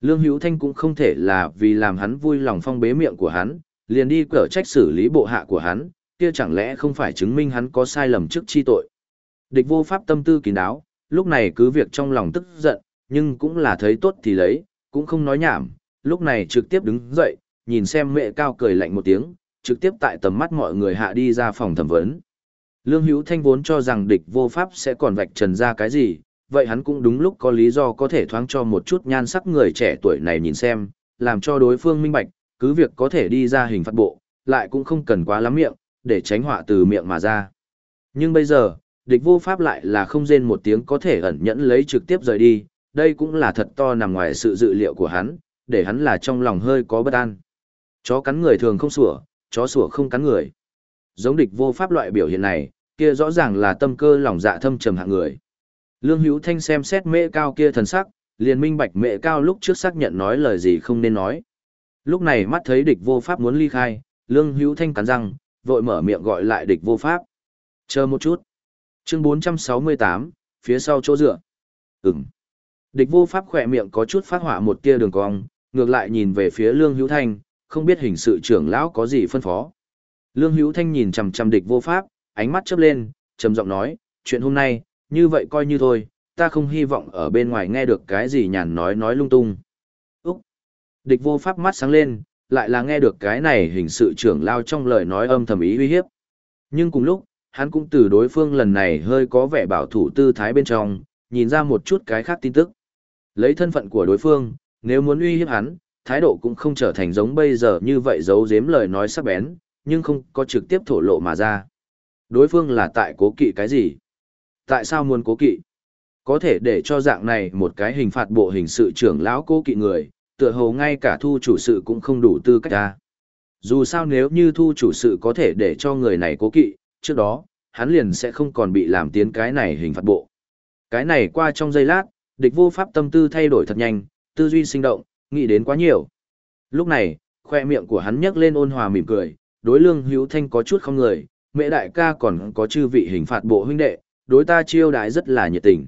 Lương Hữu Thanh cũng không thể là vì làm hắn vui lòng phong bế miệng của hắn, liền đi cở trách xử lý bộ hạ của hắn, kia chẳng lẽ không phải chứng minh hắn có sai lầm trước chi tội. Địch vô pháp tâm tư kín đáo, lúc này cứ việc trong lòng tức giận, nhưng cũng là thấy tốt thì lấy, cũng không nói nhảm, lúc này trực tiếp đứng dậy, nhìn xem mẹ cao cười lạnh một tiếng, trực tiếp tại tầm mắt mọi người hạ đi ra phòng thẩm vấn. Lương Hữu Thanh vốn cho rằng địch vô pháp sẽ còn vạch trần ra cái gì, vậy hắn cũng đúng lúc có lý do có thể thoáng cho một chút nhan sắc người trẻ tuổi này nhìn xem, làm cho đối phương minh bạch, cứ việc có thể đi ra hình phạt bộ, lại cũng không cần quá lắm miệng, để tránh họa từ miệng mà ra. Nhưng bây giờ, địch vô pháp lại là không rên một tiếng có thể ẩn nhẫn lấy trực tiếp rời đi, đây cũng là thật to nằm ngoài sự dự liệu của hắn, để hắn là trong lòng hơi có bất an. Chó cắn người thường không sủa, chó sủa không cắn người. Giống địch vô pháp loại biểu hiện này, kia rõ ràng là tâm cơ lòng dạ thâm trầm hạng người. Lương Hữu Thanh xem xét mẹ cao kia thần sắc, liền minh bạch mẹ cao lúc trước xác nhận nói lời gì không nên nói. Lúc này mắt thấy địch vô pháp muốn ly khai, Lương Hữu Thanh cắn răng, vội mở miệng gọi lại địch vô pháp. Chờ một chút. Chương 468, phía sau chỗ dựa. Ừm. Địch vô pháp khỏe miệng có chút phát hỏa một tia đường cong, ngược lại nhìn về phía Lương Hữu Thanh, không biết hình sự trưởng lão có gì phân phó. Lương Hữu Thanh nhìn chằm chằm địch vô pháp, ánh mắt chớp lên, trầm giọng nói, chuyện hôm nay, như vậy coi như thôi, ta không hy vọng ở bên ngoài nghe được cái gì nhàn nói nói lung tung. Úc! Địch vô pháp mắt sáng lên, lại là nghe được cái này hình sự trưởng lao trong lời nói âm thầm ý uy hiếp. Nhưng cùng lúc, hắn cũng từ đối phương lần này hơi có vẻ bảo thủ tư thái bên trong, nhìn ra một chút cái khác tin tức. Lấy thân phận của đối phương, nếu muốn uy hiếp hắn, thái độ cũng không trở thành giống bây giờ như vậy giấu giếm lời nói sắc bén, nhưng không có trực tiếp thổ lộ mà ra. Đối phương là tại cố kỵ cái gì? Tại sao muốn cố kỵ? Có thể để cho dạng này một cái hình phạt bộ hình sự trưởng lão cố kỵ người, tựa hồ ngay cả thu chủ sự cũng không đủ tư cách ra. Dù sao nếu như thu chủ sự có thể để cho người này cố kỵ, trước đó, hắn liền sẽ không còn bị làm tiến cái này hình phạt bộ. Cái này qua trong giây lát, địch vô pháp tâm tư thay đổi thật nhanh, tư duy sinh động, nghĩ đến quá nhiều. Lúc này, khoe miệng của hắn nhấc lên ôn hòa mỉm cười, đối lương hữu thanh có chút không người, mẹ đại ca còn có chư vị hình phạt bộ huynh đệ, đối ta chiêu đãi rất là nhiệt tình.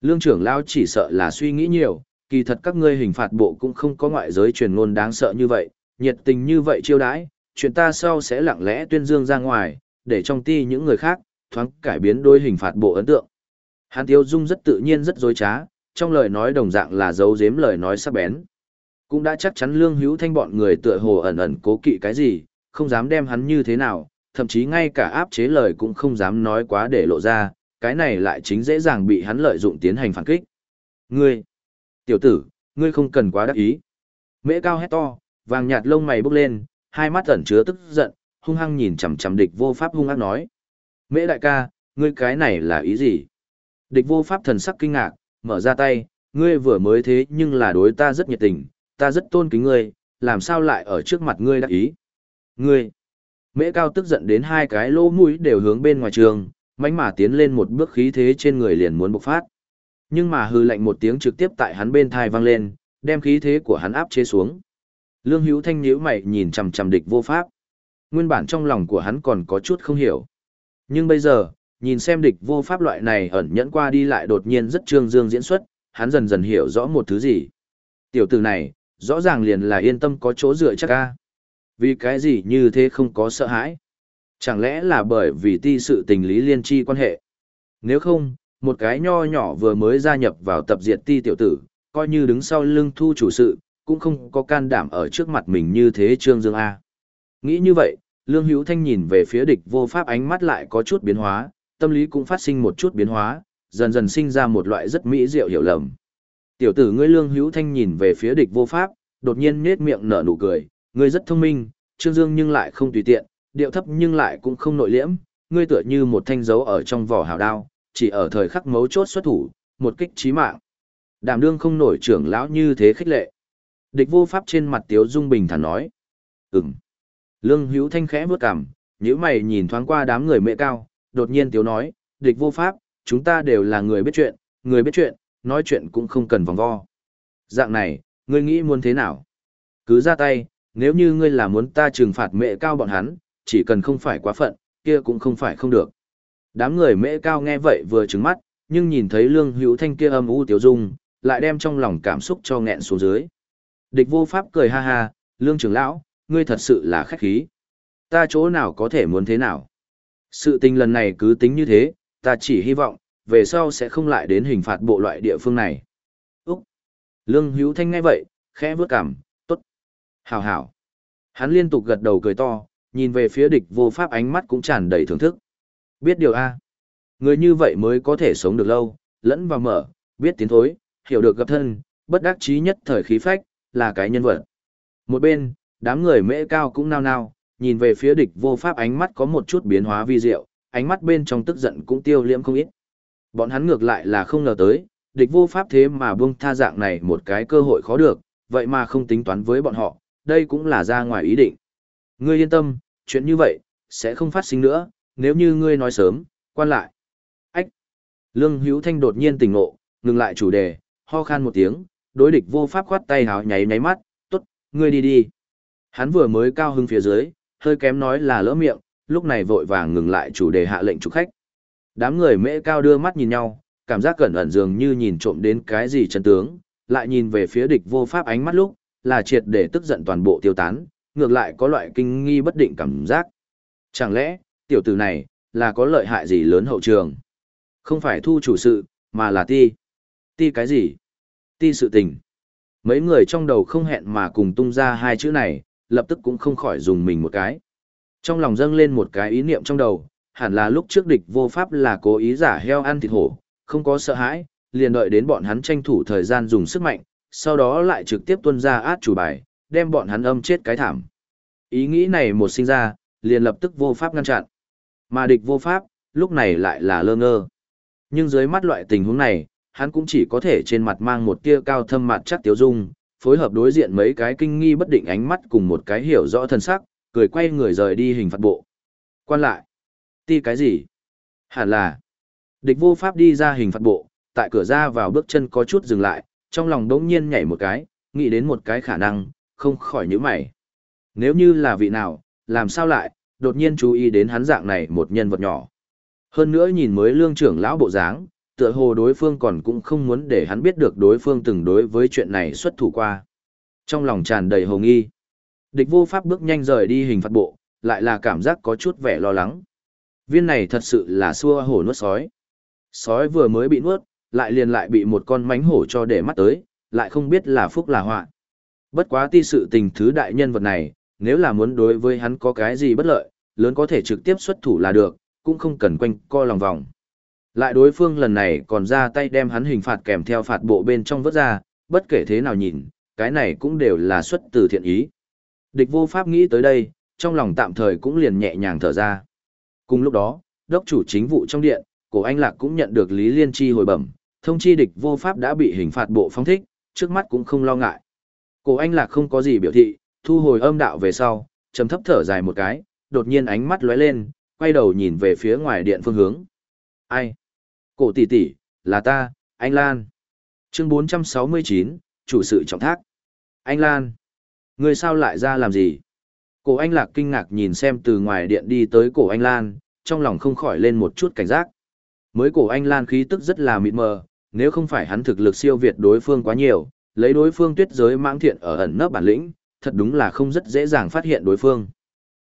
Lương trưởng lão chỉ sợ là suy nghĩ nhiều, kỳ thật các ngươi hình phạt bộ cũng không có ngoại giới truyền ngôn đáng sợ như vậy, nhiệt tình như vậy chiêu đãi, chuyện ta sau sẽ lặng lẽ tuyên dương ra ngoài, để trong ti những người khác, thoáng cải biến đôi hình phạt bộ ấn tượng. Hàn Tiêu Dung rất tự nhiên rất dối trá, trong lời nói đồng dạng là giấu giếm lời nói sắc bén. Cũng đã chắc chắn lương hữu thanh bọn người tựa hồ ẩn ẩn cố kỵ cái gì, không dám đem hắn như thế nào, thậm chí ngay cả áp chế lời cũng không dám nói quá để lộ ra, cái này lại chính dễ dàng bị hắn lợi dụng tiến hành phản kích. Ngươi, tiểu tử, ngươi không cần quá đắc ý. Mễ cao hét to, vàng nhạt lông mày bốc lên, hai mắt ẩn chứa tức giận, hung hăng nhìn chằm chằm địch vô pháp hung ác nói. Mễ đại ca, ngươi cái này là ý gì? Địch vô pháp thần sắc kinh ngạc, mở ra tay, ngươi vừa mới thế nhưng là đối ta rất nhiệt tình, ta rất tôn kính ngươi, làm sao lại ở trước mặt ngươi đắc ý? Ngươi! Mễ cao tức giận đến hai cái lỗ mũi đều hướng bên ngoài trường, mánh mà tiến lên một bước khí thế trên người liền muốn bộc phát. Nhưng mà hư lạnh một tiếng trực tiếp tại hắn bên thai vang lên, đem khí thế của hắn áp chế xuống. Lương Hữu Thanh nhíu mày nhìn chằm chằm địch vô pháp. Nguyên bản trong lòng của hắn còn có chút không hiểu. Nhưng bây giờ, nhìn xem địch vô pháp loại này ẩn nhẫn qua đi lại đột nhiên rất trương dương diễn xuất, hắn dần dần hiểu rõ một thứ gì. Tiểu tử này, rõ ràng liền là yên tâm có chỗ dựa chắc ca. Vì cái gì như thế không có sợ hãi? Chẳng lẽ là bởi vì ti sự tình lý liên tri quan hệ? Nếu không, một cái nho nhỏ vừa mới gia nhập vào tập diệt ti tiểu tử, coi như đứng sau lưng thu chủ sự, cũng không có can đảm ở trước mặt mình như thế Trương Dương A. Nghĩ như vậy, Lương Hữu Thanh nhìn về phía địch vô pháp ánh mắt lại có chút biến hóa, tâm lý cũng phát sinh một chút biến hóa, dần dần sinh ra một loại rất mỹ diệu hiểu lầm. Tiểu tử ngươi Lương Hữu Thanh nhìn về phía địch vô pháp, đột nhiên nết miệng nở nụ cười, ngươi rất thông minh, Trương Dương nhưng lại không tùy tiện, điệu thấp nhưng lại cũng không nội liễm, ngươi tựa như một thanh dấu ở trong vỏ hào đao, chỉ ở thời khắc mấu chốt xuất thủ, một kích chí mạng. Đảm đương không nổi trưởng lão như thế khích lệ. Địch vô pháp trên mặt Tiếu Dung bình thản nói. Ừm. Lương Hữu Thanh khẽ bước cằm, nhíu mày nhìn thoáng qua đám người mẹ cao, đột nhiên Tiếu nói, địch vô pháp, chúng ta đều là người biết chuyện, người biết chuyện, nói chuyện cũng không cần vòng vo. Dạng này, ngươi nghĩ muốn thế nào? Cứ ra tay, nếu như ngươi là muốn ta trừng phạt mẹ cao bọn hắn, chỉ cần không phải quá phận, kia cũng không phải không được. Đám người mễ cao nghe vậy vừa trừng mắt, nhưng nhìn thấy lương hữu thanh kia âm u tiểu dung, lại đem trong lòng cảm xúc cho nghẹn xuống dưới. Địch vô pháp cười ha ha, lương trưởng lão, ngươi thật sự là khách khí. Ta chỗ nào có thể muốn thế nào. Sự tình lần này cứ tính như thế, ta chỉ hy vọng, về sau sẽ không lại đến hình phạt bộ loại địa phương này. Úc! Lương Hữu Thanh ngay vậy, khẽ vướt cảm, tốt. Hảo hảo. Hắn liên tục gật đầu cười to, nhìn về phía địch vô pháp ánh mắt cũng tràn đầy thưởng thức. Biết điều A. Người như vậy mới có thể sống được lâu, lẫn vào mở, biết tiến thối, hiểu được gặp thân, bất đắc chí nhất thời khí phách, là cái nhân vật. Một bên, đám người mễ cao cũng nao nao, nhìn về phía địch vô pháp ánh mắt có một chút biến hóa vi diệu, ánh mắt bên trong tức giận cũng tiêu liễm không ít. Bọn hắn ngược lại là không ngờ tới, địch vô pháp thế mà buông tha dạng này một cái cơ hội khó được, vậy mà không tính toán với bọn họ, đây cũng là ra ngoài ý định. Ngươi yên tâm, chuyện như vậy, sẽ không phát sinh nữa, nếu như ngươi nói sớm, quan lại. Ách! Lương Hữu Thanh đột nhiên tỉnh ngộ, ngừng lại chủ đề, ho khan một tiếng, đối địch vô pháp khoát tay háo nháy nháy mắt, tốt, ngươi đi đi. Hắn vừa mới cao hưng phía dưới, hơi kém nói là lỡ miệng, lúc này vội vàng ngừng lại chủ đề hạ lệnh chủ khách. Đám người mễ cao đưa mắt nhìn nhau, cảm giác cẩn ẩn dường như nhìn trộm đến cái gì chân tướng, lại nhìn về phía địch vô pháp ánh mắt lúc, là triệt để tức giận toàn bộ tiêu tán, ngược lại có loại kinh nghi bất định cảm giác. Chẳng lẽ, tiểu tử này, là có lợi hại gì lớn hậu trường? Không phải thu chủ sự, mà là ti. Ti cái gì? Ti sự tình. Mấy người trong đầu không hẹn mà cùng tung ra hai chữ này, lập tức cũng không khỏi dùng mình một cái. Trong lòng dâng lên một cái ý niệm trong đầu, hẳn là lúc trước địch vô pháp là cố ý giả heo ăn thịt hổ, không có sợ hãi, liền đợi đến bọn hắn tranh thủ thời gian dùng sức mạnh, sau đó lại trực tiếp tuân ra át chủ bài, đem bọn hắn âm chết cái thảm. Ý nghĩ này một sinh ra, liền lập tức vô pháp ngăn chặn. Mà địch vô pháp, lúc này lại là lơ ngơ. Nhưng dưới mắt loại tình huống này, hắn cũng chỉ có thể trên mặt mang một tia cao thâm mặt chắc tiếu dung, phối hợp đối diện mấy cái kinh nghi bất định ánh mắt cùng một cái hiểu rõ thân sắc, cười quay người rời đi hình phạt bộ. Quan lại. Ti cái gì? Hẳn là. Địch vô pháp đi ra hình phạt bộ, tại cửa ra vào bước chân có chút dừng lại, trong lòng đống nhiên nhảy một cái, nghĩ đến một cái khả năng, không khỏi nhíu mày. Nếu như là vị nào, làm sao lại, đột nhiên chú ý đến hắn dạng này một nhân vật nhỏ. Hơn nữa nhìn mới lương trưởng lão bộ dáng, tựa hồ đối phương còn cũng không muốn để hắn biết được đối phương từng đối với chuyện này xuất thủ qua. Trong lòng tràn đầy hồ nghi. Địch vô pháp bước nhanh rời đi hình phạt bộ, lại là cảm giác có chút vẻ lo lắng. Viên này thật sự là xua hổ nuốt sói. Sói vừa mới bị nuốt, lại liền lại bị một con mánh hổ cho để mắt tới, lại không biết là phúc là họa. Bất quá ti sự tình thứ đại nhân vật này, nếu là muốn đối với hắn có cái gì bất lợi, lớn có thể trực tiếp xuất thủ là được, cũng không cần quanh co lòng vòng. Lại đối phương lần này còn ra tay đem hắn hình phạt kèm theo phạt bộ bên trong vớt ra, bất kể thế nào nhìn, cái này cũng đều là xuất từ thiện ý. Địch vô pháp nghĩ tới đây, trong lòng tạm thời cũng liền nhẹ nhàng thở ra. Cùng lúc đó, đốc chủ chính vụ trong điện, cổ anh lạc cũng nhận được Lý Liên Chi hồi bẩm, thông chi địch vô pháp đã bị hình phạt bộ phóng thích, trước mắt cũng không lo ngại. Cổ anh lạc không có gì biểu thị, thu hồi âm đạo về sau, trầm thấp thở dài một cái, đột nhiên ánh mắt lóe lên, quay đầu nhìn về phía ngoài điện phương hướng. Ai? Cổ tỷ tỷ, là ta, anh Lan. Chương 469, chủ sự trọng thác. Anh Lan. Người sao lại ra làm gì? Cổ anh lạc kinh ngạc nhìn xem từ ngoài điện đi tới cổ anh Lan, trong lòng không khỏi lên một chút cảnh giác. Mới cổ anh Lan khí tức rất là mịt mờ, nếu không phải hắn thực lực siêu việt đối phương quá nhiều, lấy đối phương tuyết giới mãng thiện ở ẩn nấp bản lĩnh, thật đúng là không rất dễ dàng phát hiện đối phương.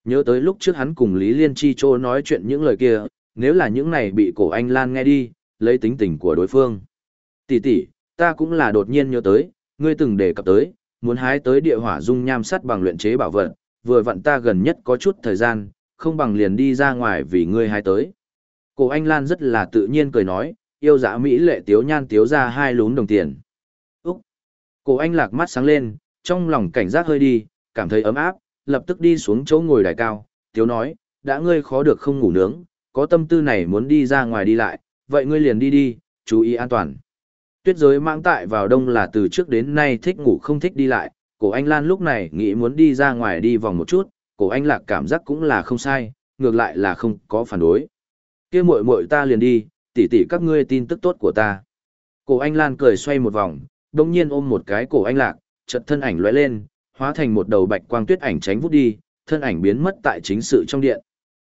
Nhớ tới lúc trước hắn cùng Lý Liên Chi Chô nói chuyện những lời kia, nếu là những này bị cổ anh Lan nghe đi, lấy tính tình của đối phương. Tỷ tỷ, ta cũng là đột nhiên nhớ tới, ngươi từng đề cập tới, muốn hái tới địa hỏa dung nham sắt bằng luyện chế bảo vật, vừa vặn ta gần nhất có chút thời gian, không bằng liền đi ra ngoài vì ngươi hái tới. Cổ anh Lan rất là tự nhiên cười nói, yêu dã Mỹ lệ tiếu nhan tiếu ra hai lún đồng tiền. Cổ anh lạc mắt sáng lên, trong lòng cảnh giác hơi đi, cảm thấy ấm áp, lập tức đi xuống chỗ ngồi đài cao, tiếu nói, đã ngươi khó được không ngủ nướng, có tâm tư này muốn đi ra ngoài đi lại, vậy ngươi liền đi đi, chú ý an toàn. Tuyết giới mang tại vào đông là từ trước đến nay thích ngủ không thích đi lại, cổ anh Lan lúc này nghĩ muốn đi ra ngoài đi vòng một chút, cổ anh lạc cảm giác cũng là không sai, ngược lại là không có phản đối. kia muội muội ta liền đi, tỉ tỉ các ngươi tin tức tốt của ta. Cổ anh Lan cười xoay một vòng, đông nhiên ôm một cái cổ anh lạc, chợt thân ảnh lóe lên, hóa thành một đầu bạch quang tuyết ảnh tránh vút đi, thân ảnh biến mất tại chính sự trong điện.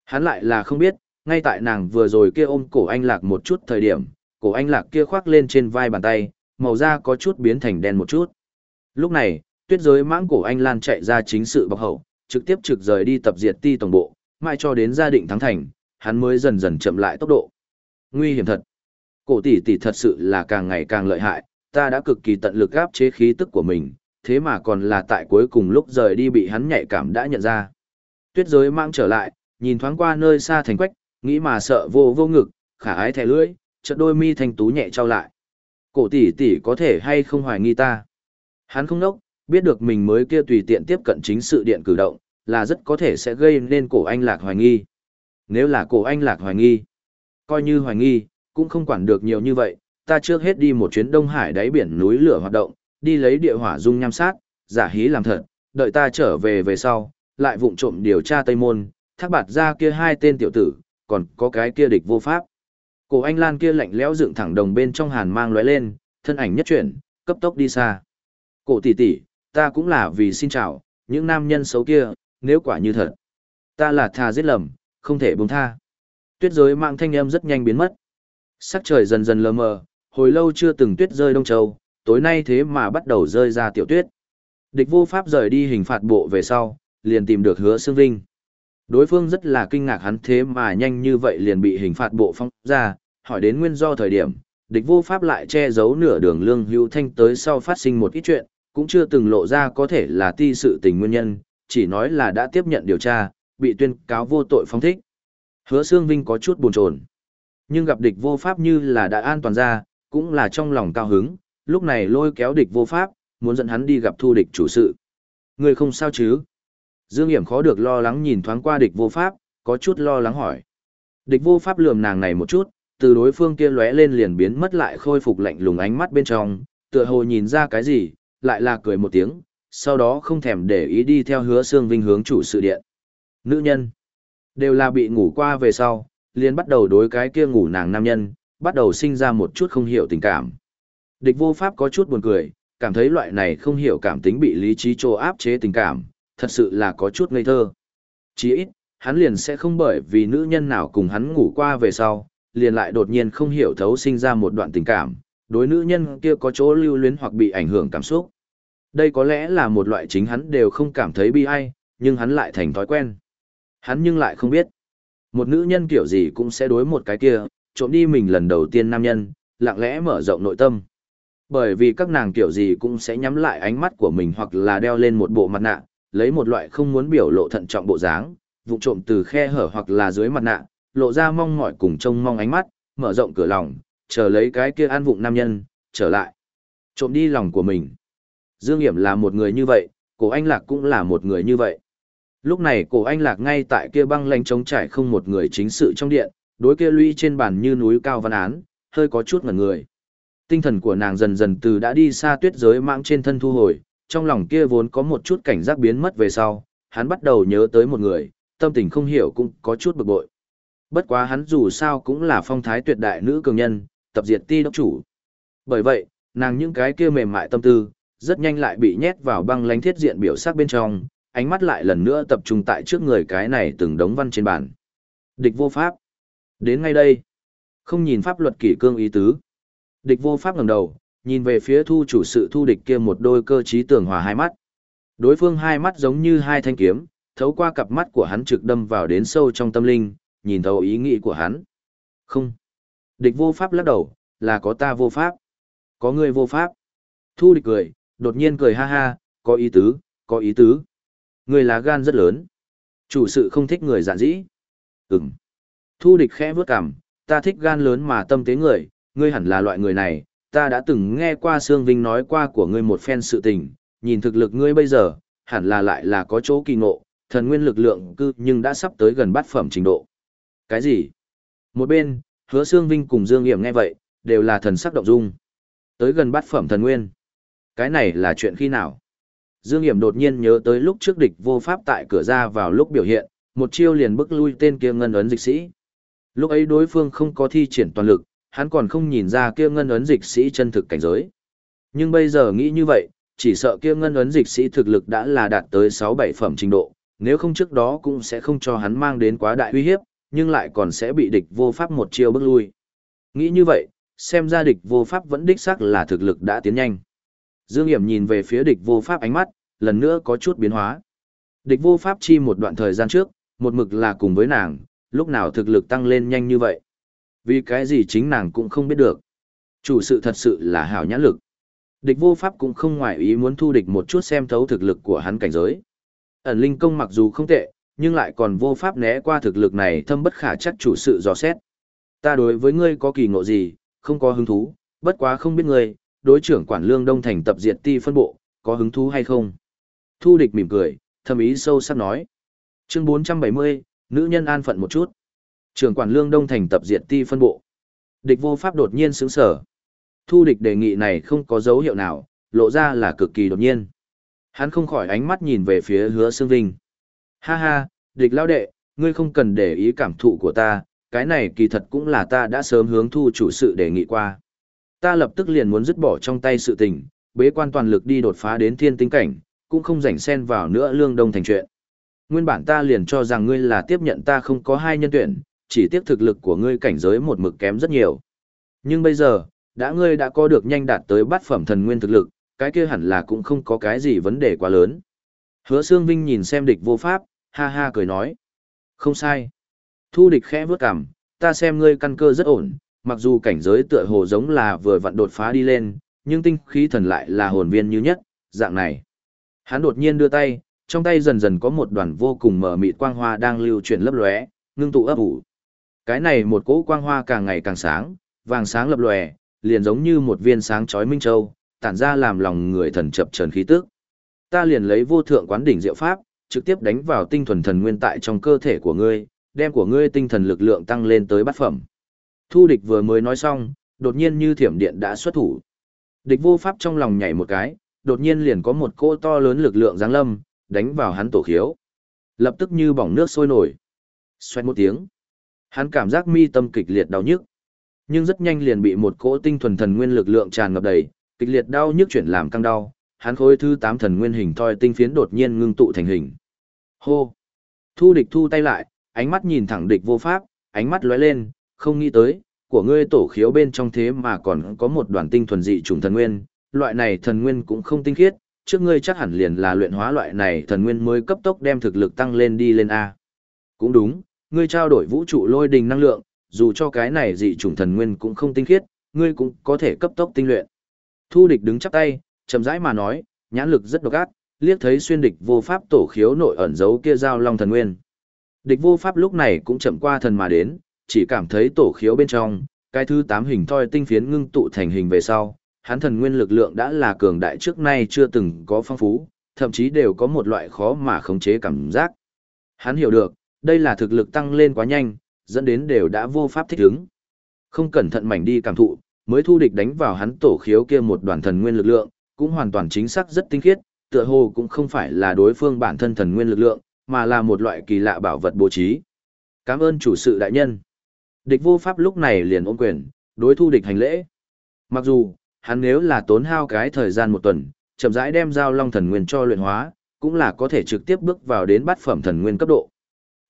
Hắn lại là không biết, ngay tại nàng vừa rồi kia ôm cổ anh lạc một chút thời điểm, cổ anh lạc kia khoác lên trên vai bàn tay, màu da có chút biến thành đen một chút. Lúc này, tuyết giới mãng cổ anh Lan chạy ra chính sự bọc hậu, trực tiếp trực rời đi tập diệt ti tổng bộ, mãi cho đến gia định thắng thành, hắn mới dần dần chậm lại tốc độ. Nguy hiểm thật. Cổ tỷ tỷ thật sự là càng ngày càng lợi hại, ta đã cực kỳ tận lực áp chế khí tức của mình, thế mà còn là tại cuối cùng lúc rời đi bị hắn nhạy cảm đã nhận ra. Tuyết giới mang trở lại, nhìn thoáng qua nơi xa thành quách, nghĩ mà sợ vô vô ngực, khả ái thẻ lưỡi, chợt đôi mi thành tú nhẹ trao lại. Cổ tỷ tỷ có thể hay không hoài nghi ta. Hắn không nốc, biết được mình mới kia tùy tiện tiếp cận chính sự điện cử động, là rất có thể sẽ gây nên cổ anh lạc hoài nghi. Nếu là cổ anh lạc hoài nghi, coi như hoài nghi, cũng không quản được nhiều như vậy, ta trước hết đi một chuyến Đông Hải đáy biển núi lửa hoạt động, đi lấy địa hỏa dung nham sát, giả hí làm thật, đợi ta trở về về sau, lại vụng trộm điều tra Tây Môn, thác bạt ra kia hai tên tiểu tử, còn có cái kia địch vô pháp. Cổ anh Lan kia lạnh lẽo dựng thẳng đồng bên trong hàn mang lóe lên, thân ảnh nhất chuyển, cấp tốc đi xa. Cổ tỷ tỷ, ta cũng là vì xin chào, những nam nhân xấu kia, nếu quả như thật. Ta là tha giết lầm, không thể buông tha. Tuyết giới mạng thanh âm rất nhanh biến mất. Sắc trời dần dần lờ mờ, hồi lâu chưa từng tuyết rơi đông châu, tối nay thế mà bắt đầu rơi ra tiểu tuyết. Địch vô pháp rời đi hình phạt bộ về sau, liền tìm được hứa xương vinh. Đối phương rất là kinh ngạc hắn thế mà nhanh như vậy liền bị hình phạt bộ phong ra, hỏi đến nguyên do thời điểm, địch vô pháp lại che giấu nửa đường lương hữu thanh tới sau phát sinh một ít chuyện, cũng chưa từng lộ ra có thể là ti sự tình nguyên nhân, chỉ nói là đã tiếp nhận điều tra, bị tuyên cáo vô tội phong thích. Hứa xương vinh có chút buồn chồn nhưng gặp địch vô pháp như là đã an toàn ra, cũng là trong lòng cao hứng, lúc này lôi kéo địch vô pháp, muốn dẫn hắn đi gặp thu địch chủ sự. Người không sao chứ? Dương Hiểm khó được lo lắng nhìn thoáng qua địch vô pháp, có chút lo lắng hỏi. Địch vô pháp lườm nàng này một chút, từ đối phương kia lóe lên liền biến mất lại khôi phục lạnh lùng ánh mắt bên trong, tựa hồ nhìn ra cái gì, lại là cười một tiếng, sau đó không thèm để ý đi theo hứa xương vinh hướng chủ sự điện. Nữ nhân, đều là bị ngủ qua về sau, liền bắt đầu đối cái kia ngủ nàng nam nhân, bắt đầu sinh ra một chút không hiểu tình cảm. Địch vô pháp có chút buồn cười, cảm thấy loại này không hiểu cảm tính bị lý trí trô áp chế tình cảm, thật sự là có chút ngây thơ. Chỉ ít, hắn liền sẽ không bởi vì nữ nhân nào cùng hắn ngủ qua về sau, liền lại đột nhiên không hiểu thấu sinh ra một đoạn tình cảm, đối nữ nhân kia có chỗ lưu luyến hoặc bị ảnh hưởng cảm xúc. Đây có lẽ là một loại chính hắn đều không cảm thấy bi ai, nhưng hắn lại thành thói quen. Hắn nhưng lại không biết. Một nữ nhân kiểu gì cũng sẽ đối một cái kia, trộm đi mình lần đầu tiên nam nhân, lặng lẽ mở rộng nội tâm. Bởi vì các nàng kiểu gì cũng sẽ nhắm lại ánh mắt của mình hoặc là đeo lên một bộ mặt nạ, lấy một loại không muốn biểu lộ thận trọng bộ dáng, vụ trộm từ khe hở hoặc là dưới mặt nạ, lộ ra mong mỏi cùng trông mong ánh mắt, mở rộng cửa lòng, chờ lấy cái kia an vụng nam nhân, trở lại. Trộm đi lòng của mình. Dương Hiểm là một người như vậy, cổ anh Lạc cũng là một người như vậy. Lúc này cổ anh Lạc ngay tại kia băng lanh trống trải không một người chính sự trong điện, đối kia lũy trên bàn như núi cao văn án, hơi có chút ngẩn người. Tinh thần của nàng dần dần từ đã đi xa tuyết giới mạng trên thân thu hồi, trong lòng kia vốn có một chút cảnh giác biến mất về sau, hắn bắt đầu nhớ tới một người, tâm tình không hiểu cũng có chút bực bội. Bất quá hắn dù sao cũng là phong thái tuyệt đại nữ cường nhân, tập diệt ti đốc chủ. Bởi vậy, nàng những cái kia mềm mại tâm tư, rất nhanh lại bị nhét vào băng lánh thiết diện biểu sắc bên trong, ánh mắt lại lần nữa tập trung tại trước người cái này từng đống văn trên bàn. Địch vô pháp. Đến ngay đây. Không nhìn pháp luật kỷ cương ý tứ. Địch vô pháp ngẩng đầu, nhìn về phía thu chủ sự thu địch kia một đôi cơ trí tưởng hòa hai mắt. Đối phương hai mắt giống như hai thanh kiếm, thấu qua cặp mắt của hắn trực đâm vào đến sâu trong tâm linh, nhìn thấu ý nghĩ của hắn. Không. Địch vô pháp lắc đầu, là có ta vô pháp. Có người vô pháp. Thu địch cười, đột nhiên cười ha ha, có ý tứ, có ý tứ. Người lá gan rất lớn. Chủ sự không thích người giản dĩ. Ừm. Thu địch khẽ vướt cằm, ta thích gan lớn mà tâm tế người, ngươi hẳn là loại người này, ta đã từng nghe qua Sương Vinh nói qua của ngươi một phen sự tình, nhìn thực lực ngươi bây giờ, hẳn là lại là có chỗ kỳ ngộ, thần nguyên lực lượng cư nhưng đã sắp tới gần bát phẩm trình độ. Cái gì? Một bên, hứa Sương Vinh cùng Dương Hiểm nghe vậy, đều là thần sắc động dung. Tới gần bát phẩm thần nguyên. Cái này là chuyện khi nào? Dương Hiểm đột nhiên nhớ tới lúc trước địch vô pháp tại cửa ra vào lúc biểu hiện, một chiêu liền bức lui tên kia ngân ấn dịch sĩ. Lúc ấy đối phương không có thi triển toàn lực, hắn còn không nhìn ra kia ngân ấn dịch sĩ chân thực cảnh giới. Nhưng bây giờ nghĩ như vậy, chỉ sợ kia ngân ấn dịch sĩ thực lực đã là đạt tới 6-7 phẩm trình độ, nếu không trước đó cũng sẽ không cho hắn mang đến quá đại uy hiếp, nhưng lại còn sẽ bị địch vô pháp một chiêu bước lui. Nghĩ như vậy, xem ra địch vô pháp vẫn đích xác là thực lực đã tiến nhanh. Dương Hiểm nhìn về phía địch vô pháp ánh mắt, lần nữa có chút biến hóa. Địch vô pháp chi một đoạn thời gian trước, một mực là cùng với nàng, lúc nào thực lực tăng lên nhanh như vậy. Vì cái gì chính nàng cũng không biết được. Chủ sự thật sự là hảo nhãn lực. Địch vô pháp cũng không ngoại ý muốn thu địch một chút xem thấu thực lực của hắn cảnh giới. Ẩn linh công mặc dù không tệ, nhưng lại còn vô pháp né qua thực lực này thâm bất khả chắc chủ sự dò xét. Ta đối với ngươi có kỳ ngộ gì, không có hứng thú, bất quá không biết ngươi, đối trưởng quản lương đông thành tập diệt ti phân bộ, có hứng thú hay không? Thu địch mỉm cười, thâm ý sâu sắc nói. Chương 470, nữ nhân an phận một chút. Trưởng quản lương đông thành tập diệt ti phân bộ. Địch vô pháp đột nhiên sướng sở. Thu địch đề nghị này không có dấu hiệu nào, lộ ra là cực kỳ đột nhiên. Hắn không khỏi ánh mắt nhìn về phía hứa xương vinh. Ha ha, địch lao đệ, ngươi không cần để ý cảm thụ của ta, cái này kỳ thật cũng là ta đã sớm hướng thu chủ sự đề nghị qua. Ta lập tức liền muốn dứt bỏ trong tay sự tình, bế quan toàn lực đi đột phá đến thiên tinh cảnh, cũng không rảnh xen vào nữa lương đông thành chuyện. Nguyên bản ta liền cho rằng ngươi là tiếp nhận ta không có hai nhân tuyển, chỉ tiếc thực lực của ngươi cảnh giới một mực kém rất nhiều. Nhưng bây giờ, đã ngươi đã có được nhanh đạt tới bát phẩm thần nguyên thực lực, cái kia hẳn là cũng không có cái gì vấn đề quá lớn. Hứa Sương Vinh nhìn xem địch vô pháp, ha ha cười nói. Không sai. Thu địch khẽ vướt cằm, ta xem ngươi căn cơ rất ổn, mặc dù cảnh giới tựa hồ giống là vừa vặn đột phá đi lên, nhưng tinh khí thần lại là hồn viên như nhất, dạng này. Hắn đột nhiên đưa tay, trong tay dần dần có một đoàn vô cùng mở mịt quang hoa đang lưu chuyển lấp lóe, ngưng tụ ấp ủ. Cái này một cỗ quang hoa càng ngày càng sáng, vàng sáng lập lòe, liền giống như một viên sáng chói minh châu, tản ra làm lòng người thần chập chờn khí tức. Ta liền lấy vô thượng quán đỉnh diệu pháp, trực tiếp đánh vào tinh thuần thần nguyên tại trong cơ thể của ngươi, đem của ngươi tinh thần lực lượng tăng lên tới bát phẩm. Thu địch vừa mới nói xong, đột nhiên như thiểm điện đã xuất thủ. Địch vô pháp trong lòng nhảy một cái, đột nhiên liền có một cỗ to lớn lực lượng giáng lâm, đánh vào hắn tổ khiếu. Lập tức như bỏng nước sôi nổi. Xoẹt một tiếng. Hắn cảm giác mi tâm kịch liệt đau nhức. Nhưng rất nhanh liền bị một cỗ tinh thuần thần nguyên lực lượng tràn ngập đầy, kịch liệt đau nhức chuyển làm căng đau, hắn khối thứ tám thần nguyên hình thoi tinh phiến đột nhiên ngưng tụ thành hình. Hô! Thu địch thu tay lại, ánh mắt nhìn thẳng địch vô pháp, ánh mắt lóe lên, không nghĩ tới, của ngươi tổ khiếu bên trong thế mà còn có một đoàn tinh thuần dị trùng thần nguyên, loại này thần nguyên cũng không tinh khiết, trước ngươi chắc hẳn liền là luyện hóa loại này thần nguyên mới cấp tốc đem thực lực tăng lên đi lên A. Cũng đúng, ngươi trao đổi vũ trụ lôi đình năng lượng, dù cho cái này dị trùng thần nguyên cũng không tinh khiết, ngươi cũng có thể cấp tốc tinh luyện. Thu địch đứng chắp tay, chậm rãi mà nói, nhãn lực rất độc ác, liếc thấy xuyên địch vô pháp tổ khiếu nội ẩn giấu kia giao long thần nguyên. Địch vô pháp lúc này cũng chậm qua thần mà đến, chỉ cảm thấy tổ khiếu bên trong, cái thứ tám hình thoi tinh phiến ngưng tụ thành hình về sau, hắn thần nguyên lực lượng đã là cường đại trước nay chưa từng có phong phú, thậm chí đều có một loại khó mà khống chế cảm giác. Hắn hiểu được, đây là thực lực tăng lên quá nhanh, dẫn đến đều đã vô pháp thích ứng. Không cẩn thận mảnh đi cảm thụ, mới thu địch đánh vào hắn tổ khiếu kia một đoàn thần nguyên lực lượng, cũng hoàn toàn chính xác rất tinh khiết, tựa hồ cũng không phải là đối phương bản thân thần nguyên lực lượng, mà là một loại kỳ lạ bảo vật bố trí. Cảm ơn chủ sự đại nhân. Địch vô pháp lúc này liền ôm quyền, đối thu địch hành lễ. Mặc dù, hắn nếu là tốn hao cái thời gian một tuần, chậm rãi đem giao long thần nguyên cho luyện hóa, cũng là có thể trực tiếp bước vào đến bát phẩm thần nguyên cấp độ.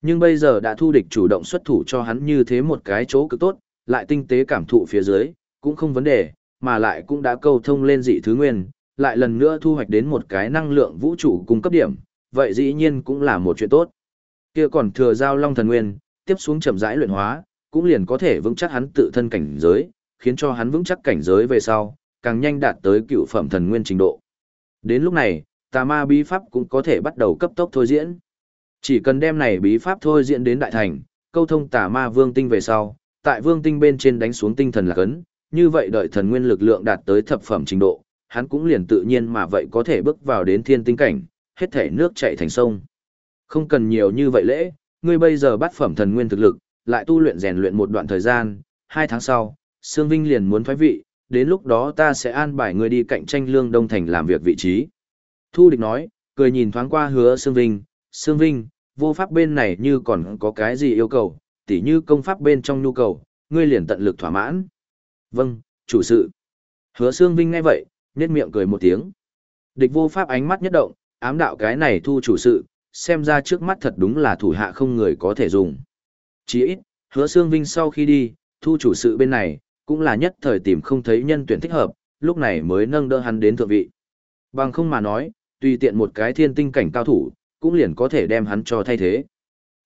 Nhưng bây giờ đã thu địch chủ động xuất thủ cho hắn như thế một cái chỗ cực tốt, lại tinh tế cảm thụ phía dưới, cũng không vấn đề, mà lại cũng đã câu thông lên dị thứ nguyên, lại lần nữa thu hoạch đến một cái năng lượng vũ trụ cung cấp điểm, vậy dĩ nhiên cũng là một chuyện tốt. Kia còn thừa giao long thần nguyên, tiếp xuống chậm rãi luyện hóa, cũng liền có thể vững chắc hắn tự thân cảnh giới, khiến cho hắn vững chắc cảnh giới về sau, càng nhanh đạt tới cựu phẩm thần nguyên trình độ. Đến lúc này, tà ma bí pháp cũng có thể bắt đầu cấp tốc thôi diễn. Chỉ cần đem này bí pháp thôi diễn đến đại thành, câu thông tà ma vương tinh về sau, tại vương tinh bên trên đánh xuống tinh thần là cấn, như vậy đợi thần nguyên lực lượng đạt tới thập phẩm trình độ, hắn cũng liền tự nhiên mà vậy có thể bước vào đến thiên tinh cảnh, hết thể nước chảy thành sông. Không cần nhiều như vậy lễ, ngươi bây giờ bắt phẩm thần nguyên thực lực, lại tu luyện rèn luyện một đoạn thời gian, hai tháng sau, Sương Vinh liền muốn thoái vị, đến lúc đó ta sẽ an bài ngươi đi cạnh tranh lương đông thành làm việc vị trí. Thu địch nói, cười nhìn thoáng qua hứa Sương Vinh, Sương Vinh, vô pháp bên này như còn có cái gì yêu cầu, tỉ như công pháp bên trong nhu cầu, ngươi liền tận lực thỏa mãn. Vâng, chủ sự. Hứa Sương Vinh nghe vậy, nét miệng cười một tiếng. Địch vô pháp ánh mắt nhất động, ám đạo cái này thu chủ sự, xem ra trước mắt thật đúng là thủ hạ không người có thể dùng. Chỉ ít, hứa Sương Vinh sau khi đi, thu chủ sự bên này, cũng là nhất thời tìm không thấy nhân tuyển thích hợp, lúc này mới nâng đỡ hắn đến thượng vị. Bằng không mà nói, tùy tiện một cái thiên tinh cảnh cao thủ, cũng liền có thể đem hắn cho thay thế.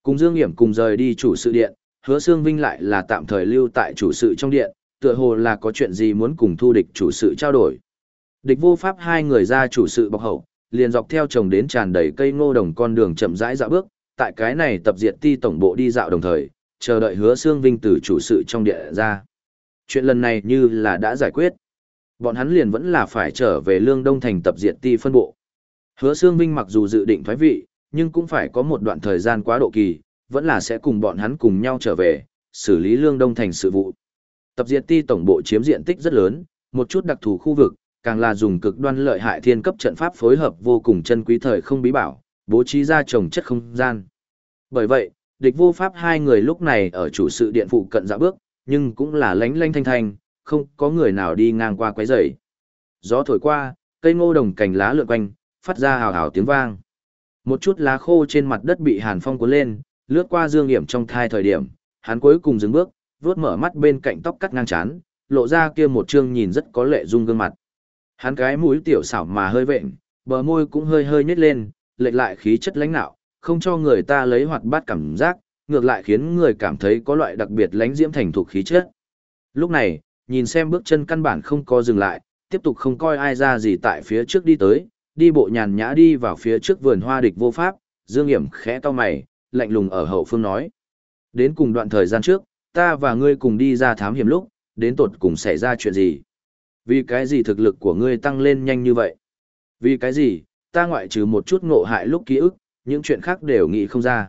Cùng Dương Nghiễm cùng rời đi chủ sự điện, hứa xương Vinh lại là tạm thời lưu tại chủ sự trong điện, tựa hồ là có chuyện gì muốn cùng thu địch chủ sự trao đổi. Địch vô pháp hai người ra chủ sự bọc hậu, liền dọc theo chồng đến tràn đầy cây ngô đồng con đường chậm rãi dạo bước, tại cái này tập diệt ti tổng bộ đi dạo đồng thời, chờ đợi hứa xương Vinh từ chủ sự trong điện ra. Chuyện lần này như là đã giải quyết. Bọn hắn liền vẫn là phải trở về lương đông thành tập diệt ti phân bộ. Hứa Sương Vinh mặc dù dự định thoái vị, nhưng cũng phải có một đoạn thời gian quá độ kỳ, vẫn là sẽ cùng bọn hắn cùng nhau trở về, xử lý lương đông thành sự vụ. Tập diệt ti tổng bộ chiếm diện tích rất lớn, một chút đặc thù khu vực, càng là dùng cực đoan lợi hại thiên cấp trận pháp phối hợp vô cùng chân quý thời không bí bảo, bố trí ra trồng chất không gian. Bởi vậy, địch vô pháp hai người lúc này ở chủ sự điện phụ cận dạ bước, nhưng cũng là lánh lanh thanh thanh, không có người nào đi ngang qua quấy rầy. Gió thổi qua, cây ngô đồng cành lá lượn quanh, phát ra hào hào tiếng vang. Một chút lá khô trên mặt đất bị hàn phong cuốn lên, lướt qua dương hiểm trong thai thời điểm, hắn cuối cùng dừng bước, vuốt mở mắt bên cạnh tóc cắt ngang chán, lộ ra kia một trương nhìn rất có lệ dung gương mặt. Hắn cái mũi tiểu xảo mà hơi vện, bờ môi cũng hơi hơi nhếch lên, lệch lại khí chất lãnh nạo, không cho người ta lấy hoạt bát cảm giác, ngược lại khiến người cảm thấy có loại đặc biệt lánh diễm thành thuộc khí chất. Lúc này, nhìn xem bước chân căn bản không có dừng lại, tiếp tục không coi ai ra gì tại phía trước đi tới, đi bộ nhàn nhã đi vào phía trước vườn hoa địch vô pháp, Dương Hiểm khẽ to mày, lạnh lùng ở hậu phương nói. Đến cùng đoạn thời gian trước, ta và ngươi cùng đi ra thám hiểm lúc, đến tột cùng xảy ra chuyện gì? Vì cái gì thực lực của ngươi tăng lên nhanh như vậy? Vì cái gì, ta ngoại trừ một chút ngộ hại lúc ký ức, những chuyện khác đều nghĩ không ra.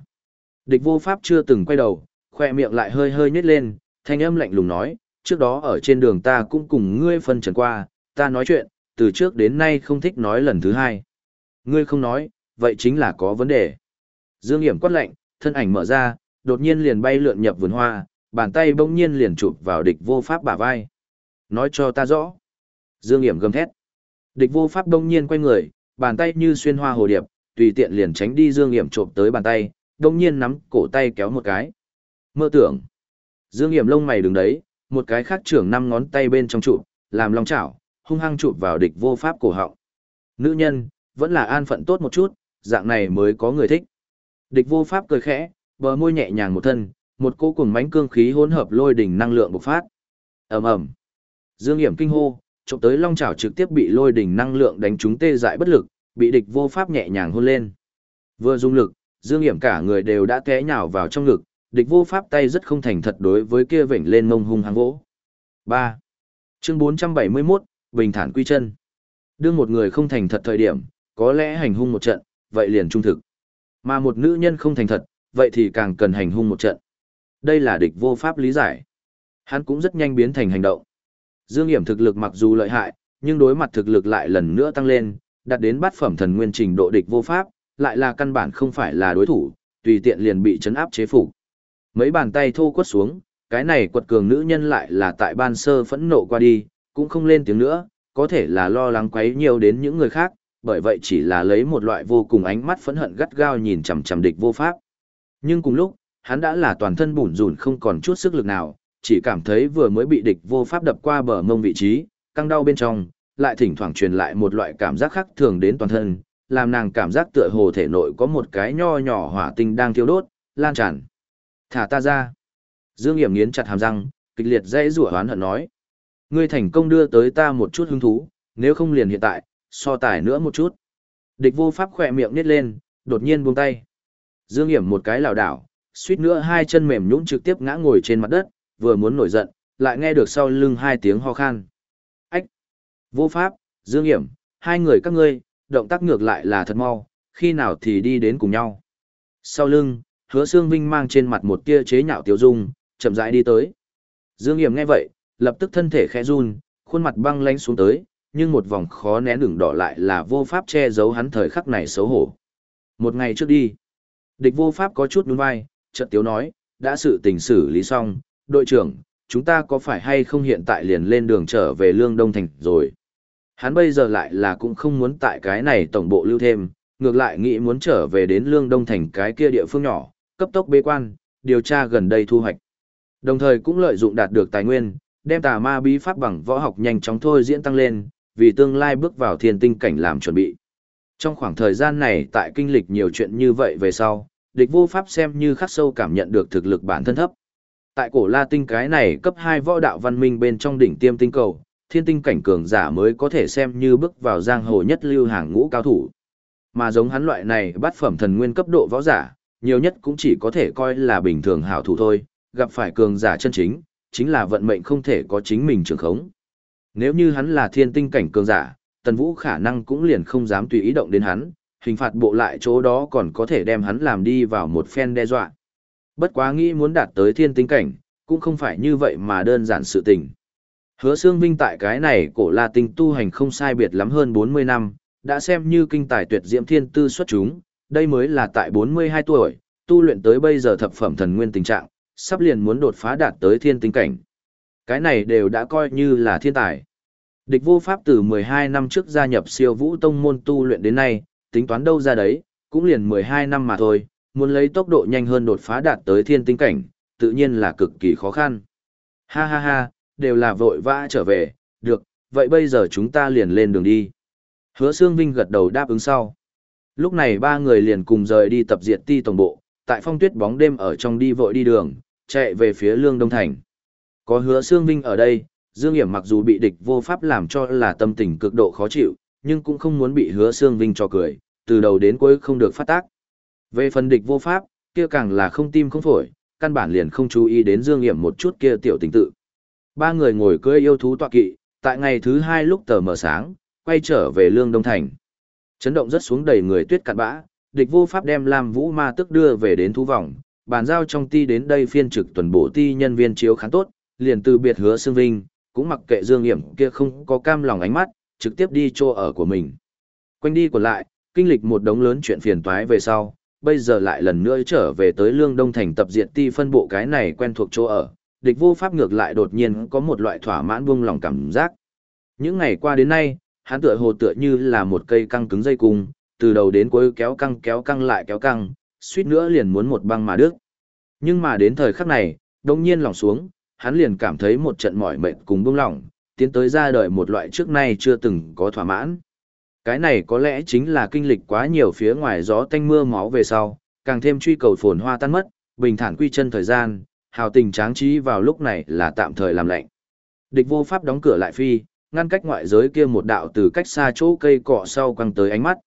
Địch vô pháp chưa từng quay đầu, khoe miệng lại hơi hơi nhếch lên, thanh âm lạnh lùng nói, trước đó ở trên đường ta cũng cùng ngươi phân trần qua, ta nói chuyện, từ trước đến nay không thích nói lần thứ hai. Ngươi không nói, vậy chính là có vấn đề. Dương Hiểm quát lạnh, thân ảnh mở ra, đột nhiên liền bay lượn nhập vườn hoa, bàn tay bỗng nhiên liền chụp vào địch vô pháp bả vai. Nói cho ta rõ. Dương Hiểm gầm thét. Địch vô pháp bỗng nhiên quay người, bàn tay như xuyên hoa hồ điệp, tùy tiện liền tránh đi Dương Hiểm chụp tới bàn tay, đông nhiên nắm cổ tay kéo một cái. Mơ tưởng. Dương Hiểm lông mày đứng đấy, một cái khác trưởng năm ngón tay bên trong trụ, làm long chảo, hung hăng trụ vào địch vô pháp cổ họng. Nữ nhân, vẫn là an phận tốt một chút, dạng này mới có người thích. Địch vô pháp cười khẽ, bờ môi nhẹ nhàng một thân, một cô cùng mánh cương khí hỗn hợp lôi đỉnh năng lượng bộc phát. ầm ầm, Dương Hiểm kinh hô, trộm tới long chảo trực tiếp bị lôi đỉnh năng lượng đánh trúng tê dại bất lực, bị địch vô pháp nhẹ nhàng hôn lên. Vừa dung lực, Dương Hiểm cả người đều đã té nhào vào trong ngực, địch vô pháp tay rất không thành thật đối với kia vểnh lên mông hung hăng vỗ. 3. Chương 471, bình thản quy chân. Đương một người không thành thật thời điểm, có lẽ hành hung một trận, vậy liền trung thực. Mà một nữ nhân không thành thật, vậy thì càng cần hành hung một trận. Đây là địch vô pháp lý giải. Hắn cũng rất nhanh biến thành hành động. Dương Hiểm thực lực mặc dù lợi hại, nhưng đối mặt thực lực lại lần nữa tăng lên, đạt đến bát phẩm thần nguyên trình độ địch vô pháp, lại là căn bản không phải là đối thủ, tùy tiện liền bị chấn áp chế phục. Mấy bàn tay thô quất xuống, cái này quật cường nữ nhân lại là tại ban sơ phẫn nộ qua đi, cũng không lên tiếng nữa, có thể là lo lắng quấy nhiều đến những người khác, bởi vậy chỉ là lấy một loại vô cùng ánh mắt phẫn hận gắt gao nhìn chằm chằm địch vô pháp. Nhưng cùng lúc, hắn đã là toàn thân bủn rủn không còn chút sức lực nào, chỉ cảm thấy vừa mới bị địch vô pháp đập qua bờ mông vị trí, căng đau bên trong, lại thỉnh thoảng truyền lại một loại cảm giác khác thường đến toàn thân, làm nàng cảm giác tựa hồ thể nội có một cái nho nhỏ hỏa tinh đang thiêu đốt, lan tràn. Thả ta ra. Dương Hiểm nghiến chặt hàm răng, kịch liệt dãy rủa hoán hận nói. Ngươi thành công đưa tới ta một chút hứng thú, nếu không liền hiện tại, so tài nữa một chút. Địch vô pháp khỏe miệng nít lên, đột nhiên buông tay. Dương Hiểm một cái lảo đảo, suýt nữa hai chân mềm nhũn trực tiếp ngã ngồi trên mặt đất, vừa muốn nổi giận, lại nghe được sau lưng hai tiếng ho khan. Ách! Vô pháp, Dương Hiểm, hai người các ngươi, động tác ngược lại là thật mau, khi nào thì đi đến cùng nhau. Sau lưng, hứa xương vinh mang trên mặt một tia chế nhạo tiêu dung, chậm rãi đi tới. Dương Hiểm nghe vậy, lập tức thân thể khẽ run, khuôn mặt băng lánh xuống tới, nhưng một vòng khó nén đường đỏ lại là vô pháp che giấu hắn thời khắc này xấu hổ. Một ngày trước đi, địch vô pháp có chút nhún vai, chợt tiếu nói, đã sự tình xử lý xong, đội trưởng, chúng ta có phải hay không hiện tại liền lên đường trở về Lương Đông Thành rồi. Hắn bây giờ lại là cũng không muốn tại cái này tổng bộ lưu thêm, ngược lại nghĩ muốn trở về đến Lương Đông Thành cái kia địa phương nhỏ, cấp tốc bế quan, điều tra gần đây thu hoạch. Đồng thời cũng lợi dụng đạt được tài nguyên, đem tà ma bí pháp bằng võ học nhanh chóng thôi diễn tăng lên, vì tương lai bước vào thiên tinh cảnh làm chuẩn bị. Trong khoảng thời gian này tại kinh lịch nhiều chuyện như vậy về sau, địch vô pháp xem như khắc sâu cảm nhận được thực lực bản thân thấp. Tại cổ La Tinh cái này cấp 2 võ đạo văn minh bên trong đỉnh tiêm tinh cầu, thiên tinh cảnh cường giả mới có thể xem như bước vào giang hồ nhất lưu hàng ngũ cao thủ. Mà giống hắn loại này bắt phẩm thần nguyên cấp độ võ giả, nhiều nhất cũng chỉ có thể coi là bình thường hảo thủ thôi, gặp phải cường giả chân chính, chính là vận mệnh không thể có chính mình trường khống. Nếu như hắn là thiên tinh cảnh cường giả, Tần Vũ khả năng cũng liền không dám tùy ý động đến hắn, hình phạt bộ lại chỗ đó còn có thể đem hắn làm đi vào một phen đe dọa. Bất quá nghĩ muốn đạt tới thiên tinh cảnh, cũng không phải như vậy mà đơn giản sự tình. Hứa Sương Vinh tại cái này cổ La Tinh tu hành không sai biệt lắm hơn 40 năm, đã xem như kinh tài tuyệt diễm thiên tư xuất chúng, đây mới là tại 42 tuổi, tu luyện tới bây giờ thập phẩm thần nguyên tình trạng, sắp liền muốn đột phá đạt tới thiên tinh cảnh. Cái này đều đã coi như là thiên tài. Địch vô pháp từ 12 năm trước gia nhập siêu vũ tông môn tu luyện đến nay, tính toán đâu ra đấy, cũng liền 12 năm mà thôi, muốn lấy tốc độ nhanh hơn đột phá đạt tới thiên tinh cảnh, tự nhiên là cực kỳ khó khăn. Ha ha ha, đều là vội vã trở về, được, vậy bây giờ chúng ta liền lên đường đi. Hứa Sương Vinh gật đầu đáp ứng sau. Lúc này ba người liền cùng rời đi tập diệt ti tổng bộ, tại phong tuyết bóng đêm ở trong đi vội đi đường, chạy về phía Lương Đông Thành. Có hứa Sương Vinh ở đây, Dương Hiểm mặc dù bị địch vô pháp làm cho là tâm tình cực độ khó chịu, nhưng cũng không muốn bị hứa Sương Vinh cho cười, từ đầu đến cuối không được phát tác. Về phần địch vô pháp, kia càng là không tim không phổi, căn bản liền không chú ý đến Dương Hiểm một chút kia tiểu tình tự. Ba người ngồi cưỡi yêu thú tọa kỵ, tại ngày thứ hai lúc tờ mờ sáng, quay trở về Lương Đông Thành. Chấn động rất xuống đầy người tuyết cạn bã, địch vô pháp đem Lam Vũ Ma tức đưa về đến thú vòng, bàn giao trong ti đến đây phiên trực tuần bổ ti nhân viên chiếu khán tốt, liền từ biệt hứa Sương Vinh, cũng mặc kệ Dương Hiểm kia không có cam lòng ánh mắt, trực tiếp đi chỗ ở của mình. Quanh đi còn lại, kinh lịch một đống lớn chuyện phiền toái về sau, bây giờ lại lần nữa trở về tới Lương Đông Thành tập diện ti phân bộ cái này quen thuộc chỗ ở, địch vô pháp ngược lại đột nhiên có một loại thỏa mãn buông lòng cảm giác. Những ngày qua đến nay, hắn tựa hồ tựa như là một cây căng cứng dây cung, từ đầu đến cuối kéo căng kéo căng lại kéo căng, suýt nữa liền muốn một băng mà đứt. Nhưng mà đến thời khắc này, đông nhiên lòng xuống, hắn liền cảm thấy một trận mỏi mệt cùng buông lỏng, tiến tới ra đời một loại trước nay chưa từng có thỏa mãn. Cái này có lẽ chính là kinh lịch quá nhiều phía ngoài gió tanh mưa máu về sau, càng thêm truy cầu phồn hoa tan mất, bình thản quy chân thời gian, hào tình tráng trí vào lúc này là tạm thời làm lạnh. Địch vô pháp đóng cửa lại phi, ngăn cách ngoại giới kia một đạo từ cách xa chỗ cây cọ sau quăng tới ánh mắt.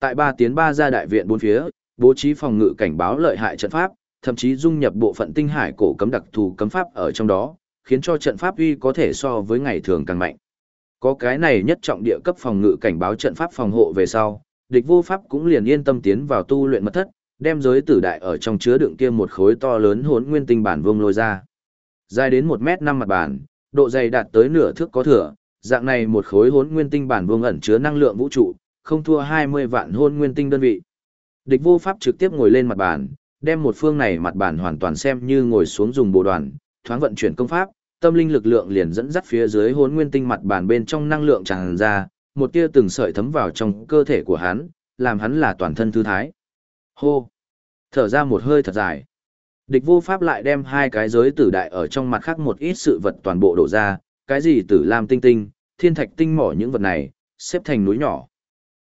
Tại ba tiến ba ra đại viện bốn phía, bố trí phòng ngự cảnh báo lợi hại trận pháp, thậm chí dung nhập bộ phận tinh hải cổ cấm đặc thù cấm pháp ở trong đó, khiến cho trận pháp uy có thể so với ngày thường càng mạnh. Có cái này nhất trọng địa cấp phòng ngự cảnh báo trận pháp phòng hộ về sau, địch vô pháp cũng liền yên tâm tiến vào tu luyện mật thất, đem giới tử đại ở trong chứa đựng kia một khối to lớn hốn nguyên tinh bản vương lôi ra. Dài đến 1 mét 5 mặt bản, độ dày đạt tới nửa thước có thừa, dạng này một khối hốn nguyên tinh bản vương ẩn chứa năng lượng vũ trụ, không thua 20 vạn hôn nguyên tinh đơn vị. Địch vô pháp trực tiếp ngồi lên mặt bản, đem một phương này mặt bản hoàn toàn xem như ngồi xuống dùng bộ đoàn, thoáng vận chuyển công pháp, tâm linh lực lượng liền dẫn dắt phía dưới hốn nguyên tinh mặt bản bên trong năng lượng tràn ra, một tia từng sợi thấm vào trong cơ thể của hắn, làm hắn là toàn thân thư thái. Hô! Thở ra một hơi thật dài. Địch vô pháp lại đem hai cái giới tử đại ở trong mặt khác một ít sự vật toàn bộ đổ ra, cái gì tử lam tinh tinh, thiên thạch tinh mỏ những vật này, xếp thành núi nhỏ.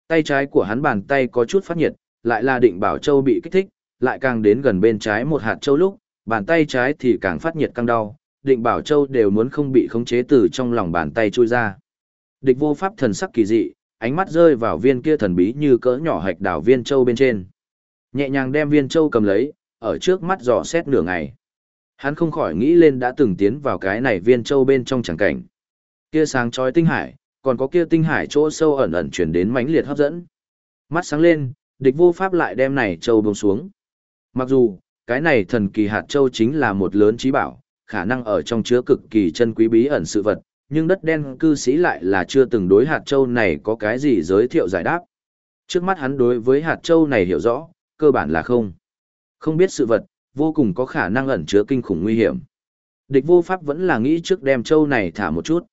Tay trái của hắn bàn tay có chút phát nhiệt, lại là định bảo châu bị kích thích, lại càng đến gần bên trái một hạt châu lúc, bàn tay trái thì càng phát nhiệt căng đau, định bảo châu đều muốn không bị khống chế từ trong lòng bàn tay trôi ra. Địch vô pháp thần sắc kỳ dị, ánh mắt rơi vào viên kia thần bí như cỡ nhỏ hạch đảo viên châu bên trên. Nhẹ nhàng đem viên châu cầm lấy, ở trước mắt dò xét nửa ngày. Hắn không khỏi nghĩ lên đã từng tiến vào cái này viên châu bên trong chẳng cảnh. Kia sáng chói tinh hải, còn có kia tinh hải chỗ sâu ẩn ẩn chuyển đến mãnh liệt hấp dẫn. Mắt sáng lên, địch vô pháp lại đem này châu bông xuống. Mặc dù, cái này thần kỳ hạt châu chính là một lớn trí bảo, khả năng ở trong chứa cực kỳ chân quý bí ẩn sự vật, nhưng đất đen cư sĩ lại là chưa từng đối hạt châu này có cái gì giới thiệu giải đáp. Trước mắt hắn đối với hạt châu này hiểu rõ, cơ bản là không. Không biết sự vật, vô cùng có khả năng ẩn chứa kinh khủng nguy hiểm. Địch vô pháp vẫn là nghĩ trước đem châu này thả một chút.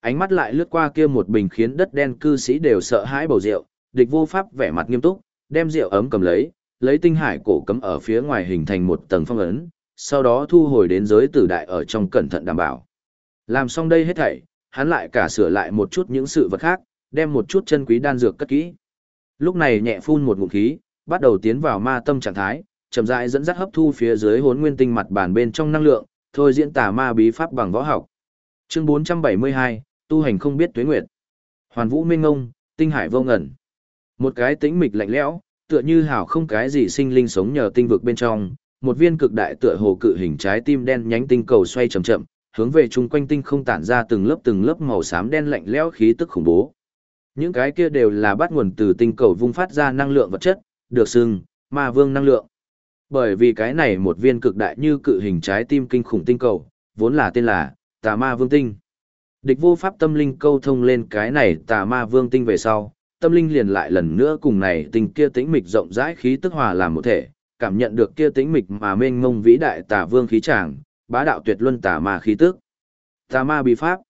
Ánh mắt lại lướt qua kia một bình khiến đất đen cư sĩ đều sợ hãi bầu rượu, địch vô pháp vẻ mặt nghiêm túc, đem rượu ấm cầm lấy, lấy tinh hải cổ cấm ở phía ngoài hình thành một tầng phong ấn, sau đó thu hồi đến giới tử đại ở trong cẩn thận đảm bảo. Làm xong đây hết thảy, hắn lại cả sửa lại một chút những sự vật khác, đem một chút chân quý đan dược cất kỹ. Lúc này nhẹ phun một ngụm khí, bắt đầu tiến vào ma tâm trạng thái, chậm rãi dẫn dắt hấp thu phía dưới hồn nguyên tinh mặt bản bên trong năng lượng, thôi diễn tà ma bí pháp bằng võ học. Chương 472, tu hành không biết tuế nguyệt. Hoàn vũ minh ngông, tinh hải vô ngẩn. Một cái tĩnh mịch lạnh lẽo, tựa như hảo không cái gì sinh linh sống nhờ tinh vực bên trong, một viên cực đại tựa hồ cự hình trái tim đen nhánh tinh cầu xoay chậm chậm, hướng về chung quanh tinh không tản ra từng lớp từng lớp màu xám đen lạnh lẽo khí tức khủng bố. Những cái kia đều là bắt nguồn từ tinh cầu vung phát ra năng lượng vật chất, được xưng ma vương năng lượng. Bởi vì cái này một viên cực đại như cự hình trái tim kinh khủng tinh cầu, vốn là tên là Tà Ma Vương Tinh. Địch vô pháp tâm linh câu thông lên cái này Tà Ma Vương Tinh về sau, tâm linh liền lại lần nữa cùng này tình kia tĩnh mịch rộng rãi khí tức hòa làm một thể, cảm nhận được kia tĩnh mịch mà mênh mông vĩ đại Tà Vương khí tràng, bá đạo tuyệt luân Tà Ma khí tức. Tà Ma bí pháp.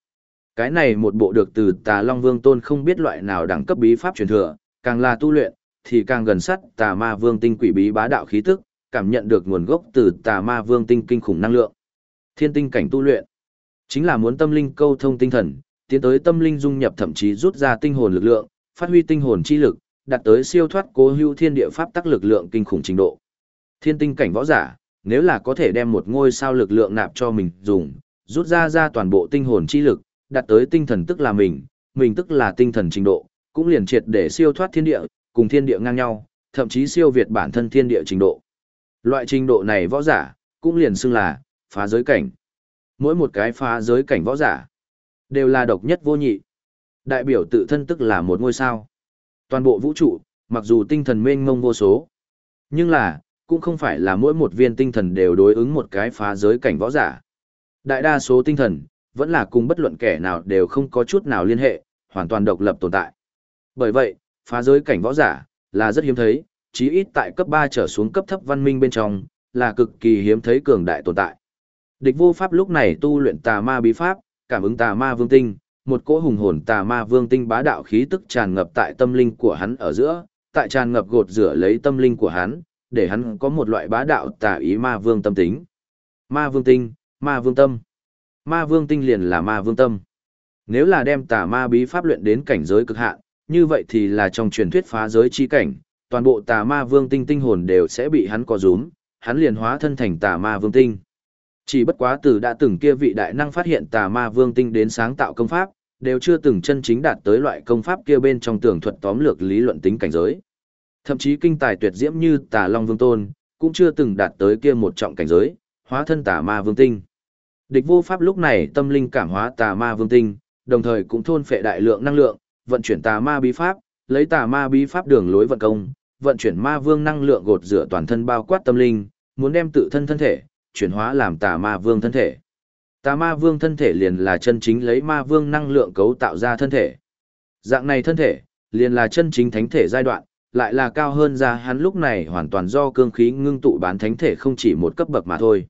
Cái này một bộ được từ Tà Long Vương Tôn không biết loại nào đẳng cấp bí pháp truyền thừa, càng là tu luyện thì càng gần sát Tà Ma Vương Tinh quỷ bí bá đạo khí tức, cảm nhận được nguồn gốc từ tà ma vương tinh kinh khủng năng lượng. Thiên tinh cảnh tu luyện, chính là muốn tâm linh câu thông tinh thần, tiến tới tâm linh dung nhập thậm chí rút ra tinh hồn lực lượng, phát huy tinh hồn chi lực, đạt tới siêu thoát cố hữu thiên địa pháp tắc lực lượng kinh khủng trình độ. Thiên tinh cảnh võ giả, nếu là có thể đem một ngôi sao lực lượng nạp cho mình dùng, rút ra ra toàn bộ tinh hồn chi lực, đạt tới tinh thần tức là mình, mình tức là tinh thần trình độ, cũng liền triệt để siêu thoát thiên địa, cùng thiên địa ngang nhau, thậm chí siêu việt bản thân thiên địa trình độ. Loại trình độ này võ giả, cũng liền xưng là phá giới cảnh. Mỗi một cái phá giới cảnh võ giả, đều là độc nhất vô nhị. Đại biểu tự thân tức là một ngôi sao. Toàn bộ vũ trụ, mặc dù tinh thần mênh mông vô số, nhưng là, cũng không phải là mỗi một viên tinh thần đều đối ứng một cái phá giới cảnh võ giả. Đại đa số tinh thần, vẫn là cùng bất luận kẻ nào đều không có chút nào liên hệ, hoàn toàn độc lập tồn tại. Bởi vậy, phá giới cảnh võ giả, là rất hiếm thấy, chí ít tại cấp 3 trở xuống cấp thấp văn minh bên trong, là cực kỳ hiếm thấy cường đại tồn tại. Địch vô pháp lúc này tu luyện tà ma bí pháp, cảm ứng tà ma vương tinh, một cỗ hùng hồn tà ma vương tinh bá đạo khí tức tràn ngập tại tâm linh của hắn ở giữa, tại tràn ngập gột rửa lấy tâm linh của hắn, để hắn có một loại bá đạo tà ý ma vương tâm tính. Ma vương tinh, ma vương tâm. Ma vương tinh liền là ma vương tâm. Nếu là đem tà ma bí pháp luyện đến cảnh giới cực hạn, như vậy thì là trong truyền thuyết phá giới chi cảnh, toàn bộ tà ma vương tinh tinh hồn đều sẽ bị hắn co rúm, hắn liền hóa thân thành tà ma vương tinh. Chỉ bất quá từ đã từng kia vị đại năng phát hiện tà ma vương tinh đến sáng tạo công pháp, đều chưa từng chân chính đạt tới loại công pháp kia bên trong tưởng thuật tóm lược lý luận tính cảnh giới. Thậm chí kinh tài tuyệt diễm như tà long vương tôn, cũng chưa từng đạt tới kia một trọng cảnh giới, hóa thân tà ma vương tinh. Địch vô pháp lúc này tâm linh cảm hóa tà ma vương tinh, đồng thời cũng thôn phệ đại lượng năng lượng, vận chuyển tà ma bí pháp, lấy tà ma bí pháp đường lối vận công, vận chuyển ma vương năng lượng gột rửa toàn thân bao quát tâm linh, muốn đem tự thân thân thể, chuyển hóa làm tà ma vương thân thể. Tà ma vương thân thể liền là chân chính lấy ma vương năng lượng cấu tạo ra thân thể. Dạng này thân thể, liền là chân chính thánh thể giai đoạn, lại là cao hơn ra hắn lúc này hoàn toàn do cương khí ngưng tụ bán thánh thể không chỉ một cấp bậc mà thôi.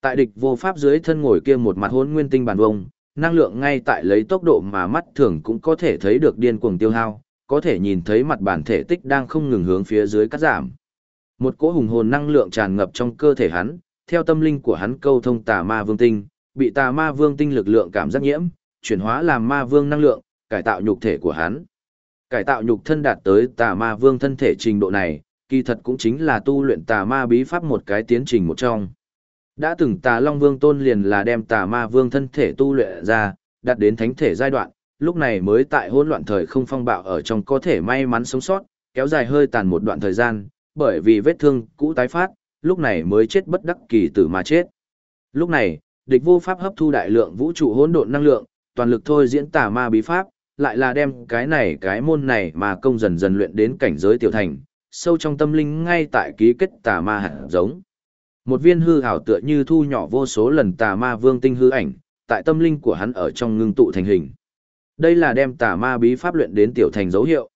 Tại địch vô pháp dưới thân ngồi kia một mặt hôn nguyên tinh bản vông, năng lượng ngay tại lấy tốc độ mà mắt thường cũng có thể thấy được điên cuồng tiêu hao, có thể nhìn thấy mặt bản thể tích đang không ngừng hướng phía dưới cắt giảm. Một cỗ hùng hồn năng lượng tràn ngập trong cơ thể hắn, theo tâm linh của hắn câu thông tà ma vương tinh, bị tà ma vương tinh lực lượng cảm giác nhiễm, chuyển hóa làm ma vương năng lượng, cải tạo nhục thể của hắn. Cải tạo nhục thân đạt tới tà ma vương thân thể trình độ này, kỳ thật cũng chính là tu luyện tà ma bí pháp một cái tiến trình một trong. Đã từng tà long vương tôn liền là đem tà ma vương thân thể tu luyện ra, đạt đến thánh thể giai đoạn, lúc này mới tại hỗn loạn thời không phong bạo ở trong có thể may mắn sống sót, kéo dài hơi tàn một đoạn thời gian, bởi vì vết thương cũ tái phát, lúc này mới chết bất đắc kỳ tử mà chết. Lúc này, địch vô pháp hấp thu đại lượng vũ trụ hỗn độn năng lượng, toàn lực thôi diễn tà ma bí pháp, lại là đem cái này cái môn này mà công dần dần luyện đến cảnh giới tiểu thành, sâu trong tâm linh ngay tại ký kết tà ma hạt giống. Một viên hư ảo tựa như thu nhỏ vô số lần tà ma vương tinh hư ảnh, tại tâm linh của hắn ở trong ngưng tụ thành hình. Đây là đem tà ma bí pháp luyện đến tiểu thành dấu hiệu.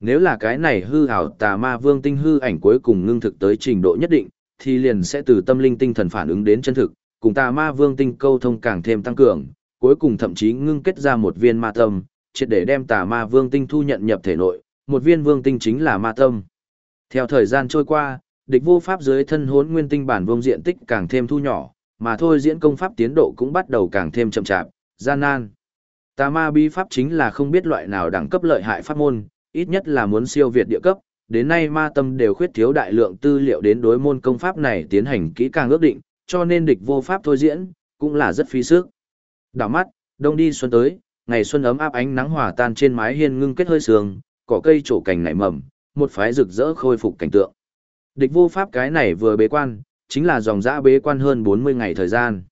Nếu là cái này hư ảo tà ma vương tinh hư ảnh cuối cùng ngưng thực tới trình độ nhất định, thì liền sẽ từ tâm linh tinh thần phản ứng đến chân thực, cùng tà ma vương tinh câu thông càng thêm tăng cường, cuối cùng thậm chí ngưng kết ra một viên ma tâm, triệt để đem tà ma vương tinh thu nhận nhập thể nội, một viên vương tinh chính là ma tâm. Theo thời gian trôi qua, địch vô pháp dưới thân hốn nguyên tinh bản vương diện tích càng thêm thu nhỏ, mà thôi diễn công pháp tiến độ cũng bắt đầu càng thêm chậm chạp, gian nan. Tà ma bí pháp chính là không biết loại nào đẳng cấp lợi hại pháp môn, ít nhất là muốn siêu việt địa cấp, đến nay ma tâm đều khuyết thiếu đại lượng tư liệu đến đối môn công pháp này tiến hành kỹ càng ước định, cho nên địch vô pháp thôi diễn, cũng là rất phí sức. Đảo mắt, đông đi xuân tới, ngày xuân ấm áp ánh nắng hòa tan trên mái hiên ngưng kết hơi sương, cỏ cây trổ cành nảy mầm, một phái rực rỡ khôi phục cảnh tượng. Địch vô pháp cái này vừa bế quan, chính là dòng dã bế quan hơn 40 ngày thời gian.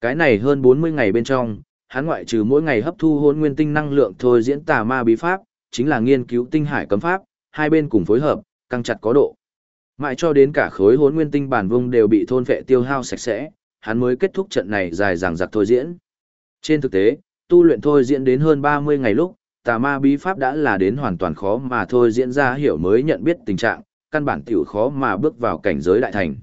Cái này hơn 40 ngày bên trong, hắn ngoại trừ mỗi ngày hấp thu hôn nguyên tinh năng lượng thôi diễn tà ma bí pháp, chính là nghiên cứu tinh hải cấm pháp, hai bên cùng phối hợp, căng chặt có độ. Mãi cho đến cả khối hôn nguyên tinh bản vung đều bị thôn vệ tiêu hao sạch sẽ, hắn mới kết thúc trận này dài dằng dặc thôi diễn. Trên thực tế, tu luyện thôi diễn đến hơn 30 ngày lúc, tà ma bí pháp đã là đến hoàn toàn khó mà thôi diễn ra hiểu mới nhận biết tình trạng, căn bản tiểu khó mà bước vào cảnh giới đại thành.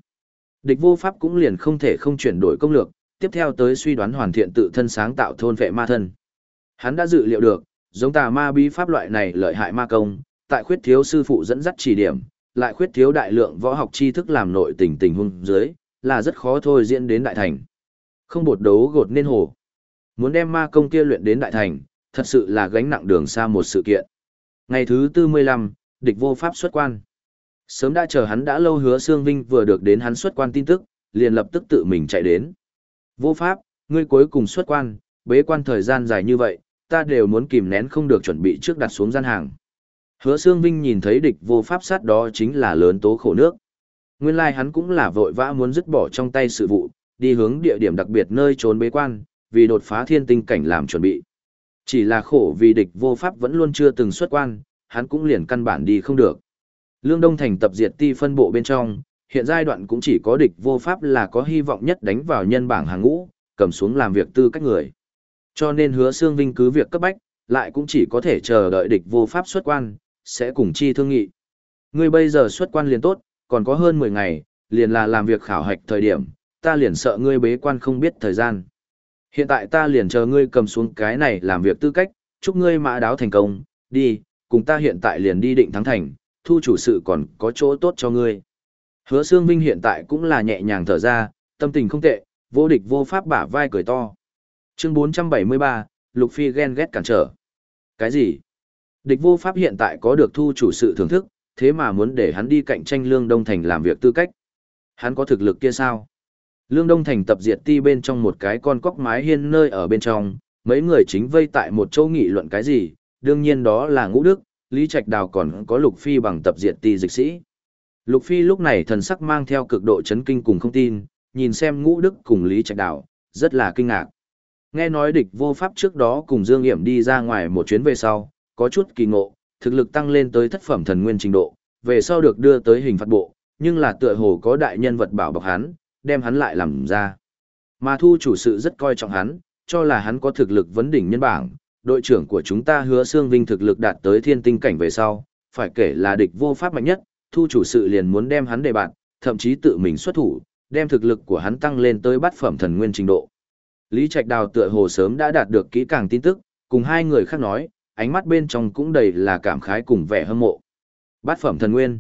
Địch vô pháp cũng liền không thể không chuyển đổi công lược, tiếp theo tới suy đoán hoàn thiện tự thân sáng tạo thôn vệ ma thân. Hắn đã dự liệu được, giống tà ma bí pháp loại này lợi hại ma công, tại khuyết thiếu sư phụ dẫn dắt chỉ điểm, lại khuyết thiếu đại lượng võ học tri thức làm nội tình tình huống dưới, là rất khó thôi diễn đến đại thành. Không bột đấu gột nên hồ. Muốn đem ma công kia luyện đến đại thành, thật sự là gánh nặng đường xa một sự kiện. Ngày thứ tư mươi lăm, địch vô pháp xuất quan. Sớm đã chờ hắn đã lâu hứa Sương Vinh vừa được đến hắn xuất quan tin tức, liền lập tức tự mình chạy đến. Vô pháp, ngươi cuối cùng xuất quan, bế quan thời gian dài như vậy, ta đều muốn kìm nén không được chuẩn bị trước đặt xuống gian hàng. Hứa Sương Vinh nhìn thấy địch vô pháp sát đó chính là lớn tố khổ nước. Nguyên lai like hắn cũng là vội vã muốn dứt bỏ trong tay sự vụ, đi hướng địa điểm đặc biệt nơi trốn bế quan, vì đột phá thiên tinh cảnh làm chuẩn bị. Chỉ là khổ vì địch vô pháp vẫn luôn chưa từng xuất quan, hắn cũng liền căn bản đi không được. Lương Đông Thành tập diệt ti phân bộ bên trong, hiện giai đoạn cũng chỉ có địch vô pháp là có hy vọng nhất đánh vào nhân bảng hàng ngũ, cầm xuống làm việc tư cách người. Cho nên hứa xương vinh cứ việc cấp bách, lại cũng chỉ có thể chờ đợi địch vô pháp xuất quan, sẽ cùng chi thương nghị. Ngươi bây giờ xuất quan liền tốt, còn có hơn 10 ngày, liền là làm việc khảo hạch thời điểm, ta liền sợ ngươi bế quan không biết thời gian. Hiện tại ta liền chờ ngươi cầm xuống cái này làm việc tư cách, chúc ngươi mã đáo thành công, đi, cùng ta hiện tại liền đi định thắng thành, thu chủ sự còn có chỗ tốt cho ngươi. Hứa Sương Vinh hiện tại cũng là nhẹ nhàng thở ra, tâm tình không tệ, vô địch vô pháp bả vai cười to. Chương 473, Lục Phi ghen ghét cản trở. Cái gì? Địch vô pháp hiện tại có được thu chủ sự thưởng thức, thế mà muốn để hắn đi cạnh tranh Lương Đông Thành làm việc tư cách. Hắn có thực lực kia sao? Lương Đông Thành tập diệt ti bên trong một cái con cóc mái hiên nơi ở bên trong, mấy người chính vây tại một chỗ nghị luận cái gì, đương nhiên đó là ngũ đức, Lý Trạch Đào còn có Lục Phi bằng tập diệt ti dịch sĩ. Lục Phi lúc này thần sắc mang theo cực độ chấn kinh cùng không tin, nhìn xem ngũ đức cùng Lý Trạch Đào, rất là kinh ngạc. Nghe nói địch vô pháp trước đó cùng Dương Hiểm đi ra ngoài một chuyến về sau, có chút kỳ ngộ, thực lực tăng lên tới thất phẩm thần nguyên trình độ, về sau được đưa tới hình phạt bộ, nhưng là tựa hồ có đại nhân vật bảo bọc hắn, đem hắn lại làm ra. Mà thu chủ sự rất coi trọng hắn, cho là hắn có thực lực vấn đỉnh nhân bảng, đội trưởng của chúng ta hứa xương vinh thực lực đạt tới thiên tinh cảnh về sau, phải kể là địch vô pháp mạnh nhất, thu chủ sự liền muốn đem hắn đề bạn, thậm chí tự mình xuất thủ, đem thực lực của hắn tăng lên tới bát phẩm thần nguyên trình độ. Lý Trạch Đào tựa hồ sớm đã đạt được kỹ càng tin tức, cùng hai người khác nói, ánh mắt bên trong cũng đầy là cảm khái cùng vẻ hâm mộ. Bát phẩm thần nguyên.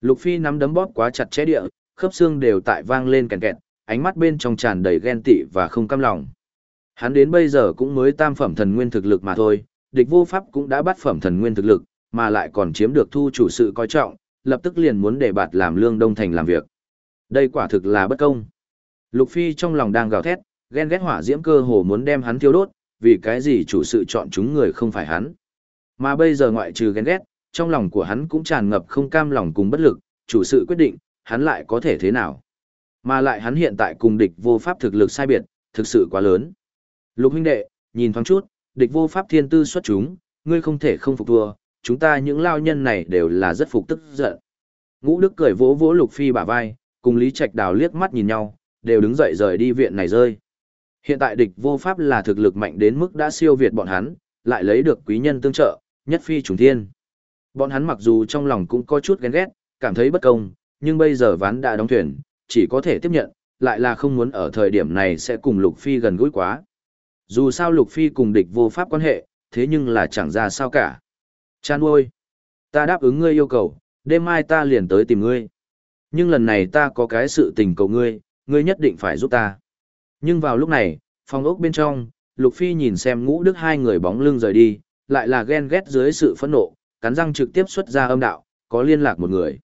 Lục Phi nắm đấm bóp quá chặt chẽ địa, khớp xương đều tại vang lên kèn kẹt, ánh mắt bên trong tràn đầy ghen tị và không cam lòng. Hắn đến bây giờ cũng mới tam phẩm thần nguyên thực lực mà thôi, địch vô pháp cũng đã bắt phẩm thần nguyên thực lực, mà lại còn chiếm được thu chủ sự coi trọng, lập tức liền muốn để bạt làm lương đông thành làm việc. Đây quả thực là bất công. Lục Phi trong lòng đang gào thét, ghen ghét hỏa diễm cơ hồ muốn đem hắn thiêu đốt, vì cái gì chủ sự chọn chúng người không phải hắn. Mà bây giờ ngoại trừ ghen ghét, trong lòng của hắn cũng tràn ngập không cam lòng cùng bất lực, chủ sự quyết định, hắn lại có thể thế nào. Mà lại hắn hiện tại cùng địch vô pháp thực lực sai biệt, thực sự quá lớn. Lục huynh đệ, nhìn thoáng chút, địch vô pháp thiên tư xuất chúng, ngươi không thể không phục thua, chúng ta những lao nhân này đều là rất phục tức giận. Ngũ Đức cười vỗ vỗ Lục Phi bả vai, cùng Lý Trạch Đào liếc mắt nhìn nhau, đều đứng dậy rời đi viện này rơi. Hiện tại địch vô pháp là thực lực mạnh đến mức đã siêu việt bọn hắn, lại lấy được quý nhân tương trợ, nhất phi trùng thiên. Bọn hắn mặc dù trong lòng cũng có chút ghen ghét, cảm thấy bất công, nhưng bây giờ ván đã đóng thuyền, chỉ có thể tiếp nhận, lại là không muốn ở thời điểm này sẽ cùng Lục Phi gần gũi quá. Dù sao Lục Phi cùng địch vô pháp quan hệ, thế nhưng là chẳng ra sao cả. Chan ôi! Ta đáp ứng ngươi yêu cầu, đêm mai ta liền tới tìm ngươi. Nhưng lần này ta có cái sự tình cầu ngươi, ngươi nhất định phải giúp ta. Nhưng vào lúc này, phòng ốc bên trong, Lục Phi nhìn xem ngũ đức hai người bóng lưng rời đi, lại là ghen ghét dưới sự phẫn nộ, cắn răng trực tiếp xuất ra âm đạo, có liên lạc một người.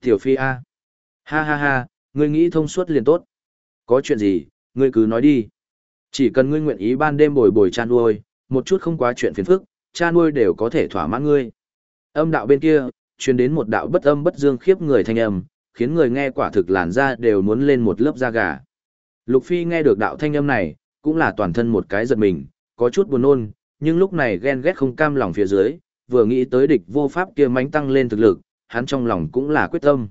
Tiểu Phi A. Ha ha ha, ngươi nghĩ thông suốt liền tốt. Có chuyện gì, ngươi cứ nói đi. Chỉ cần ngươi nguyện ý ban đêm bồi bồi cha nuôi, một chút không quá chuyện phiền phức, cha nuôi đều có thể thỏa mãn ngươi. Âm đạo bên kia, truyền đến một đạo bất âm bất dương khiếp người thanh âm, khiến người nghe quả thực làn da đều muốn lên một lớp da gà. Lục Phi nghe được đạo thanh âm này, cũng là toàn thân một cái giật mình, có chút buồn nôn, nhưng lúc này ghen ghét không cam lòng phía dưới, vừa nghĩ tới địch vô pháp kia mánh tăng lên thực lực, hắn trong lòng cũng là quyết tâm.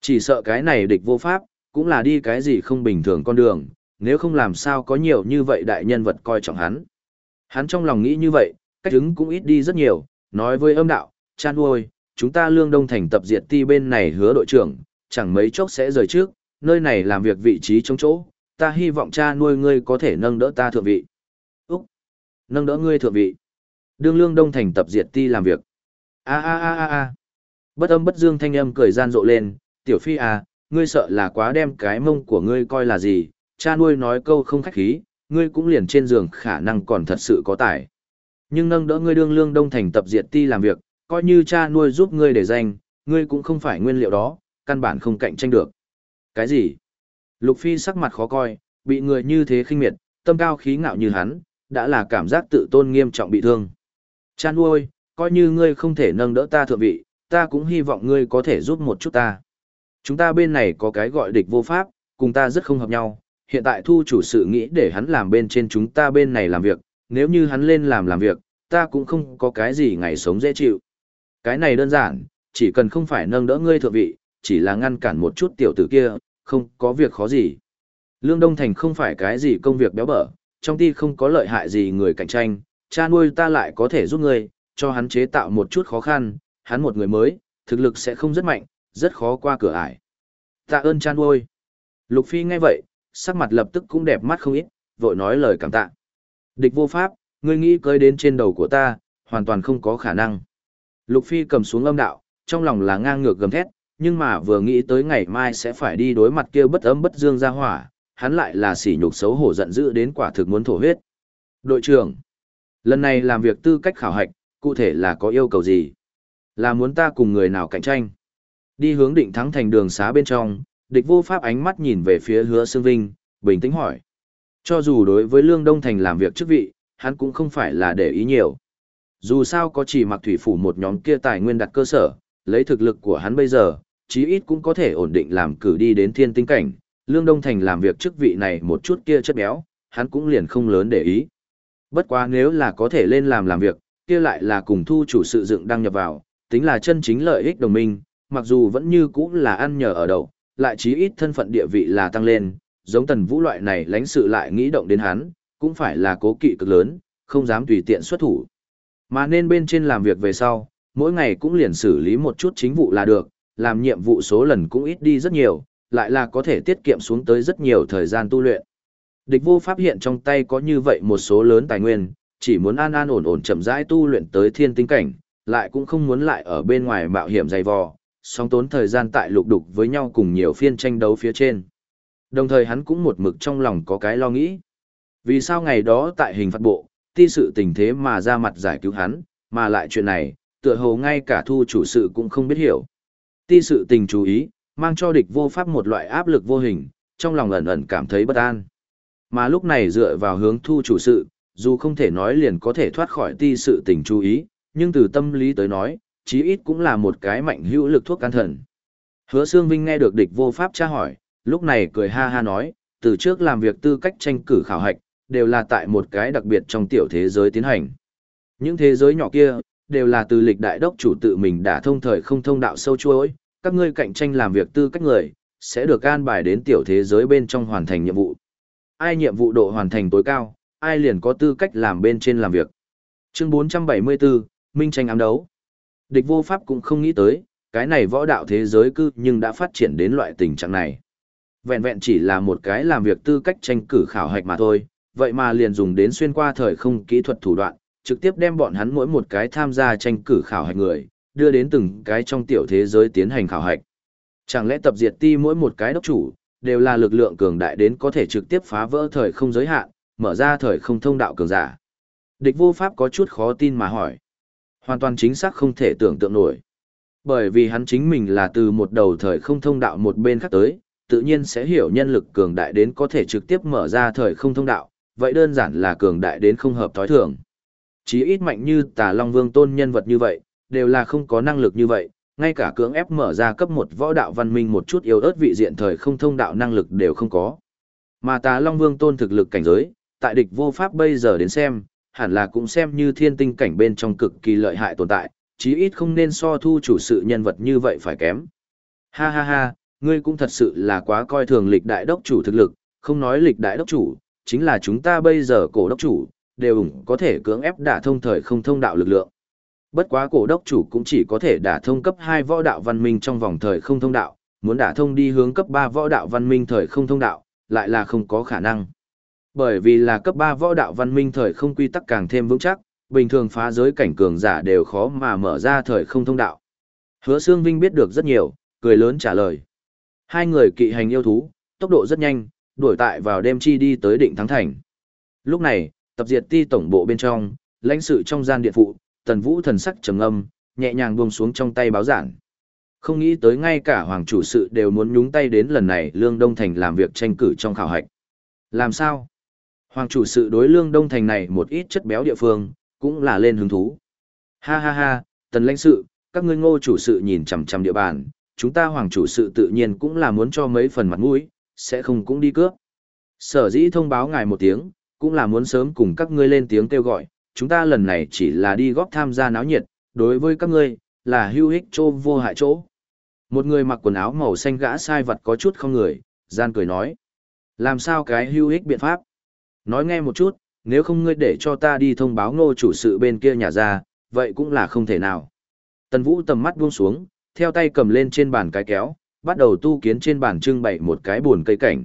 Chỉ sợ cái này địch vô pháp, cũng là đi cái gì không bình thường con đường, nếu không làm sao có nhiều như vậy đại nhân vật coi trọng hắn. Hắn trong lòng nghĩ như vậy, cách hứng cũng ít đi rất nhiều, nói với âm đạo, chan uôi, chúng ta lương đông thành tập diệt ti bên này hứa đội trưởng, chẳng mấy chốc sẽ rời trước, nơi này làm việc vị trí trong chỗ, ta hy vọng cha nuôi ngươi có thể nâng đỡ ta thượng vị. Úc! Nâng đỡ ngươi thượng vị. Đương lương đông thành tập diệt ti làm việc. a a a a a Bất âm bất dương thanh âm cười gian rộ lên, tiểu phi à, ngươi sợ là quá đem cái mông của ngươi coi là gì, cha nuôi nói câu không khách khí, ngươi cũng liền trên giường khả năng còn thật sự có tài. Nhưng nâng đỡ ngươi đương lương đông thành tập diệt ti làm việc, coi như cha nuôi giúp ngươi để danh, ngươi cũng không phải nguyên liệu đó, căn bản không cạnh tranh được. Cái gì? Lục Phi sắc mặt khó coi, bị người như thế khinh miệt, tâm cao khí ngạo như hắn, đã là cảm giác tự tôn nghiêm trọng bị thương. Cha nuôi, coi như ngươi không thể nâng đỡ ta thượng vị, ta cũng hy vọng ngươi có thể giúp một chút ta. Chúng ta bên này có cái gọi địch vô pháp, cùng ta rất không hợp nhau, hiện tại thu chủ sự nghĩ để hắn làm bên trên chúng ta bên này làm việc, nếu như hắn lên làm làm việc, ta cũng không có cái gì ngày sống dễ chịu. Cái này đơn giản, chỉ cần không phải nâng đỡ ngươi thượng vị, chỉ là ngăn cản một chút tiểu tử kia, không có việc khó gì. Lương Đông Thành không phải cái gì công việc béo bở, trong ty không có lợi hại gì người cạnh tranh, cha nuôi ta lại có thể giúp ngươi, cho hắn chế tạo một chút khó khăn, hắn một người mới, thực lực sẽ không rất mạnh, rất khó qua cửa ải. Tạ ơn cha nuôi. Lục Phi nghe vậy, sắc mặt lập tức cũng đẹp mắt không ít, vội nói lời cảm tạ. Địch vô pháp, ngươi nghĩ cơi đến trên đầu của ta, hoàn toàn không có khả năng. Lục Phi cầm xuống âm đạo, trong lòng là ngang ngược gầm thét, nhưng mà vừa nghĩ tới ngày mai sẽ phải đi đối mặt kia bất ấm bất dương ra hỏa, hắn lại là sỉ nhục xấu hổ giận dữ đến quả thực muốn thổ huyết. Đội trưởng, lần này làm việc tư cách khảo hạch, cụ thể là có yêu cầu gì? Là muốn ta cùng người nào cạnh tranh? Đi hướng định thắng thành đường xá bên trong, địch vô pháp ánh mắt nhìn về phía hứa Sương Vinh, bình tĩnh hỏi. Cho dù đối với Lương Đông Thành làm việc chức vị, hắn cũng không phải là để ý nhiều. Dù sao có chỉ mặc thủy phủ một nhóm kia tài nguyên đặt cơ sở, lấy thực lực của hắn bây giờ, chí ít cũng có thể ổn định làm cử đi đến thiên tinh cảnh. Lương Đông Thành làm việc chức vị này một chút kia chất béo, hắn cũng liền không lớn để ý. Bất quá nếu là có thể lên làm làm việc, kia lại là cùng thu chủ sự dựng đăng nhập vào, tính là chân chính lợi ích đồng minh, mặc dù vẫn như cũ là ăn nhờ ở đậu, lại chí ít thân phận địa vị là tăng lên, giống tần vũ loại này lãnh sự lại nghĩ động đến hắn, cũng phải là cố kỵ cực lớn, không dám tùy tiện xuất thủ. Mà nên bên trên làm việc về sau, mỗi ngày cũng liền xử lý một chút chính vụ là được, làm nhiệm vụ số lần cũng ít đi rất nhiều, lại là có thể tiết kiệm xuống tới rất nhiều thời gian tu luyện. Địch vô pháp hiện trong tay có như vậy một số lớn tài nguyên, chỉ muốn an an ổn ổn chậm rãi tu luyện tới thiên tinh cảnh, lại cũng không muốn lại ở bên ngoài mạo hiểm dày vò, song tốn thời gian tại lục đục với nhau cùng nhiều phiên tranh đấu phía trên. Đồng thời hắn cũng một mực trong lòng có cái lo nghĩ. Vì sao ngày đó tại hình phạt bộ, ti sự tình thế mà ra mặt giải cứu hắn, mà lại chuyện này, tựa hồ ngay cả thu chủ sự cũng không biết hiểu. Ti sự tình chú ý, mang cho địch vô pháp một loại áp lực vô hình, trong lòng ẩn ẩn cảm thấy bất an. Mà lúc này dựa vào hướng thu chủ sự, dù không thể nói liền có thể thoát khỏi ti sự tình chú ý, nhưng từ tâm lý tới nói, chí ít cũng là một cái mạnh hữu lực thuốc can thần. Hứa Sương Vinh nghe được địch vô pháp tra hỏi, lúc này cười ha ha nói, từ trước làm việc tư cách tranh cử khảo hạch, đều là tại một cái đặc biệt trong tiểu thế giới tiến hành. Những thế giới nhỏ kia, đều là từ lịch đại đốc chủ tự mình đã thông thời không thông đạo sâu chuối, các ngươi cạnh tranh làm việc tư cách người, sẽ được an bài đến tiểu thế giới bên trong hoàn thành nhiệm vụ. Ai nhiệm vụ độ hoàn thành tối cao, ai liền có tư cách làm bên trên làm việc. Chương 474, Minh tranh ám đấu. Địch vô pháp cũng không nghĩ tới, cái này võ đạo thế giới cư nhưng đã phát triển đến loại tình trạng này. Vẹn vẹn chỉ là một cái làm việc tư cách tranh cử khảo hạch mà thôi, vậy mà liền dùng đến xuyên qua thời không kỹ thuật thủ đoạn, trực tiếp đem bọn hắn mỗi một cái tham gia tranh cử khảo hạch người, đưa đến từng cái trong tiểu thế giới tiến hành khảo hạch. Chẳng lẽ tập diệt ti mỗi một cái đốc chủ, đều là lực lượng cường đại đến có thể trực tiếp phá vỡ thời không giới hạn, mở ra thời không thông đạo cường giả. Địch vô pháp có chút khó tin mà hỏi. Hoàn toàn chính xác không thể tưởng tượng nổi. Bởi vì hắn chính mình là từ một đầu thời không thông đạo một bên khác tới, tự nhiên sẽ hiểu nhân lực cường đại đến có thể trực tiếp mở ra thời không thông đạo, vậy đơn giản là cường đại đến không hợp thói thường. Chí ít mạnh như tà Long Vương tôn nhân vật như vậy, đều là không có năng lực như vậy, ngay cả cưỡng ép mở ra cấp một võ đạo văn minh một chút yếu ớt vị diện thời không thông đạo năng lực đều không có. Mà tà Long Vương tôn thực lực cảnh giới, tại địch vô pháp bây giờ đến xem, hẳn là cũng xem như thiên tinh cảnh bên trong cực kỳ lợi hại tồn tại, chí ít không nên so thu chủ sự nhân vật như vậy phải kém. Ha ha ha, ngươi cũng thật sự là quá coi thường lịch đại đốc chủ thực lực, không nói lịch đại đốc chủ, chính là chúng ta bây giờ cổ đốc chủ, đều ủng có thể cưỡng ép đả thông thời không thông đạo lực lượng. Bất quá cổ đốc chủ cũng chỉ có thể đả thông cấp 2 võ đạo văn minh trong vòng thời không thông đạo, muốn đả thông đi hướng cấp 3 võ đạo văn minh thời không thông đạo, lại là không có khả năng. Bởi vì là cấp 3 võ đạo văn minh thời không quy tắc càng thêm vững chắc, bình thường phá giới cảnh cường giả đều khó mà mở ra thời không thông đạo. Hứa Sương Vinh biết được rất nhiều, cười lớn trả lời. Hai người kỵ hành yêu thú, tốc độ rất nhanh, đuổi tại vào đêm chi đi tới định thắng thành. Lúc này, tập diệt ti tổng bộ bên trong, lãnh sự trong gian điện phụ, tần vũ thần sắc trầm âm, nhẹ nhàng buông xuống trong tay báo giản. Không nghĩ tới ngay cả hoàng chủ sự đều muốn nhúng tay đến lần này Lương Đông Thành làm việc tranh cử trong khảo hạch. Làm sao? Hoàng chủ sự đối Lương Đông Thành này một ít chất béo địa phương, cũng là lên hứng thú. Ha ha ha, tần lãnh sự, các ngươi ngô chủ sự nhìn chằm chằm địa bàn, chúng ta hoàng chủ sự tự nhiên cũng là muốn cho mấy phần mặt mũi, sẽ không cũng đi cướp. Sở dĩ thông báo ngài một tiếng, cũng là muốn sớm cùng các ngươi lên tiếng kêu gọi, chúng ta lần này chỉ là đi góp tham gia náo nhiệt, đối với các ngươi, là hưu hích chỗ vô hại chỗ. Một người mặc quần áo màu xanh gã sai vật có chút không người, gian cười nói. Làm sao cái hưu hích biện pháp? Nói nghe một chút, nếu không ngươi để cho ta đi thông báo ngô chủ sự bên kia nhà ra, vậy cũng là không thể nào. Tần Vũ tầm mắt buông xuống, theo tay cầm lên trên bàn cái kéo, bắt đầu tu kiến trên bàn trưng bày một cái buồn cây cảnh.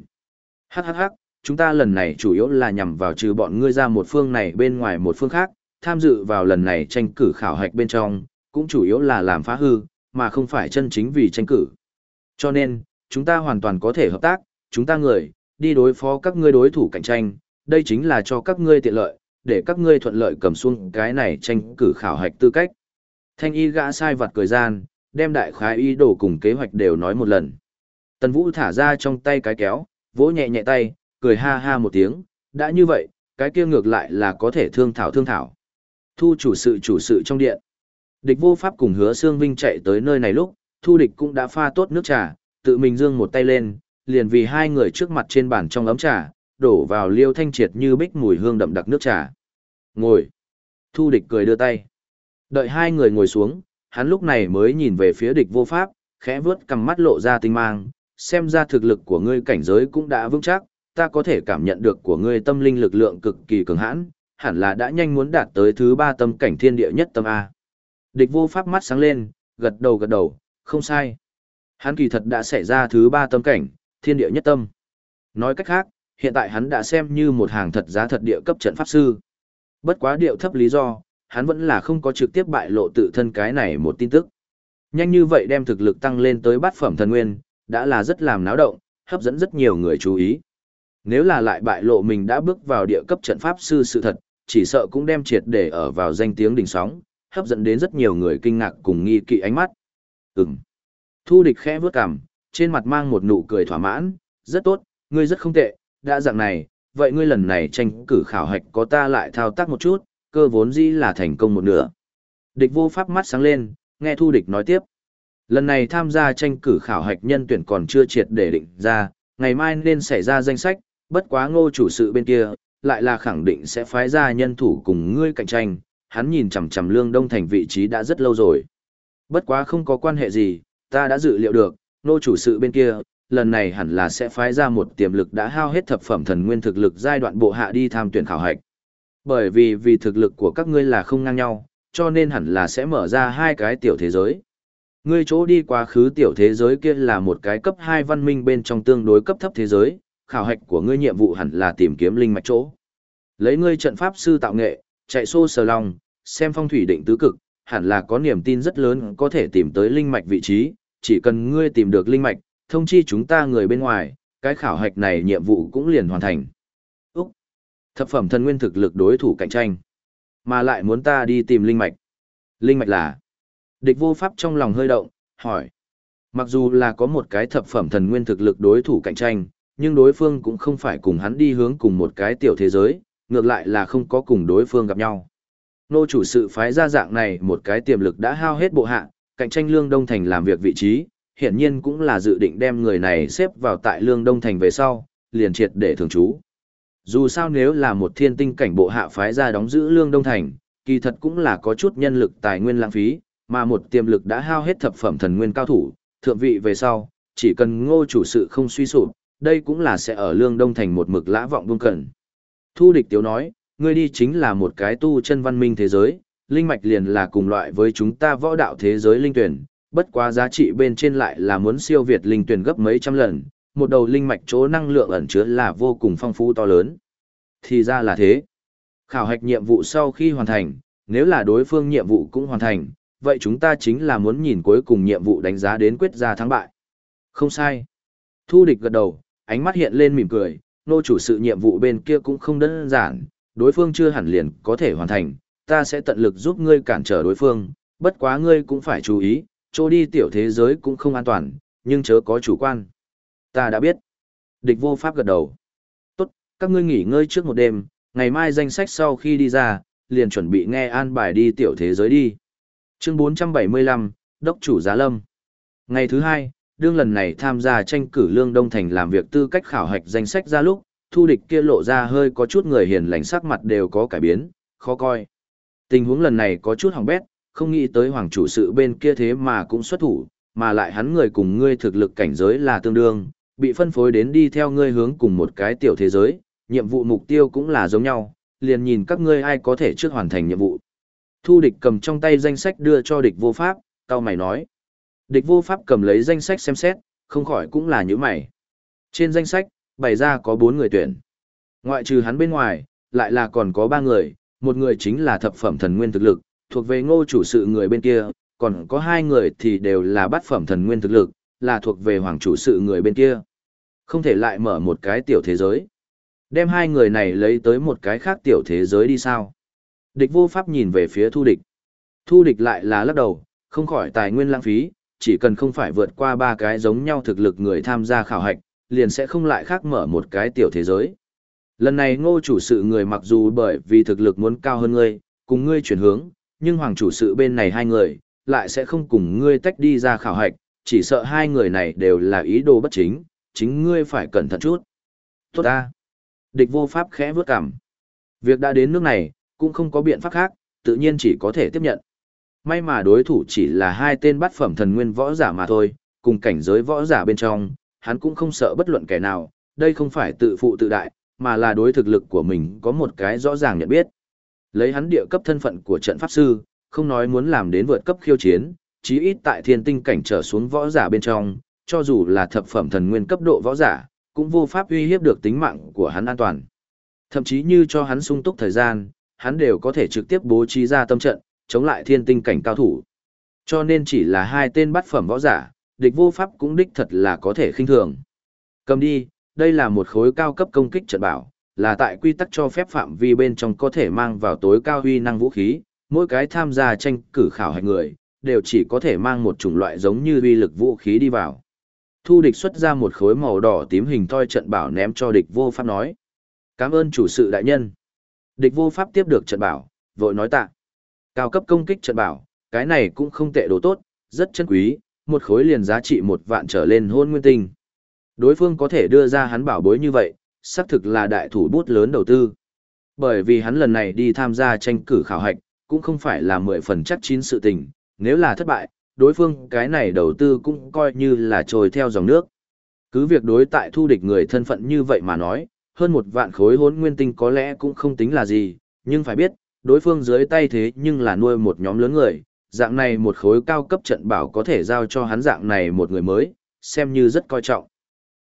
Hắc hắc hắc, chúng ta lần này chủ yếu là nhằm vào trừ bọn ngươi ra một phương này bên ngoài một phương khác, tham dự vào lần này tranh cử khảo hạch bên trong, cũng chủ yếu là làm phá hư, mà không phải chân chính vì tranh cử. Cho nên, chúng ta hoàn toàn có thể hợp tác, chúng ta người, đi đối phó các ngươi đối thủ cạnh tranh, đây chính là cho các ngươi tiện lợi, để các ngươi thuận lợi cầm xuống cái này tranh cử khảo hạch tư cách. Thanh y gã sai vặt cười gian, đem đại khái ý đồ cùng kế hoạch đều nói một lần. Tần Vũ thả ra trong tay cái kéo, vỗ nhẹ nhẹ tay, cười ha ha một tiếng, đã như vậy, cái kia ngược lại là có thể thương thảo thương thảo. Thu chủ sự chủ sự trong điện. Địch vô pháp cùng hứa Sương Vinh chạy tới nơi này lúc, thu địch cũng đã pha tốt nước trà, tự mình dương một tay lên, liền vì hai người trước mặt trên bàn trong ấm trà, đổ vào liêu thanh triệt như bích mùi hương đậm đặc nước trà. Ngồi. Thu địch cười đưa tay. Đợi hai người ngồi xuống, hắn lúc này mới nhìn về phía địch vô pháp, khẽ vướt cầm mắt lộ ra tinh mang, xem ra thực lực của ngươi cảnh giới cũng đã vững chắc, ta có thể cảm nhận được của ngươi tâm linh lực lượng cực kỳ cường hãn, hẳn là đã nhanh muốn đạt tới thứ ba tâm cảnh thiên địa nhất tâm A. Địch vô pháp mắt sáng lên, gật đầu gật đầu, không sai. Hắn kỳ thật đã xảy ra thứ ba tâm cảnh, thiên địa nhất tâm. Nói cách khác, hiện tại hắn đã xem như một hàng thật giá thật địa cấp trận pháp sư. Bất quá điệu thấp lý do, hắn vẫn là không có trực tiếp bại lộ tự thân cái này một tin tức. Nhanh như vậy đem thực lực tăng lên tới bát phẩm thần nguyên, đã là rất làm náo động, hấp dẫn rất nhiều người chú ý. Nếu là lại bại lộ mình đã bước vào địa cấp trận pháp sư sự thật, chỉ sợ cũng đem triệt để ở vào danh tiếng đỉnh sóng, hấp dẫn đến rất nhiều người kinh ngạc cùng nghi kỵ ánh mắt. Ừm. Thu địch khẽ vướt cằm, trên mặt mang một nụ cười thỏa mãn, rất tốt, ngươi rất không tệ, đã dạng này, vậy ngươi lần này tranh cử khảo hạch có ta lại thao tác một chút, cơ vốn dĩ là thành công một nửa. Địch vô pháp mắt sáng lên, nghe thu địch nói tiếp. Lần này tham gia tranh cử khảo hạch nhân tuyển còn chưa triệt để định ra, ngày mai nên xảy ra danh sách, bất quá ngô chủ sự bên kia, lại là khẳng định sẽ phái ra nhân thủ cùng ngươi cạnh tranh, hắn nhìn chằm chằm lương đông thành vị trí đã rất lâu rồi. Bất quá không có quan hệ gì, ta đã dự liệu được, ngô chủ sự bên kia, lần này hẳn là sẽ phái ra một tiềm lực đã hao hết thập phẩm thần nguyên thực lực giai đoạn bộ hạ đi tham tuyển khảo hạch. Bởi vì vì thực lực của các ngươi là không ngang nhau, cho nên hẳn là sẽ mở ra hai cái tiểu thế giới. Ngươi chỗ đi quá khứ tiểu thế giới kia là một cái cấp 2 văn minh bên trong tương đối cấp thấp thế giới, khảo hạch của ngươi nhiệm vụ hẳn là tìm kiếm linh mạch chỗ. Lấy ngươi trận pháp sư tạo nghệ, chạy xô sờ lòng, xem phong thủy định tứ cực, hẳn là có niềm tin rất lớn có thể tìm tới linh mạch vị trí, chỉ cần ngươi tìm được linh mạch, thông chi chúng ta người bên ngoài, cái khảo hạch này nhiệm vụ cũng liền hoàn thành. Úc! Thập phẩm thần nguyên thực lực đối thủ cạnh tranh. Mà lại muốn ta đi tìm linh mạch. Linh mạch là? Địch vô pháp trong lòng hơi động, hỏi. Mặc dù là có một cái thập phẩm thần nguyên thực lực đối thủ cạnh tranh, nhưng đối phương cũng không phải cùng hắn đi hướng cùng một cái tiểu thế giới, ngược lại là không có cùng đối phương gặp nhau. Nô chủ sự phái ra dạng này một cái tiềm lực đã hao hết bộ hạ, cạnh tranh Lương Đông Thành làm việc vị trí, hiển nhiên cũng là dự định đem người này xếp vào tại Lương Đông Thành về sau, liền triệt để thường trú. Dù sao nếu là một thiên tinh cảnh bộ hạ phái ra đóng giữ Lương Đông Thành, kỳ thật cũng là có chút nhân lực tài nguyên lãng phí, mà một tiềm lực đã hao hết thập phẩm thần nguyên cao thủ, thượng vị về sau, chỉ cần ngô chủ sự không suy sụp, đây cũng là sẽ ở Lương Đông Thành một mực lã vọng buông cẩn. Thu địch tiếu nói, ngươi đi chính là một cái tu chân văn minh thế giới, linh mạch liền là cùng loại với chúng ta võ đạo thế giới linh tuyển, bất quá giá trị bên trên lại là muốn siêu việt linh tuyển gấp mấy trăm lần, một đầu linh mạch chỗ năng lượng ẩn chứa là vô cùng phong phú to lớn. Thì ra là thế. Khảo hạch nhiệm vụ sau khi hoàn thành, nếu là đối phương nhiệm vụ cũng hoàn thành, vậy chúng ta chính là muốn nhìn cuối cùng nhiệm vụ đánh giá đến quyết ra thắng bại. Không sai. Thu địch gật đầu, ánh mắt hiện lên mỉm cười, nô chủ sự nhiệm vụ bên kia cũng không đơn giản, đối phương chưa hẳn liền có thể hoàn thành, ta sẽ tận lực giúp ngươi cản trở đối phương, bất quá ngươi cũng phải chú ý, chỗ đi tiểu thế giới cũng không an toàn, nhưng chớ có chủ quan. Ta đã biết. Địch vô pháp gật đầu. Tốt, các ngươi nghỉ ngơi trước một đêm, ngày mai danh sách sau khi đi ra, liền chuẩn bị nghe an bài đi tiểu thế giới đi. Chương 475, Đốc chủ Giá Lâm. Ngày thứ hai, đương lần này tham gia tranh cử Lương Đông Thành làm việc tư cách khảo hạch danh sách ra lúc, thu địch kia lộ ra hơi có chút người hiền lành sắc mặt đều có cải biến, khó coi. Tình huống lần này có chút hỏng bét, không nghĩ tới hoàng chủ sự bên kia thế mà cũng xuất thủ, mà lại hắn người cùng ngươi thực lực cảnh giới là tương đương, bị phân phối đến đi theo ngươi hướng cùng một cái tiểu thế giới, nhiệm vụ mục tiêu cũng là giống nhau, liền nhìn các ngươi ai có thể trước hoàn thành nhiệm vụ. Thu địch cầm trong tay danh sách đưa cho địch vô pháp, tao mày nói. Địch vô pháp cầm lấy danh sách xem xét, không khỏi cũng là những mày. Trên danh sách, bày ra có bốn người tuyển. Ngoại trừ hắn bên ngoài, lại là còn có ba người, một người chính là thập phẩm thần nguyên thực lực, thuộc về ngô chủ sự người bên kia, còn có hai người thì đều là bát phẩm thần nguyên thực lực, là thuộc về hoàng chủ sự người bên kia. Không thể lại mở một cái tiểu thế giới. Đem hai người này lấy tới một cái khác tiểu thế giới đi sao. Địch vô pháp nhìn về phía thu địch. Thu địch lại là lắc đầu, không khỏi tài nguyên lãng phí, chỉ cần không phải vượt qua ba cái giống nhau thực lực người tham gia khảo hạch, liền sẽ không lại khác mở một cái tiểu thế giới. Lần này ngô chủ sự người mặc dù bởi vì thực lực muốn cao hơn ngươi, cùng ngươi chuyển hướng, nhưng hoàng chủ sự bên này hai người, lại sẽ không cùng ngươi tách đi ra khảo hạch, chỉ sợ hai người này đều là ý đồ bất chính, chính ngươi phải cẩn thận chút. Tốt ta. Địch vô pháp khẽ vớt cảm. Việc đã đến nước này, cũng không có biện pháp khác, tự nhiên chỉ có thể tiếp nhận. May mà đối thủ chỉ là hai tên bắt phẩm thần nguyên võ giả mà thôi, cùng cảnh giới võ giả bên trong, hắn cũng không sợ bất luận kẻ nào, đây không phải tự phụ tự đại, mà là đối thực lực của mình có một cái rõ ràng nhận biết. Lấy hắn địa cấp thân phận của trận pháp sư, không nói muốn làm đến vượt cấp khiêu chiến, chí ít tại thiên tinh cảnh trở xuống võ giả bên trong, cho dù là thập phẩm thần nguyên cấp độ võ giả, cũng vô pháp uy hiếp được tính mạng của hắn an toàn. Thậm chí như cho hắn sung túc thời gian, hắn đều có thể trực tiếp bố trí ra tâm trận, chống lại thiên tinh cảnh cao thủ. Cho nên chỉ là hai tên bắt phẩm võ giả, địch vô pháp cũng đích thật là có thể khinh thường. Cầm đi, đây là một khối cao cấp công kích trận bảo, là tại quy tắc cho phép phạm vi bên trong có thể mang vào tối cao huy năng vũ khí, mỗi cái tham gia tranh cử khảo hạch người, đều chỉ có thể mang một chủng loại giống như uy lực vũ khí đi vào. Thu địch xuất ra một khối màu đỏ tím hình toi trận bảo ném cho địch vô pháp nói. Cảm ơn chủ sự đại nhân. Địch vô pháp tiếp được trận bảo, vội nói tạ. Cao cấp công kích trận bảo, cái này cũng không tệ đồ tốt, rất chân quý, một khối liền giá trị một vạn trở lên hôn nguyên tinh. Đối phương có thể đưa ra hắn bảo bối như vậy, xác thực là đại thủ bút lớn đầu tư. Bởi vì hắn lần này đi tham gia tranh cử khảo hạch, cũng không phải là mười phần chắc chín sự tình, nếu là thất bại, đối phương cái này đầu tư cũng coi như là trôi theo dòng nước. Cứ việc đối tại thu địch người thân phận như vậy mà nói, hơn một vạn khối hốn nguyên tinh có lẽ cũng không tính là gì, nhưng phải biết, đối phương dưới tay thế nhưng là nuôi một nhóm lớn người, dạng này một khối cao cấp trận bảo có thể giao cho hắn dạng này một người mới, xem như rất coi trọng.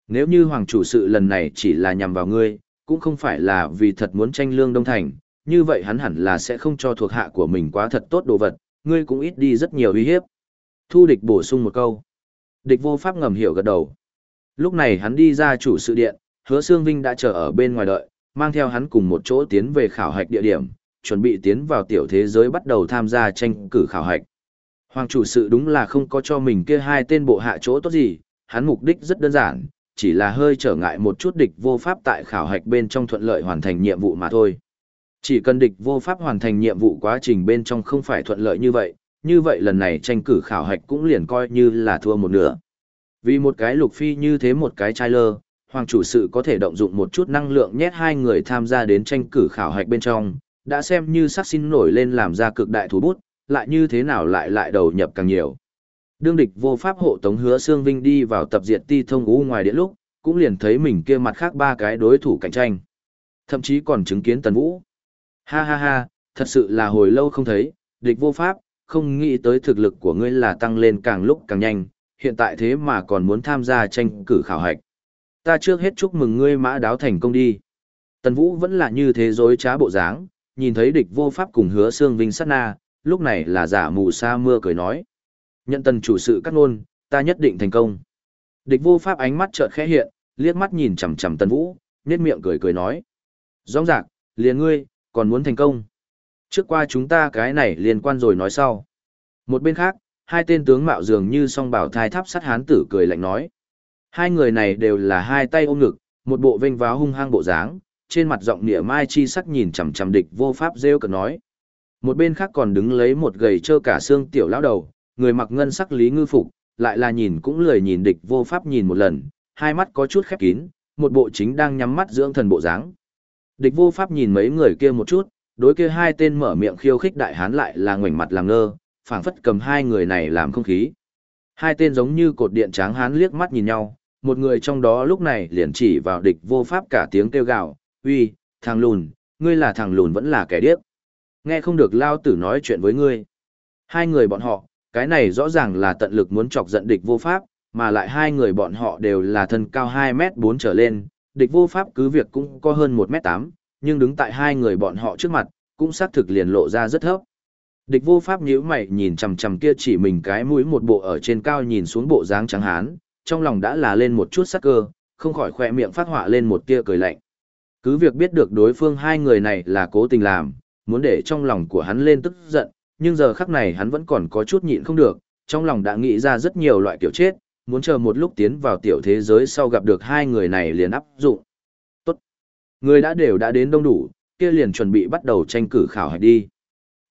Nếu như hoàng chủ sự lần này chỉ là nhằm vào ngươi, cũng không phải là vì thật muốn tranh lương đông thành, như vậy hắn hẳn là sẽ không cho thuộc hạ của mình quá thật tốt đồ vật, ngươi cũng ít đi rất nhiều uy hiếp. Thu địch bổ sung một câu. Địch vô pháp ngầm hiểu gật đầu. Lúc này hắn đi ra chủ sự điện, hứa Sương Vinh đã chờ ở bên ngoài đợi, mang theo hắn cùng một chỗ tiến về khảo hạch địa điểm, chuẩn bị tiến vào tiểu thế giới bắt đầu tham gia tranh cử khảo hạch. Hoàng chủ sự đúng là không có cho mình kia hai tên bộ hạ chỗ tốt gì, hắn mục đích rất đơn giản, chỉ là hơi trở ngại một chút địch vô pháp tại khảo hạch bên trong thuận lợi hoàn thành nhiệm vụ mà thôi. Chỉ cần địch vô pháp hoàn thành nhiệm vụ quá trình bên trong không phải thuận lợi như vậy, như vậy lần này tranh cử khảo hạch cũng liền coi như là thua một nửa. Vì một cái lục phi như thế một cái trai lơ, hoàng chủ sự có thể động dụng một chút năng lượng nhét hai người tham gia đến tranh cử khảo hạch bên trong, đã xem như sắc xin nổi lên làm ra cực đại thủ bút, lại như thế nào lại lại đầu nhập càng nhiều. Đương địch vô pháp hộ tống hứa xương Vinh đi vào tập diệt ti thông u ngoài điện lúc, cũng liền thấy mình kia mặt khác ba cái đối thủ cạnh tranh. Thậm chí còn chứng kiến tần vũ. Ha ha ha, thật sự là hồi lâu không thấy, địch vô pháp, không nghĩ tới thực lực của ngươi là tăng lên càng lúc càng nhanh, hiện tại thế mà còn muốn tham gia tranh cử khảo hạch. Ta trước hết chúc mừng ngươi mã đáo thành công đi. Tần Vũ vẫn là như thế dối trá bộ dáng, nhìn thấy địch vô pháp cùng hứa xương vinh sát na, lúc này là giả mù sa mưa cười nói. Nhận tần chủ sự cắt ngôn, ta nhất định thành công. Địch vô pháp ánh mắt chợt khẽ hiện, liếc mắt nhìn chằm chằm tần vũ, nhếch miệng cười cười nói. Rõ ràng, liền ngươi, còn muốn thành công. Trước qua chúng ta cái này liên quan rồi nói sau. Một bên khác, hai tên tướng mạo dường như song bảo thai tháp sắt hán tử cười lạnh nói. Hai người này đều là hai tay ôm ngực, một bộ vênh váo hung hăng bộ dáng, trên mặt giọng nịa mai chi sắc nhìn chằm chằm địch vô pháp rêu cợt nói. Một bên khác còn đứng lấy một gầy trơ cả xương tiểu lão đầu, người mặc ngân sắc lý ngư phục, lại là nhìn cũng lười nhìn địch vô pháp nhìn một lần, hai mắt có chút khép kín, một bộ chính đang nhắm mắt dưỡng thần bộ dáng. Địch vô pháp nhìn mấy người kia một chút, đối kia hai tên mở miệng khiêu khích đại hán lại là ngoảnh mặt làm ngơ, phảng phất cầm hai người này làm không khí. Hai tên giống như cột điện tráng hán liếc mắt nhìn nhau, một người trong đó lúc này liền chỉ vào địch vô pháp cả tiếng kêu gào, uy, thằng lùn, ngươi là thằng lùn vẫn là kẻ điếc. Nghe không được lao tử nói chuyện với ngươi. Hai người bọn họ, cái này rõ ràng là tận lực muốn chọc giận địch vô pháp, mà lại hai người bọn họ đều là thân cao 2 mét 4 trở lên, địch vô pháp cứ việc cũng có hơn 1 mét 8, nhưng đứng tại hai người bọn họ trước mặt, cũng xác thực liền lộ ra rất thấp. Địch vô pháp nhíu mày nhìn chằm chằm kia chỉ mình cái mũi một bộ ở trên cao nhìn xuống bộ dáng trắng hán, trong lòng đã là lên một chút sắc cơ, không khỏi khỏe miệng phát họa lên một tia cười lạnh. Cứ việc biết được đối phương hai người này là cố tình làm, muốn để trong lòng của hắn lên tức giận, nhưng giờ khắc này hắn vẫn còn có chút nhịn không được, trong lòng đã nghĩ ra rất nhiều loại kiểu chết, muốn chờ một lúc tiến vào tiểu thế giới sau gặp được hai người này liền áp dụng. Tốt. Người đã đều đã đến đông đủ, kia liền chuẩn bị bắt đầu tranh cử khảo hạch đi.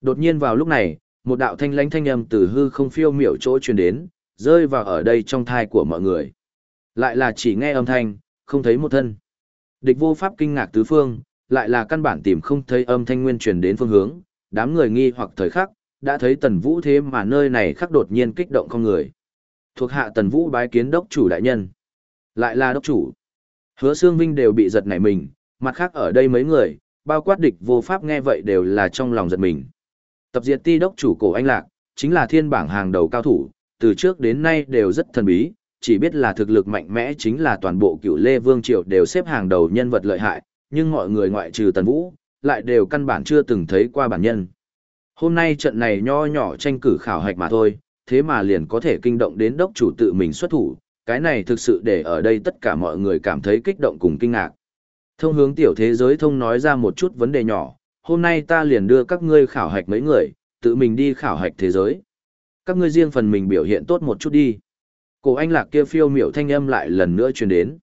Đột nhiên vào lúc này, một đạo thanh lãnh thanh âm từ hư không phiêu miểu chỗ truyền đến, rơi vào ở đây trong thai của mọi người. Lại là chỉ nghe âm thanh, không thấy một thân. Địch vô pháp kinh ngạc tứ phương, lại là căn bản tìm không thấy âm thanh nguyên truyền đến phương hướng, đám người nghi hoặc thời khắc, đã thấy tần vũ thế mà nơi này khắc đột nhiên kích động con người. Thuộc hạ tần vũ bái kiến đốc chủ đại nhân. Lại là đốc chủ. Hứa xương vinh đều bị giật nảy mình, mặt khác ở đây mấy người, bao quát địch vô pháp nghe vậy đều là trong lòng giật mình. Tập diệt ti đốc chủ cổ anh lạc, chính là thiên bảng hàng đầu cao thủ, từ trước đến nay đều rất thần bí, chỉ biết là thực lực mạnh mẽ chính là toàn bộ cựu Lê Vương Triều đều xếp hàng đầu nhân vật lợi hại, nhưng mọi người ngoại trừ Tần Vũ, lại đều căn bản chưa từng thấy qua bản nhân. Hôm nay trận này nho nhỏ tranh cử khảo hạch mà thôi, thế mà liền có thể kinh động đến đốc chủ tự mình xuất thủ, cái này thực sự để ở đây tất cả mọi người cảm thấy kích động cùng kinh ngạc. Thông hướng tiểu thế giới thông nói ra một chút vấn đề nhỏ, hôm nay ta liền đưa các ngươi khảo hạch mấy người, tự mình đi khảo hạch thế giới. Các ngươi riêng phần mình biểu hiện tốt một chút đi. Cổ anh lạc kia phiêu miểu thanh âm lại lần nữa truyền đến.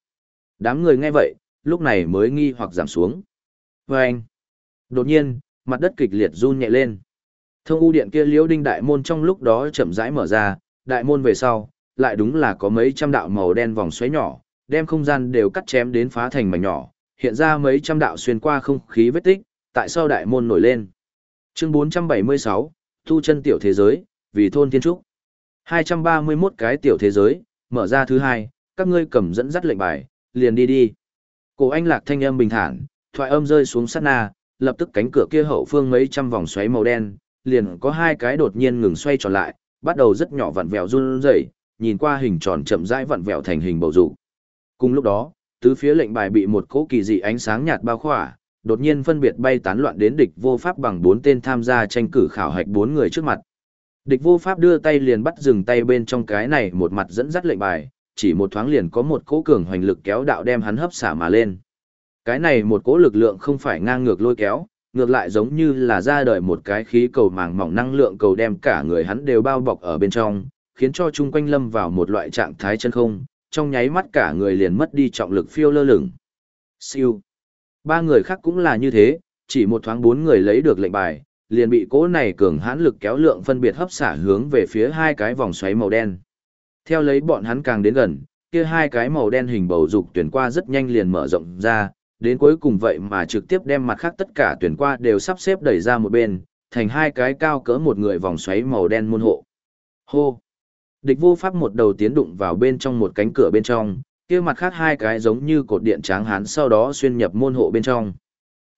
Đám người nghe vậy, lúc này mới nghi hoặc giảm xuống. Và anh, đột nhiên, mặt đất kịch liệt run nhẹ lên. Thông u điện kia liễu đinh đại môn trong lúc đó chậm rãi mở ra, đại môn về sau, lại đúng là có mấy trăm đạo màu đen vòng xoáy nhỏ, đem không gian đều cắt chém đến phá thành mảnh nhỏ, hiện ra mấy trăm đạo xuyên qua không khí vết tích, tại sao đại môn nổi lên. Chương 476, thu chân tiểu thế giới, vì thôn thiên trúc. 231 cái tiểu thế giới, mở ra thứ hai, các ngươi cầm dẫn dắt lệnh bài, liền đi đi. Cổ anh lạc thanh âm bình thản, thoại âm rơi xuống sát na, lập tức cánh cửa kia hậu phương mấy trăm vòng xoáy màu đen, liền có hai cái đột nhiên ngừng xoay tròn lại, bắt đầu rất nhỏ vặn vẹo run rẩy, nhìn qua hình tròn chậm rãi vặn vẹo thành hình bầu dục. Cùng lúc đó, tứ phía lệnh bài bị một cỗ kỳ dị ánh sáng nhạt bao khỏa, đột nhiên phân biệt bay tán loạn đến địch vô pháp bằng bốn tên tham gia tranh cử khảo hạch bốn người trước mặt. Địch vô pháp đưa tay liền bắt dừng tay bên trong cái này một mặt dẫn dắt lệnh bài, chỉ một thoáng liền có một cỗ cường hoành lực kéo đạo đem hắn hấp xả mà lên. Cái này một cỗ lực lượng không phải ngang ngược lôi kéo, ngược lại giống như là ra đời một cái khí cầu màng mỏng năng lượng cầu đem cả người hắn đều bao bọc ở bên trong, khiến cho chung quanh lâm vào một loại trạng thái chân không, trong nháy mắt cả người liền mất đi trọng lực phiêu lơ lửng. Siêu. Ba người khác cũng là như thế, chỉ một thoáng bốn người lấy được lệnh bài, liền bị cỗ này cường hãn lực kéo lượng phân biệt hấp xả hướng về phía hai cái vòng xoáy màu đen. Theo lấy bọn hắn càng đến gần, kia hai cái màu đen hình bầu dục tuyển qua rất nhanh liền mở rộng ra, đến cuối cùng vậy mà trực tiếp đem mặt khác tất cả tuyển qua đều sắp xếp đẩy ra một bên, thành hai cái cao cỡ một người vòng xoáy màu đen môn hộ. Hô! Địch vô pháp một đầu tiến đụng vào bên trong một cánh cửa bên trong, kia mặt khác hai cái giống như cột điện tráng hán sau đó xuyên nhập môn hộ bên trong.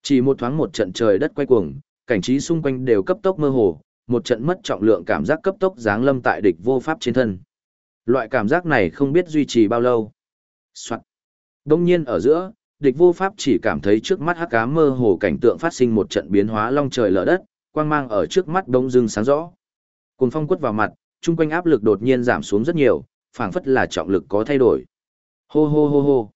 Chỉ một thoáng một trận trời đất quay cuồng, cảnh trí xung quanh đều cấp tốc mơ hồ, một trận mất trọng lượng cảm giác cấp tốc giáng lâm tại địch vô pháp trên thân. Loại cảm giác này không biết duy trì bao lâu. Soạn. Đông nhiên ở giữa, địch vô pháp chỉ cảm thấy trước mắt hắc cá mơ hồ cảnh tượng phát sinh một trận biến hóa long trời lở đất, quang mang ở trước mắt đông dưng sáng rõ. Cùng phong quất vào mặt, chung quanh áp lực đột nhiên giảm xuống rất nhiều, phảng phất là trọng lực có thay đổi. Hô hô hô hô.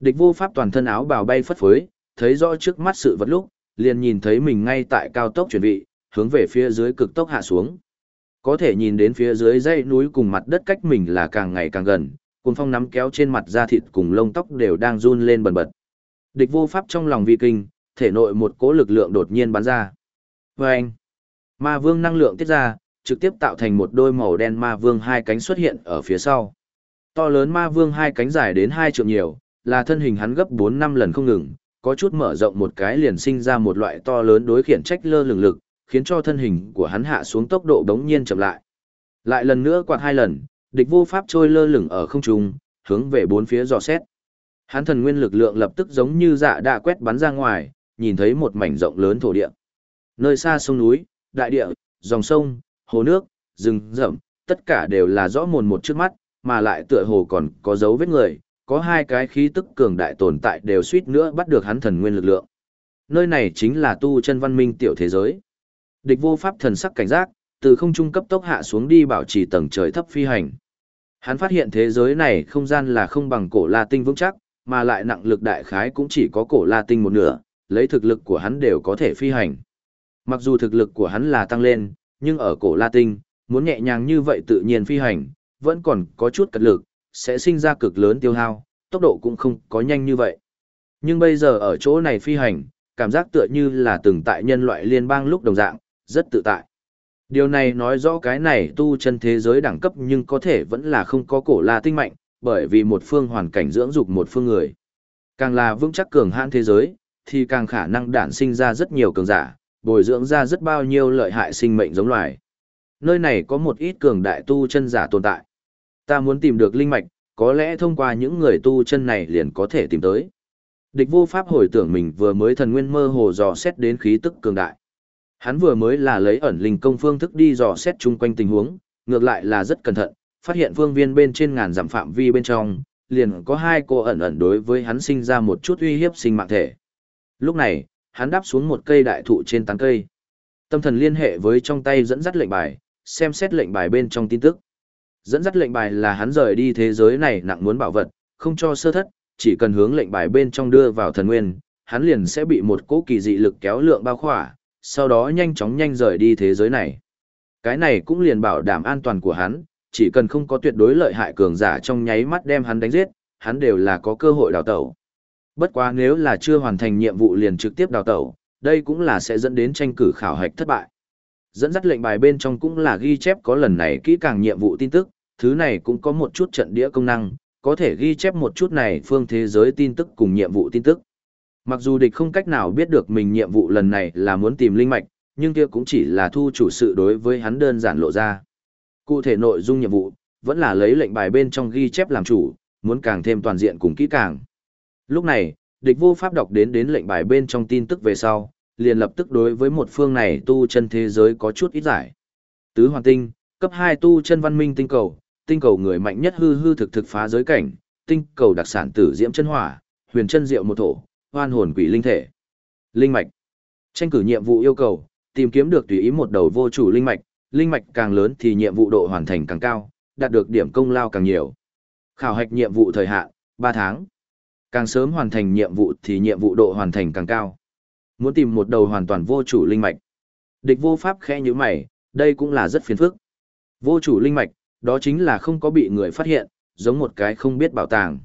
Địch vô pháp toàn thân áo bào bay phất phới, thấy rõ trước mắt sự vật lúc, liền nhìn thấy mình ngay tại cao tốc chuyển vị, hướng về phía dưới cực tốc hạ xuống. Có thể nhìn đến phía dưới dãy núi cùng mặt đất cách mình là càng ngày càng gần, cùng phong nắm kéo trên mặt da thịt cùng lông tóc đều đang run lên bần bật. Địch vô pháp trong lòng vi kinh, thể nội một cỗ lực lượng đột nhiên bắn ra. Vâng! Ma vương năng lượng tiết ra, trực tiếp tạo thành một đôi màu đen ma vương hai cánh xuất hiện ở phía sau. To lớn ma vương hai cánh dài đến hai trượng nhiều, là thân hình hắn gấp 4 năm lần không ngừng, có chút mở rộng một cái liền sinh ra một loại to lớn đối khiển trách lơ lửng lực, khiến cho thân hình của hắn hạ xuống tốc độ đống nhiên chậm lại. Lại lần nữa quạt hai lần, địch vô pháp trôi lơ lửng ở không trung, hướng về bốn phía dò xét. Hắn thần nguyên lực lượng lập tức giống như dạ đã quét bắn ra ngoài, nhìn thấy một mảnh rộng lớn thổ địa. Nơi xa sông núi, đại địa, dòng sông, hồ nước, rừng rậm, tất cả đều là rõ mồn một trước mắt, mà lại tựa hồ còn có dấu vết người, có hai cái khí tức cường đại tồn tại đều suýt nữa bắt được hắn thần nguyên lực lượng. Nơi này chính là tu chân văn minh tiểu thế giới. Địch vô pháp thần sắc cảnh giác, từ không trung cấp tốc hạ xuống đi bảo trì tầng trời thấp phi hành. Hắn phát hiện thế giới này không gian là không bằng cổ La Tinh vững chắc, mà lại nặng lực đại khái cũng chỉ có cổ La Tinh một nửa, lấy thực lực của hắn đều có thể phi hành. Mặc dù thực lực của hắn là tăng lên, nhưng ở cổ La Tinh, muốn nhẹ nhàng như vậy tự nhiên phi hành, vẫn còn có chút cật lực, sẽ sinh ra cực lớn tiêu hao, tốc độ cũng không có nhanh như vậy. Nhưng bây giờ ở chỗ này phi hành, cảm giác tựa như là từng tại nhân loại liên bang lúc đồng dạng, rất tự tại. Điều này nói rõ cái này tu chân thế giới đẳng cấp nhưng có thể vẫn là không có cổ la tinh mạnh, bởi vì một phương hoàn cảnh dưỡng dục một phương người. Càng là vững chắc cường hãn thế giới, thì càng khả năng đản sinh ra rất nhiều cường giả, bồi dưỡng ra rất bao nhiêu lợi hại sinh mệnh giống loài. Nơi này có một ít cường đại tu chân giả tồn tại. Ta muốn tìm được linh mạch, có lẽ thông qua những người tu chân này liền có thể tìm tới. Địch vô pháp hồi tưởng mình vừa mới thần nguyên mơ hồ dò xét đến khí tức cường đại. Hắn vừa mới là lấy ẩn linh công phương thức đi dò xét chung quanh tình huống, ngược lại là rất cẩn thận, phát hiện phương viên bên trên ngàn dặm phạm vi bên trong, liền có hai cô ẩn ẩn đối với hắn sinh ra một chút uy hiếp sinh mạng thể. Lúc này, hắn đáp xuống một cây đại thụ trên tán cây. Tâm thần liên hệ với trong tay dẫn dắt lệnh bài, xem xét lệnh bài bên trong tin tức. Dẫn dắt lệnh bài là hắn rời đi thế giới này nặng muốn bảo vật, không cho sơ thất, chỉ cần hướng lệnh bài bên trong đưa vào thần nguyên, hắn liền sẽ bị một cỗ kỳ dị lực kéo lượng bao khỏa, sau đó nhanh chóng nhanh rời đi thế giới này. Cái này cũng liền bảo đảm an toàn của hắn, chỉ cần không có tuyệt đối lợi hại cường giả trong nháy mắt đem hắn đánh giết, hắn đều là có cơ hội đào tẩu. Bất quá nếu là chưa hoàn thành nhiệm vụ liền trực tiếp đào tẩu, đây cũng là sẽ dẫn đến tranh cử khảo hạch thất bại. Dẫn dắt lệnh bài bên trong cũng là ghi chép có lần này kỹ càng nhiệm vụ tin tức, thứ này cũng có một chút trận đĩa công năng, có thể ghi chép một chút này phương thế giới tin tức cùng nhiệm vụ tin tức. Mặc dù địch không cách nào biết được mình nhiệm vụ lần này là muốn tìm linh mạch, nhưng kia cũng chỉ là thu chủ sự đối với hắn đơn giản lộ ra. Cụ thể nội dung nhiệm vụ, vẫn là lấy lệnh bài bên trong ghi chép làm chủ, muốn càng thêm toàn diện cùng kỹ càng. Lúc này, địch vô pháp đọc đến đến lệnh bài bên trong tin tức về sau, liền lập tức đối với một phương này tu chân thế giới có chút ít giải. Tứ hoàn tinh, cấp 2 tu chân văn minh tinh cầu, tinh cầu người mạnh nhất hư hư thực thực phá giới cảnh, tinh cầu đặc sản tử diễm chân hỏa, huyền chân diệu một thổ, hoan hồn quỷ linh thể. Linh mạch. Tranh cử nhiệm vụ yêu cầu, tìm kiếm được tùy ý một đầu vô chủ linh mạch, linh mạch càng lớn thì nhiệm vụ độ hoàn thành càng cao, đạt được điểm công lao càng nhiều. Khảo hạch nhiệm vụ thời hạn, 3 tháng. Càng sớm hoàn thành nhiệm vụ thì nhiệm vụ độ hoàn thành càng cao. Muốn tìm một đầu hoàn toàn vô chủ linh mạch. Địch vô pháp khẽ như mày, đây cũng là rất phiền phức. Vô chủ linh mạch, đó chính là không có bị người phát hiện, giống một cái không biết bảo tàng.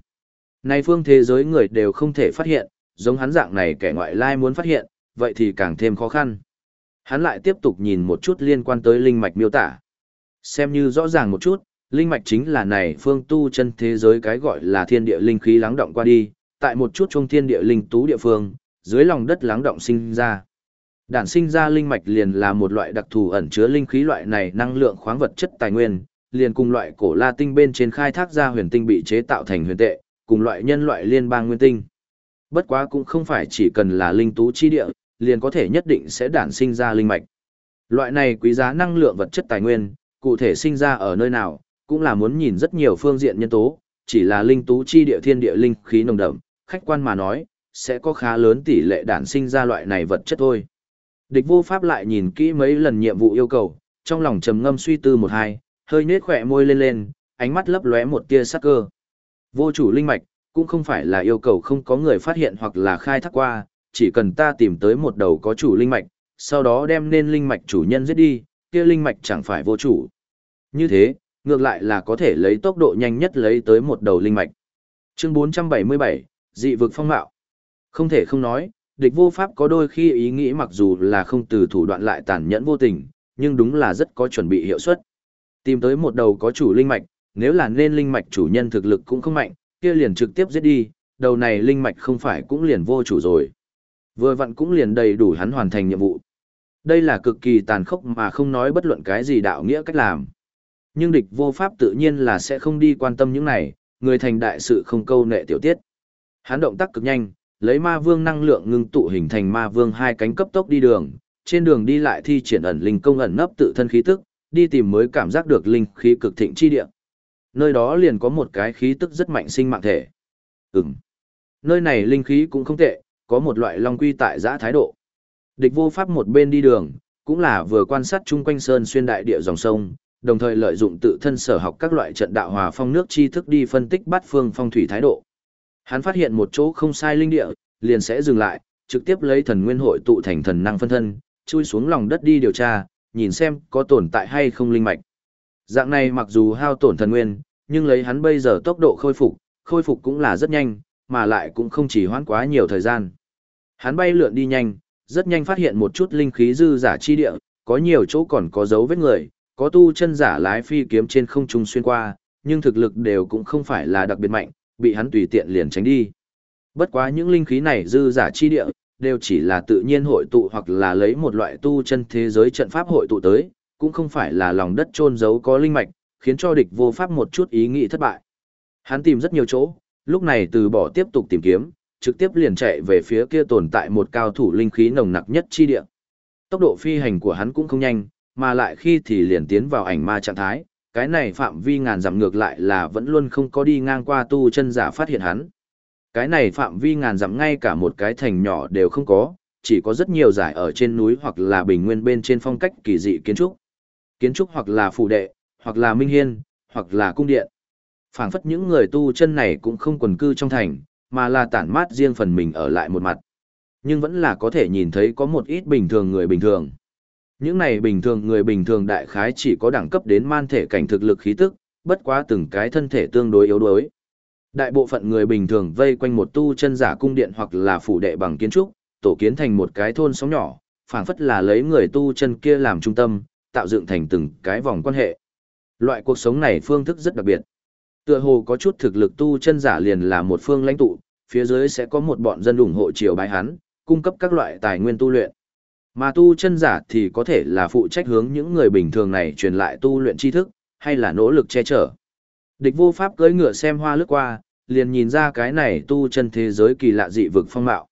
Này phương thế giới người đều không thể phát hiện, giống hắn dạng này kẻ ngoại lai muốn phát hiện, vậy thì càng thêm khó khăn. Hắn lại tiếp tục nhìn một chút liên quan tới linh mạch miêu tả. Xem như rõ ràng một chút, linh mạch chính là này phương tu chân thế giới cái gọi là thiên địa linh khí lắng động qua đi, tại một chút trong thiên địa linh tú địa phương, dưới lòng đất lắng động sinh ra. Đản sinh ra linh mạch liền là một loại đặc thù ẩn chứa linh khí loại này năng lượng khoáng vật chất tài nguyên, liền cùng loại cổ la tinh bên trên khai thác ra huyền tinh bị chế tạo thành huyền tệ, cùng loại nhân loại liên bang nguyên tinh. Bất quá cũng không phải chỉ cần là linh tú chi địa, liền có thể nhất định sẽ đản sinh ra linh mạch. Loại này quý giá năng lượng vật chất tài nguyên, cụ thể sinh ra ở nơi nào, cũng là muốn nhìn rất nhiều phương diện nhân tố, chỉ là linh tú chi địa thiên địa linh khí nồng đậm, khách quan mà nói, sẽ có khá lớn tỷ lệ đản sinh ra loại này vật chất thôi. Địch vô pháp lại nhìn kỹ mấy lần nhiệm vụ yêu cầu, trong lòng trầm ngâm suy tư một hai, hơi nết khỏe môi lên lên, ánh mắt lấp lóe một tia sắc cơ. Vô chủ linh mạch, cũng không phải là yêu cầu không có người phát hiện hoặc là khai thác qua, chỉ cần ta tìm tới một đầu có chủ linh mạch, sau đó đem nên linh mạch chủ nhân giết đi, kia linh mạch chẳng phải vô chủ. Như thế, ngược lại là có thể lấy tốc độ nhanh nhất lấy tới một đầu linh mạch. Chương 477, dị vực phong mạo. Không thể không nói, địch vô pháp có đôi khi ý nghĩ mặc dù là không từ thủ đoạn lại tàn nhẫn vô tình, nhưng đúng là rất có chuẩn bị hiệu suất. Tìm tới một đầu có chủ linh mạch, nếu là nên linh mạch chủ nhân thực lực cũng không mạnh, kia liền trực tiếp giết đi, đầu này linh mạch không phải cũng liền vô chủ rồi. Vừa vặn cũng liền đầy đủ hắn hoàn thành nhiệm vụ. Đây là cực kỳ tàn khốc mà không nói bất luận cái gì đạo nghĩa cách làm. Nhưng địch vô pháp tự nhiên là sẽ không đi quan tâm những này, người thành đại sự không câu nệ tiểu tiết. Hắn động tác cực nhanh, lấy ma vương năng lượng ngưng tụ hình thành ma vương hai cánh cấp tốc đi đường, trên đường đi lại thi triển ẩn linh công ẩn nấp tự thân khí tức, đi tìm mới cảm giác được linh khí cực thịnh chi địa. Nơi đó liền có một cái khí tức rất mạnh sinh mạng thể. Ừm. Nơi này linh khí cũng không tệ, có một loại long quy tại giã thái độ. Địch vô pháp một bên đi đường, cũng là vừa quan sát chung quanh sơn xuyên đại địa dòng sông, đồng thời lợi dụng tự thân sở học các loại trận đạo hòa phong nước chi thức đi phân tích bát phương phong thủy thái độ. Hắn phát hiện một chỗ không sai linh địa, liền sẽ dừng lại, trực tiếp lấy thần nguyên hội tụ thành thần năng phân thân, chui xuống lòng đất đi điều tra, nhìn xem có tồn tại hay không linh mạch. Dạng này mặc dù hao tổn thần nguyên, nhưng lấy hắn bây giờ tốc độ khôi phục, khôi phục cũng là rất nhanh, mà lại cũng không chỉ hoãn quá nhiều thời gian. Hắn bay lượn đi nhanh, rất nhanh phát hiện một chút linh khí dư giả chi địa, có nhiều chỗ còn có dấu vết người, có tu chân giả lái phi kiếm trên không trung xuyên qua, nhưng thực lực đều cũng không phải là đặc biệt mạnh, bị hắn tùy tiện liền tránh đi. Bất quá những linh khí này dư giả chi địa, đều chỉ là tự nhiên hội tụ hoặc là lấy một loại tu chân thế giới trận pháp hội tụ tới, cũng không phải là lòng đất trôn giấu có linh mạch, khiến cho địch vô pháp một chút ý nghĩ thất bại. Hắn tìm rất nhiều chỗ, lúc này từ bỏ tiếp tục tìm kiếm, trực tiếp liền chạy về phía kia tồn tại một cao thủ linh khí nồng nặc nhất chi địa. Tốc độ phi hành của hắn cũng không nhanh, mà lại khi thì liền tiến vào ảnh ma trạng thái, cái này phạm vi ngàn dặm ngược lại là vẫn luôn không có đi ngang qua tu chân giả phát hiện hắn. Cái này phạm vi ngàn dặm ngay cả một cái thành nhỏ đều không có, chỉ có rất nhiều giải ở trên núi hoặc là bình nguyên bên trên phong cách kỳ dị kiến trúc. Kiến trúc hoặc là phù đệ, hoặc là minh hiên, hoặc là cung điện. phảng phất những người tu chân này cũng không quần cư trong thành, mà là tản mát riêng phần mình ở lại một mặt. Nhưng vẫn là có thể nhìn thấy có một ít bình thường người bình thường. Những này bình thường người bình thường đại khái chỉ có đẳng cấp đến man thể cảnh thực lực khí tức, bất quá từng cái thân thể tương đối yếu đuối. Đại bộ phận người bình thường vây quanh một tu chân giả cung điện hoặc là phủ đệ bằng kiến trúc, tổ kiến thành một cái thôn sóng nhỏ, phảng phất là lấy người tu chân kia làm trung tâm, tạo dựng thành từng cái vòng quan hệ. Loại cuộc sống này phương thức rất đặc biệt. Tựa hồ có chút thực lực tu chân giả liền là một phương lãnh tụ, phía dưới sẽ có một bọn dân ủng hộ triều bái hắn, cung cấp các loại tài nguyên tu luyện. Mà tu chân giả thì có thể là phụ trách hướng những người bình thường này truyền lại tu luyện tri thức, hay là nỗ lực che chở. Địch vô pháp cưỡi ngựa xem hoa lướt qua, liền nhìn ra cái này tu chân thế giới kỳ lạ dị vực phong mạo.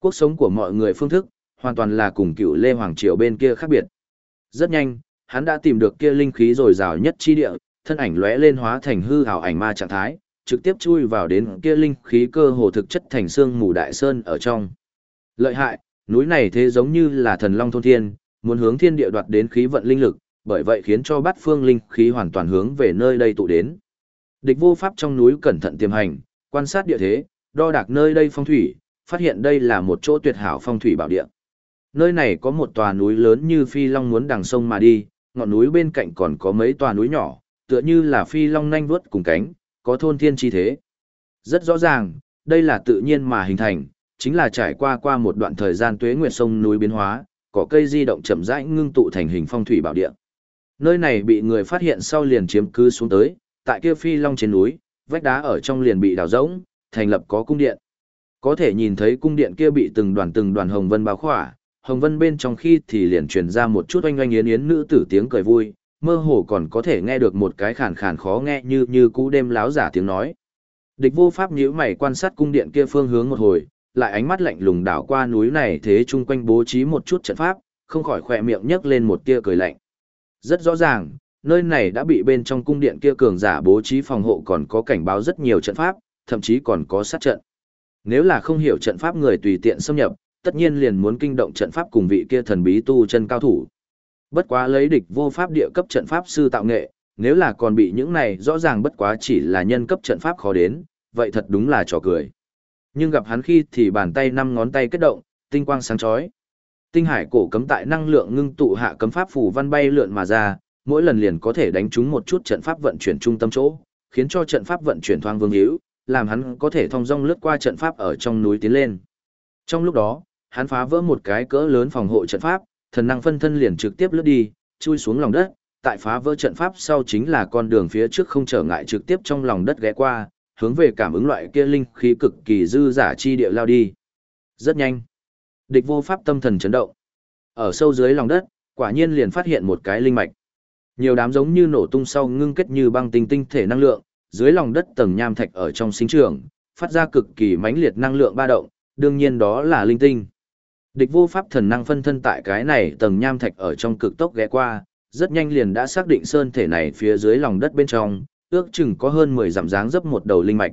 Cuộc sống của mọi người phương thức, hoàn toàn là cùng cựu Lê Hoàng Triều bên kia khác biệt. Rất nhanh, hắn đã tìm được kia linh khí rồi rào nhất chi địa, thân ảnh lóe lên hóa thành hư ảo ảnh ma trạng thái, trực tiếp chui vào đến kia linh khí cơ hồ thực chất thành xương mù đại sơn ở trong. Lợi hại, núi này thế giống như là thần long thôn thiên, muốn hướng thiên địa đoạt đến khí vận linh lực, bởi vậy khiến cho bát phương linh khí hoàn toàn hướng về nơi đây tụ đến. Địch vô pháp trong núi cẩn thận tiềm hành, quan sát địa thế, đo đạc nơi đây phong thủy, phát hiện đây là một chỗ tuyệt hảo phong thủy bảo địa. Nơi này có một tòa núi lớn như phi long muốn đằng sông mà đi, ngọn núi bên cạnh còn có mấy tòa núi nhỏ, tựa như là phi long nanh vuốt cùng cánh, có thôn thiên chi thế. Rất rõ ràng, đây là tự nhiên mà hình thành, chính là trải qua qua một đoạn thời gian tuế nguyệt sông núi biến hóa, có cây di động chậm rãi ngưng tụ thành hình phong thủy bảo địa. Nơi này bị người phát hiện sau liền chiếm cứ xuống tới, tại kia phi long trên núi, vách đá ở trong liền bị đào rỗng, thành lập có cung điện. Có thể nhìn thấy cung điện kia bị từng đoàn từng đoàn hồng vân bao khỏa, hồng vân bên trong khi thì liền truyền ra một chút oanh oanh yến yến nữ tử tiếng cười vui, mơ hồ còn có thể nghe được một cái khàn khàn khó nghe như như cũ đêm láo giả tiếng nói. Địch vô pháp nhíu mày quan sát cung điện kia phương hướng một hồi, lại ánh mắt lạnh lùng đảo qua núi này thế chung quanh bố trí một chút trận pháp, không khỏi khỏe miệng nhấc lên một tia cười lạnh. Rất rõ ràng, nơi này đã bị bên trong cung điện kia cường giả bố trí phòng hộ còn có cảnh báo rất nhiều trận pháp, thậm chí còn có sát trận. Nếu là không hiểu trận pháp người tùy tiện xâm nhập, tất nhiên liền muốn kinh động trận pháp cùng vị kia thần bí tu chân cao thủ. Bất quá lấy địch vô pháp địa cấp trận pháp sư tạo nghệ, nếu là còn bị những này rõ ràng bất quá chỉ là nhân cấp trận pháp khó đến, vậy thật đúng là trò cười. Nhưng gặp hắn khi thì bàn tay năm ngón tay kết động, tinh quang sáng chói. Tinh hải cổ cấm tại năng lượng ngưng tụ hạ cấm pháp phù văn bay lượn mà ra, mỗi lần liền có thể đánh trúng một chút trận pháp vận chuyển trung tâm chỗ, khiến cho trận pháp vận chuyển thoang vương hữu, làm hắn có thể thông dong lướt qua trận pháp ở trong núi tiến lên. Trong lúc đó, hắn phá vỡ một cái cỡ lớn phòng hộ trận pháp, thần năng phân thân liền trực tiếp lướt đi, chui xuống lòng đất, tại phá vỡ trận pháp sau chính là con đường phía trước không trở ngại trực tiếp trong lòng đất ghé qua, hướng về cảm ứng loại kia linh khí cực kỳ dư giả chi địa lao đi. Rất nhanh. Địch vô pháp tâm thần chấn động. Ở sâu dưới lòng đất, quả nhiên liền phát hiện một cái linh mạch. Nhiều đám giống như nổ tung sau ngưng kết như băng tinh tinh thể năng lượng, dưới lòng đất tầng nham thạch ở trong sinh trường, phát ra cực kỳ mãnh liệt năng lượng ba động, đương nhiên đó là linh tinh. Địch vô pháp thần năng phân thân tại cái này tầng nham thạch ở trong cực tốc ghé qua, rất nhanh liền đã xác định sơn thể này phía dưới lòng đất bên trong, ước chừng có hơn 10 dặm dáng dấp một đầu linh mạch.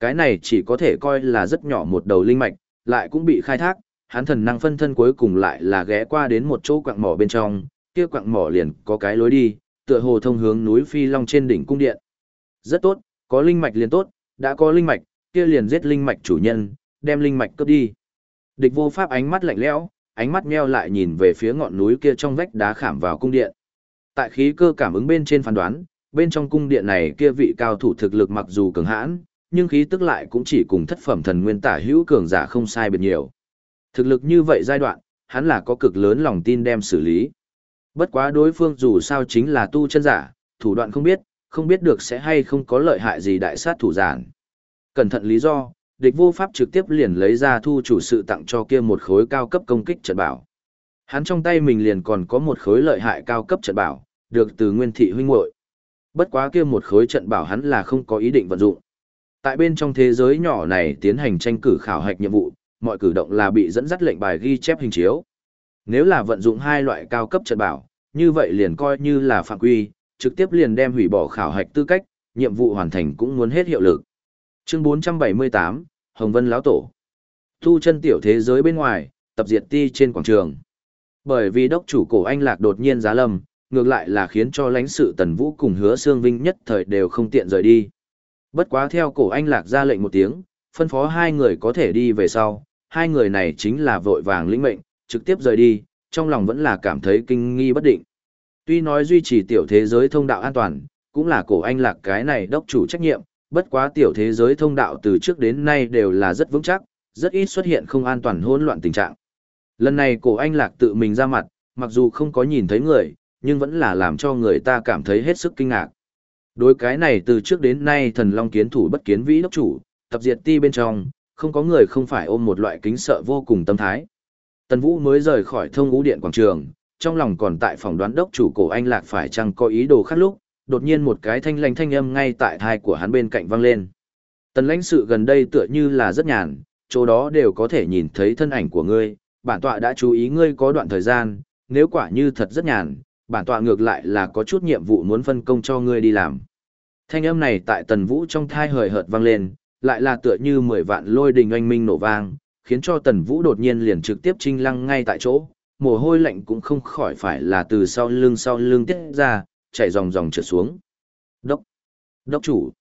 Cái này chỉ có thể coi là rất nhỏ một đầu linh mạch, lại cũng bị khai thác, hắn thần năng phân thân cuối cùng lại là ghé qua đến một chỗ quạng mỏ bên trong, kia quạng mỏ liền có cái lối đi, tựa hồ thông hướng núi Phi Long trên đỉnh cung điện. Rất tốt, có linh mạch liền tốt, đã có linh mạch, kia liền giết linh mạch chủ nhân, đem linh mạch cướp đi. Địch vô pháp ánh mắt lạnh lẽo, ánh mắt meo lại nhìn về phía ngọn núi kia trong vách đá khảm vào cung điện. Tại khí cơ cảm ứng bên trên phán đoán, bên trong cung điện này kia vị cao thủ thực lực mặc dù cường hãn, nhưng khí tức lại cũng chỉ cùng thất phẩm thần nguyên tả hữu cường giả không sai biệt nhiều. Thực lực như vậy giai đoạn, hắn là có cực lớn lòng tin đem xử lý. Bất quá đối phương dù sao chính là tu chân giả, thủ đoạn không biết, không biết được sẽ hay không có lợi hại gì đại sát thủ giản. Cẩn thận lý do, địch vô pháp trực tiếp liền lấy ra thu chủ sự tặng cho kia một khối cao cấp công kích trận bảo. Hắn trong tay mình liền còn có một khối lợi hại cao cấp trận bảo, được từ nguyên thị huynh muội. Bất quá kia một khối trận bảo hắn là không có ý định vận dụng. Tại bên trong thế giới nhỏ này tiến hành tranh cử khảo hạch nhiệm vụ, mọi cử động là bị dẫn dắt lệnh bài ghi chép hình chiếu. Nếu là vận dụng hai loại cao cấp trận bảo, như vậy liền coi như là phạm quy, trực tiếp liền đem hủy bỏ khảo hạch tư cách, nhiệm vụ hoàn thành cũng muốn hết hiệu lực. Chương 478, Hồng Vân lão tổ. thu chân tiểu thế giới bên ngoài, tập diệt ti trên quảng trường. Bởi vì đốc chủ cổ anh lạc đột nhiên giá lâm, ngược lại là khiến cho lãnh sự Tần Vũ cùng Hứa Xương Vinh nhất thời đều không tiện rời đi. Bất quá theo cổ anh lạc ra lệnh một tiếng, phân phó hai người có thể đi về sau, hai người này chính là vội vàng lĩnh mệnh, trực tiếp rời đi, trong lòng vẫn là cảm thấy kinh nghi bất định. Tuy nói duy trì tiểu thế giới thông đạo an toàn, cũng là cổ anh lạc cái này đốc chủ trách nhiệm, bất quá tiểu thế giới thông đạo từ trước đến nay đều là rất vững chắc, rất ít xuất hiện không an toàn hỗn loạn tình trạng. Lần này cổ anh lạc tự mình ra mặt, mặc dù không có nhìn thấy người, nhưng vẫn là làm cho người ta cảm thấy hết sức kinh ngạc. Đối cái này từ trước đến nay thần long kiến thủ bất kiến vĩ đốc chủ, tập diệt ti bên trong, không có người không phải ôm một loại kính sợ vô cùng tâm thái. Tần Vũ mới rời khỏi thông ngũ điện quảng trường, trong lòng còn tại phòng đoán đốc chủ cổ anh lạc phải chăng có ý đồ khác lúc, đột nhiên một cái thanh lãnh thanh âm ngay tại thai của hắn bên cạnh vang lên. Tần lãnh sự gần đây tựa như là rất nhàn, chỗ đó đều có thể nhìn thấy thân ảnh của ngươi, bản tọa đã chú ý ngươi có đoạn thời gian, nếu quả như thật rất nhàn, bản tọa ngược lại là có chút nhiệm vụ muốn phân công cho ngươi đi làm. Thanh âm này tại tần vũ trong thai hời hợt vang lên, lại là tựa như mười vạn lôi đình oanh minh nổ vang, khiến cho tần vũ đột nhiên liền trực tiếp trinh lăng ngay tại chỗ, mồ hôi lạnh cũng không khỏi phải là từ sau lưng sau lưng tiết ra, chạy dòng dòng trượt xuống. Đốc! Đốc chủ!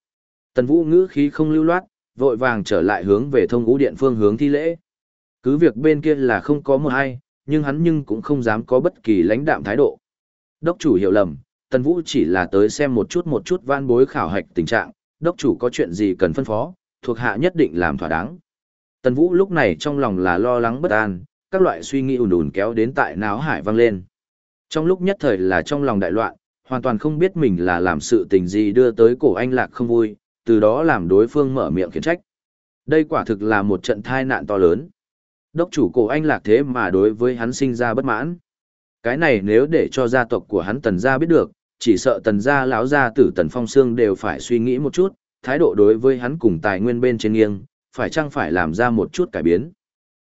Tần vũ ngữ khí không lưu loát, vội vàng trở lại hướng về thông ngũ điện phương hướng thi lễ. Cứ việc bên kia là không có một ai, nhưng hắn nhưng cũng không dám có bất kỳ lãnh đạm thái độ. Đốc chủ hiểu lầm, Tần Vũ chỉ là tới xem một chút một chút van bối khảo hạch tình trạng, đốc chủ có chuyện gì cần phân phó, thuộc hạ nhất định làm thỏa đáng. Tần Vũ lúc này trong lòng là lo lắng bất an, các loại suy nghĩ ùn ùn kéo đến tại náo hải vang lên. Trong lúc nhất thời là trong lòng đại loạn, hoàn toàn không biết mình là làm sự tình gì đưa tới cổ anh lạc không vui, từ đó làm đối phương mở miệng khiển trách. Đây quả thực là một trận thai nạn to lớn. Đốc chủ cổ anh lạc thế mà đối với hắn sinh ra bất mãn. Cái này nếu để cho gia tộc của hắn tần gia biết được, chỉ sợ tần gia lão gia tử tần phong xương đều phải suy nghĩ một chút, thái độ đối với hắn cùng tài nguyên bên trên nghiêng, phải chăng phải làm ra một chút cải biến.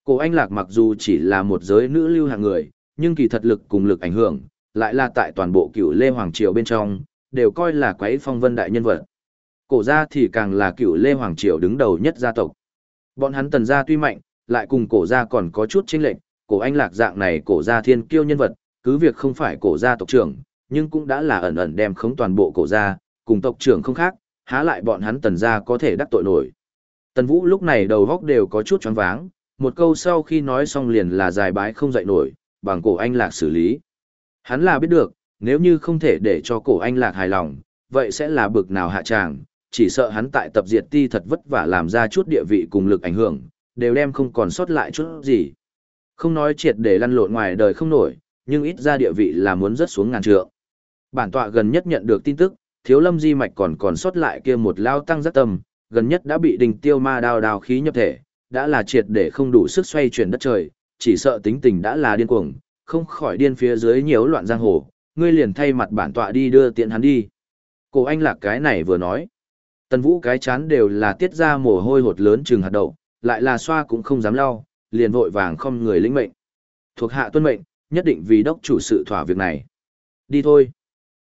Cổ anh lạc mặc dù chỉ là một giới nữ lưu hạng người, nhưng kỳ thật lực cùng lực ảnh hưởng, lại là tại toàn bộ cựu Lê Hoàng Triều bên trong, đều coi là quấy phong vân đại nhân vật. Cổ gia thì càng là cựu Lê Hoàng Triều đứng đầu nhất gia tộc. Bọn hắn tần gia tuy mạnh, lại cùng cổ gia còn có chút chênh lệch, cổ anh lạc dạng này cổ gia thiên kiêu nhân vật, cứ việc không phải cổ gia tộc trưởng, nhưng cũng đã là ẩn ẩn đem khống toàn bộ cổ gia, cùng tộc trưởng không khác, há lại bọn hắn tần gia có thể đắc tội nổi. Tần Vũ lúc này đầu góc đều có chút choáng váng, một câu sau khi nói xong liền là dài bái không dậy nổi, bằng cổ anh lạc xử lý. Hắn là biết được, nếu như không thể để cho cổ anh lạc hài lòng, vậy sẽ là bực nào hạ tràng, chỉ sợ hắn tại tập diệt ti thật vất vả làm ra chút địa vị cùng lực ảnh hưởng, đều đem không còn sót lại chút gì. Không nói triệt để lăn lộn ngoài đời không nổi, nhưng ít ra địa vị là muốn rớt xuống ngàn trượng. Bản tọa gần nhất nhận được tin tức, thiếu lâm di mạch còn còn sót lại kia một lao tăng rất tâm, gần nhất đã bị đình tiêu ma đào đào khí nhập thể, đã là triệt để không đủ sức xoay chuyển đất trời, chỉ sợ tính tình đã là điên cuồng, không khỏi điên phía dưới nhiều loạn giang hồ, ngươi liền thay mặt bản tọa đi đưa tiện hắn đi. Cổ anh lạc cái này vừa nói. Tần vũ cái chán đều là tiết ra mồ hôi hột lớn chừng hạt đậu, lại là xoa cũng không dám lau, liền vội vàng không người lĩnh mệnh. Thuộc hạ tuân mệnh, nhất định vì đốc chủ sự thỏa việc này. Đi thôi.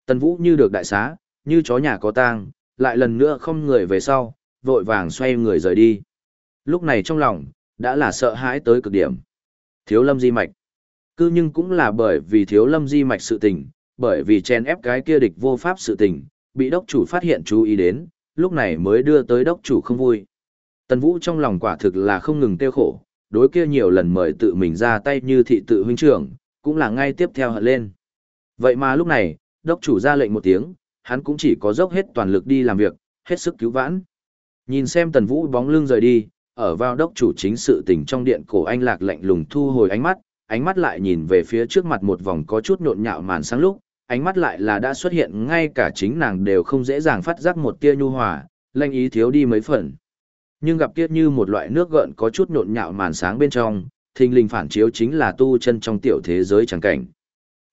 Tần vũ như được đại xá, như chó nhà có tang, lại lần nữa không người về sau, vội vàng xoay người rời đi. Lúc này trong lòng, đã là sợ hãi tới cực điểm. Thiếu lâm di mạch. Cứ nhưng cũng là bởi vì thiếu lâm di mạch sự tình, bởi vì chen ép cái kia địch vô pháp sự tình, bị đốc chủ phát hiện chú ý đến, lúc này mới đưa tới đốc chủ không vui. Tần Vũ trong lòng quả thực là không ngừng tiêu khổ, đối kia nhiều lần mời tự mình ra tay như thị tự huynh trưởng, cũng là ngay tiếp theo hận lên. Vậy mà lúc này, đốc chủ ra lệnh một tiếng, hắn cũng chỉ có dốc hết toàn lực đi làm việc, hết sức cứu vãn. Nhìn xem Tần Vũ bóng lưng rời đi, ở vào đốc chủ chính sự tình trong điện cổ anh lạc lạnh lùng thu hồi ánh mắt, ánh mắt lại nhìn về phía trước mặt một vòng có chút nhộn nhạo màn sáng lúc, ánh mắt lại là đã xuất hiện ngay cả chính nàng đều không dễ dàng phát giác một tia nhu hòa, lanh ý thiếu đi mấy phần. Nhưng gặp tiết như một loại nước gợn có chút nhộn nhạo màn sáng bên trong, thình lình phản chiếu chính là tu chân trong tiểu thế giới chẳng cảnh.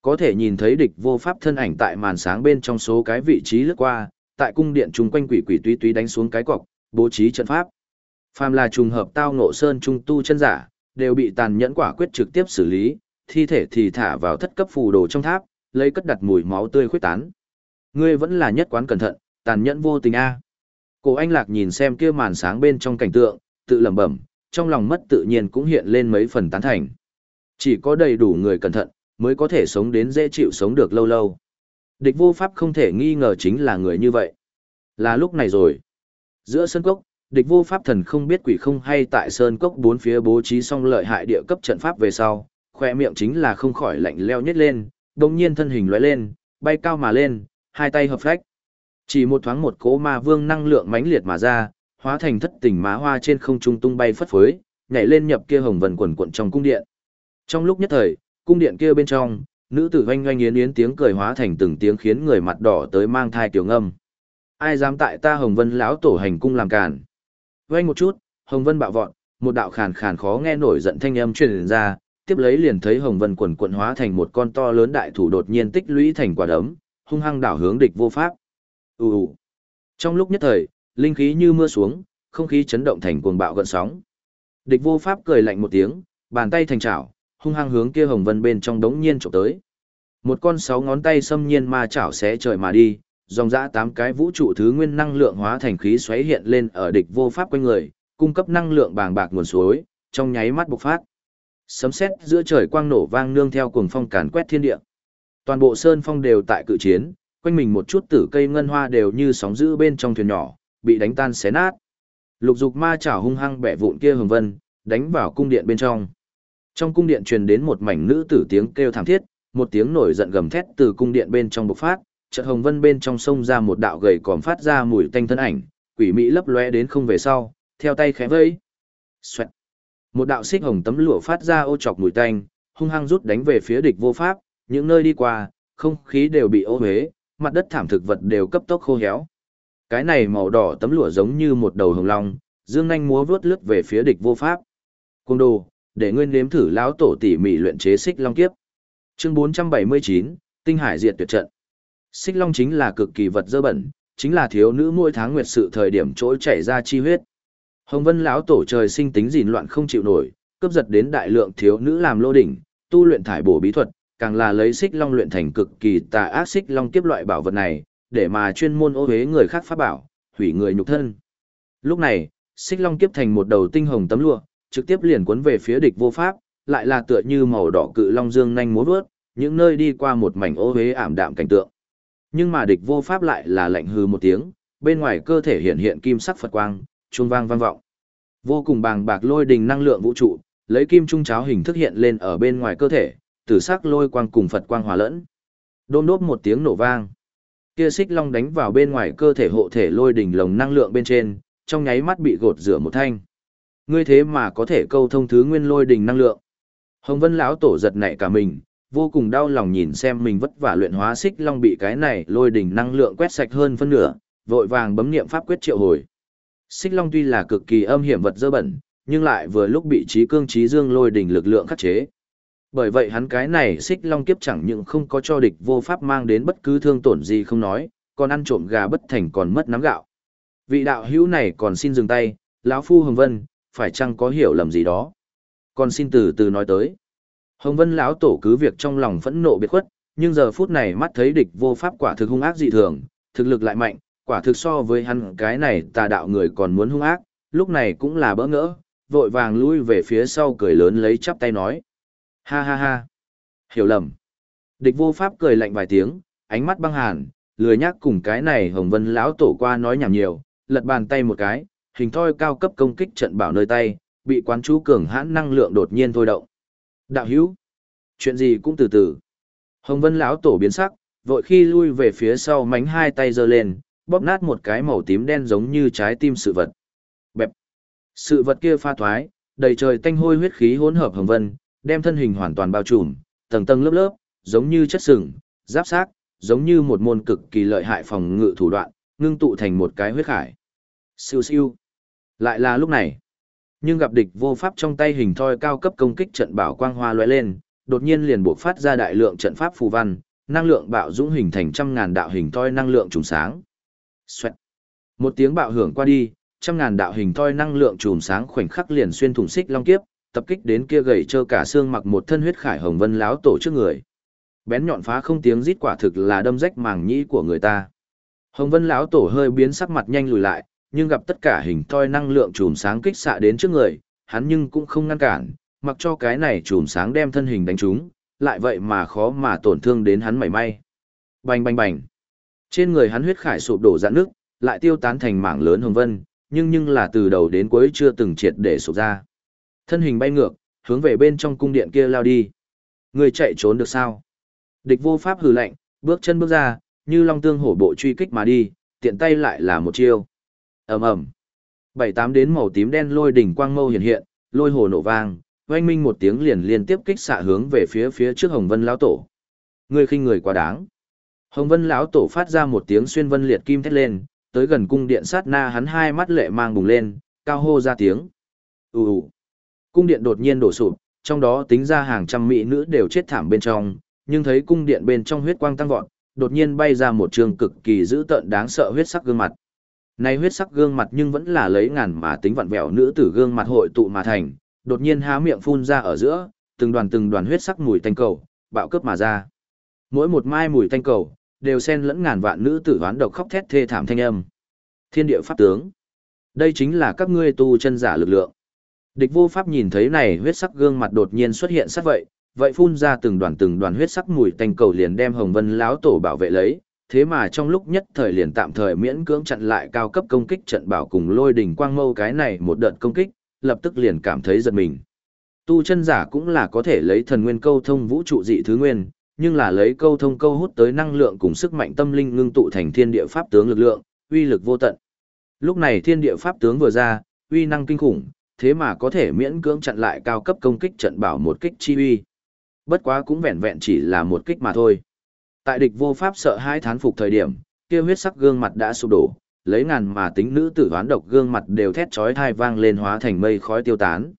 Có thể nhìn thấy địch vô pháp thân ảnh tại màn sáng bên trong số cái vị trí lướt qua, tại cung điện chung quanh quỷ quỷ túy túy đánh xuống cái cọc, bố trí trận pháp. Phàm là trùng hợp tao ngộ sơn trung tu chân giả, đều bị tàn nhẫn quả quyết trực tiếp xử lý, thi thể thì thả vào thất cấp phù đồ trong tháp, lấy cất đặt mùi máu tươi khuyết tán. Ngươi vẫn là nhất quán cẩn thận, tàn nhẫn vô tình a. Cổ Anh Lạc nhìn xem kia màn sáng bên trong cảnh tượng, tự lẩm bẩm, trong lòng mất tự nhiên cũng hiện lên mấy phần tán thành. Chỉ có đầy đủ người cẩn thận, mới có thể sống đến dễ chịu sống được lâu lâu. Địch vô pháp không thể nghi ngờ chính là người như vậy. Là lúc này rồi. Giữa sân cốc, địch vô pháp thần không biết quỷ không hay tại sơn cốc bốn phía bố trí xong lợi hại địa cấp trận pháp về sau, khoe miệng chính là không khỏi lạnh leo nhất lên, đồng nhiên thân hình lóe lên, bay cao mà lên, hai tay hợp phách. Chỉ một thoáng một cỗ ma vương năng lượng mãnh liệt mà ra, hóa thành thất tình má hoa trên không trung tung bay phất phới, nhảy lên nhập kia hồng vần quần quận trong cung điện. Trong lúc nhất thời, cung điện kia bên trong, nữ tử oanh oanh yến yến tiếng cười hóa thành từng tiếng khiến người mặt đỏ tới mang thai tiểu ngâm. Ai dám tại ta Hồng Vân lão tổ hành cung làm cản? Vang một chút, Hồng Vân bạo vọt, một đạo khàn khàn khó nghe nổi giận thanh âm truyền ra, tiếp lấy liền thấy Hồng Vân quần quần hóa thành một con to lớn đại thủ đột nhiên tích lũy thành quả đấm, hung hăng đảo hướng địch vô pháp. Ù ù. Trong lúc nhất thời, linh khí như mưa xuống, không khí chấn động thành cuồng bạo gợn sóng. Địch vô pháp cười lạnh một tiếng, bàn tay thành chảo, hung hăng hướng kia Hồng Vân bên trong đống nhiên chụp tới. Một con sáu ngón tay xâm nhiên ma chảo xé trời mà đi, dòng dã tám cái vũ trụ thứ nguyên năng lượng hóa thành khí xoáy hiện lên ở địch vô pháp quanh người, cung cấp năng lượng bàng bạc nguồn suối, trong nháy mắt bộc phát. Sấm sét giữa trời quang nổ vang nương theo cuồng phong càn quét thiên địa. Toàn bộ sơn phong đều tại cự chiến, quanh mình một chút tử cây ngân hoa đều như sóng dữ bên trong thuyền nhỏ, bị đánh tan xé nát. Lục dục ma chảo hung hăng bẻ vụn kia hồng vân, đánh vào cung điện bên trong. Trong cung điện truyền đến một mảnh nữ tử tiếng kêu thảm thiết, một tiếng nổi giận gầm thét từ cung điện bên trong bộc phát, chợt hồng vân bên trong sông ra một đạo gầy còm phát ra mùi tanh thân ảnh, quỷ mỹ lấp lóe đến không về sau, theo tay khẽ vẫy. Xoẹt. Một đạo xích hồng tấm lụa phát ra ô chọc mùi tanh, hung hăng rút đánh về phía địch vô pháp, những nơi đi qua, không khí đều bị ô huế, mặt đất thảm thực vật đều cấp tốc khô héo. Cái này màu đỏ tấm lụa giống như một đầu hồng long, dương nhanh múa vuốt lướt về phía địch vô pháp. Cung đồ, để nguyên nếm thử lão tổ tỉ mỉ luyện chế xích long kiếp. Chương 479, Tinh Hải diệt tuyệt trận. Xích long chính là cực kỳ vật dơ bẩn, chính là thiếu nữ mỗi tháng nguyệt sự thời điểm trỗi chảy ra chi huyết. Hồng Vân lão tổ trời sinh tính gìn loạn không chịu nổi, cướp giật đến đại lượng thiếu nữ làm lô đỉnh, tu luyện thải bổ bí thuật, càng là lấy xích long luyện thành cực kỳ tà ác xích long kiếp loại bảo vật này, để mà chuyên môn ô hế người khác pháp bảo, hủy người nhục thân. Lúc này, xích long kiếp thành một đầu tinh hồng tấm lụa, trực tiếp liền cuốn về phía địch vô pháp, lại là tựa như màu đỏ cự long dương nhanh múa vớt, những nơi đi qua một mảnh ô hế ảm đạm cảnh tượng. Nhưng mà địch vô pháp lại là lạnh hư một tiếng, bên ngoài cơ thể hiện hiện kim sắc Phật quang, chuông vang vang vọng. Vô cùng bàng bạc lôi đình năng lượng vũ trụ, lấy kim trung cháo hình thức hiện lên ở bên ngoài cơ thể, tử sắc lôi quang cùng Phật quang hòa lẫn. Đôm đốp một tiếng nổ vang. Kia xích long đánh vào bên ngoài cơ thể hộ thể lôi đỉnh lồng năng lượng bên trên, trong nháy mắt bị gột rửa một thanh. Ngươi thế mà có thể câu thông thứ nguyên lôi đỉnh năng lượng. Hồng Vân lão tổ giật nảy cả mình, vô cùng đau lòng nhìn xem mình vất vả luyện hóa xích long bị cái này lôi đỉnh năng lượng quét sạch hơn phân nửa, vội vàng bấm niệm pháp quyết triệu hồi. Xích long tuy là cực kỳ âm hiểm vật dơ bẩn, nhưng lại vừa lúc bị trí cương trí dương lôi đỉnh lực lượng khắc chế. Bởi vậy hắn cái này xích long kiếp chẳng những không có cho địch vô pháp mang đến bất cứ thương tổn gì không nói, còn ăn trộm gà bất thành còn mất nắm gạo. Vị đạo hữu này còn xin dừng tay, lão phu Hồng Vân, phải chăng có hiểu lầm gì đó. Còn xin từ từ nói tới. Hồng Vân lão tổ cứ việc trong lòng phẫn nộ biệt khuất, nhưng giờ phút này mắt thấy địch vô pháp quả thực hung ác dị thường, thực lực lại mạnh, quả thực so với hắn cái này tà đạo người còn muốn hung ác, lúc này cũng là bỡ ngỡ, vội vàng lui về phía sau cười lớn lấy chắp tay nói. Ha ha ha. Hiểu lầm. Địch vô pháp cười lạnh vài tiếng, ánh mắt băng hàn, lười nhác cùng cái này Hồng Vân lão tổ qua nói nhảm nhiều, lật bàn tay một cái, hình thoi cao cấp công kích trận bảo nơi tay, bị quán chú cường hãn năng lượng đột nhiên thôi động. Đạo hữu, chuyện gì cũng từ từ. Hồng Vân lão tổ biến sắc, vội khi lui về phía sau mánh hai tay giơ lên, bóp nát một cái màu tím đen giống như trái tim sự vật. Bẹp. Sự vật kia pha thoái, đầy trời tanh hôi huyết khí hỗn hợp hồng vân, đem thân hình hoàn toàn bao trùm, tầng tầng lớp lớp, giống như chất sừng, giáp xác, giống như một môn cực kỳ lợi hại phòng ngự thủ đoạn, ngưng tụ thành một cái huyết khải. Siêu siêu. Lại là lúc này. Nhưng gặp địch vô pháp trong tay hình thoi cao cấp công kích trận bảo quang hoa lóe lên, đột nhiên liền buộc phát ra đại lượng trận pháp phù văn, năng lượng bạo dũng hình thành trăm ngàn đạo hình thoi năng lượng trùng sáng. Xoẹt. Một tiếng bạo hưởng qua đi, trăm ngàn đạo hình thoi năng lượng trùm sáng khoảnh khắc liền xuyên thủng xích long kiếp, tập kích đến kia gầy trơ cả xương mặc một thân huyết khải hồng vân láo tổ trước người. Bén nhọn phá không tiếng rít quả thực là đâm rách màng nhĩ của người ta. Hồng vân lão tổ hơi biến sắc mặt nhanh lùi lại, nhưng gặp tất cả hình thoi năng lượng chùm sáng kích xạ đến trước người, hắn nhưng cũng không ngăn cản, mặc cho cái này chùm sáng đem thân hình đánh trúng, lại vậy mà khó mà tổn thương đến hắn mảy may. Bành bành bành. Trên người hắn huyết khải sụp đổ dạn nước, lại tiêu tán thành mảng lớn hồng vân, nhưng nhưng là từ đầu đến cuối chưa từng triệt để sụp ra. Thân hình bay ngược, hướng về bên trong cung điện kia lao đi. Người chạy trốn được sao? Địch vô pháp hừ lạnh, bước chân bước ra, như long tương hổ bộ truy kích mà đi, tiện tay lại là một chiêu ầm ầm, bảy tám đến màu tím đen lôi đỉnh quang mâu hiện hiện, lôi hồ nổ vang, oanh minh một tiếng liền liên tiếp kích xạ hướng về phía phía trước Hồng Vân lão tổ. Người khinh người quá đáng. Hồng Vân lão tổ phát ra một tiếng xuyên vân liệt kim thét lên, tới gần cung điện sát na hắn hai mắt lệ mang bùng lên, cao hô ra tiếng. Ù ù. Cung điện đột nhiên đổ sụp, trong đó tính ra hàng trăm mỹ nữ đều chết thảm bên trong, nhưng thấy cung điện bên trong huyết quang tăng vọt, đột nhiên bay ra một trường cực kỳ dữ tợn đáng sợ huyết sắc gương mặt. Này huyết sắc gương mặt nhưng vẫn là lấy ngàn mà tính vặn vẹo nữ tử gương mặt hội tụ mà thành, đột nhiên há miệng phun ra ở giữa, từng đoàn từng đoàn huyết sắc mùi tanh cầu, bạo cướp mà ra. Mỗi một mai mùi tanh cầu, đều xen lẫn ngàn vạn nữ tử hoán độc khóc thét thê thảm thanh âm. Thiên địa pháp tướng. Đây chính là các ngươi tu chân giả lực lượng. Địch vô pháp nhìn thấy này huyết sắc gương mặt đột nhiên xuất hiện sát vậy, vậy phun ra từng đoàn từng đoàn huyết sắc mùi tanh cầu liền đem Hồng Vân lão tổ bảo vệ lấy, thế mà trong lúc nhất thời liền tạm thời miễn cưỡng chặn lại cao cấp công kích trận bảo cùng lôi đỉnh quang mâu cái này một đợt công kích, lập tức liền cảm thấy giật mình. Tu chân giả cũng là có thể lấy thần nguyên câu thông vũ trụ dị thứ nguyên, nhưng là lấy câu thông câu hút tới năng lượng cùng sức mạnh tâm linh ngưng tụ thành thiên địa pháp tướng lực lượng, uy lực vô tận. Lúc này thiên địa pháp tướng vừa ra, uy năng kinh khủng, thế mà có thể miễn cưỡng chặn lại cao cấp công kích trận bảo một kích chi uy. Bất quá cũng vẹn vẹn chỉ là một kích mà thôi. Tại địch vô pháp sợ hai thán phục thời điểm, kia huyết sắc gương mặt đã sụp đổ, lấy ngàn mà tính nữ tử hoán độc gương mặt đều thét chói tai vang lên hóa thành mây khói tiêu tán.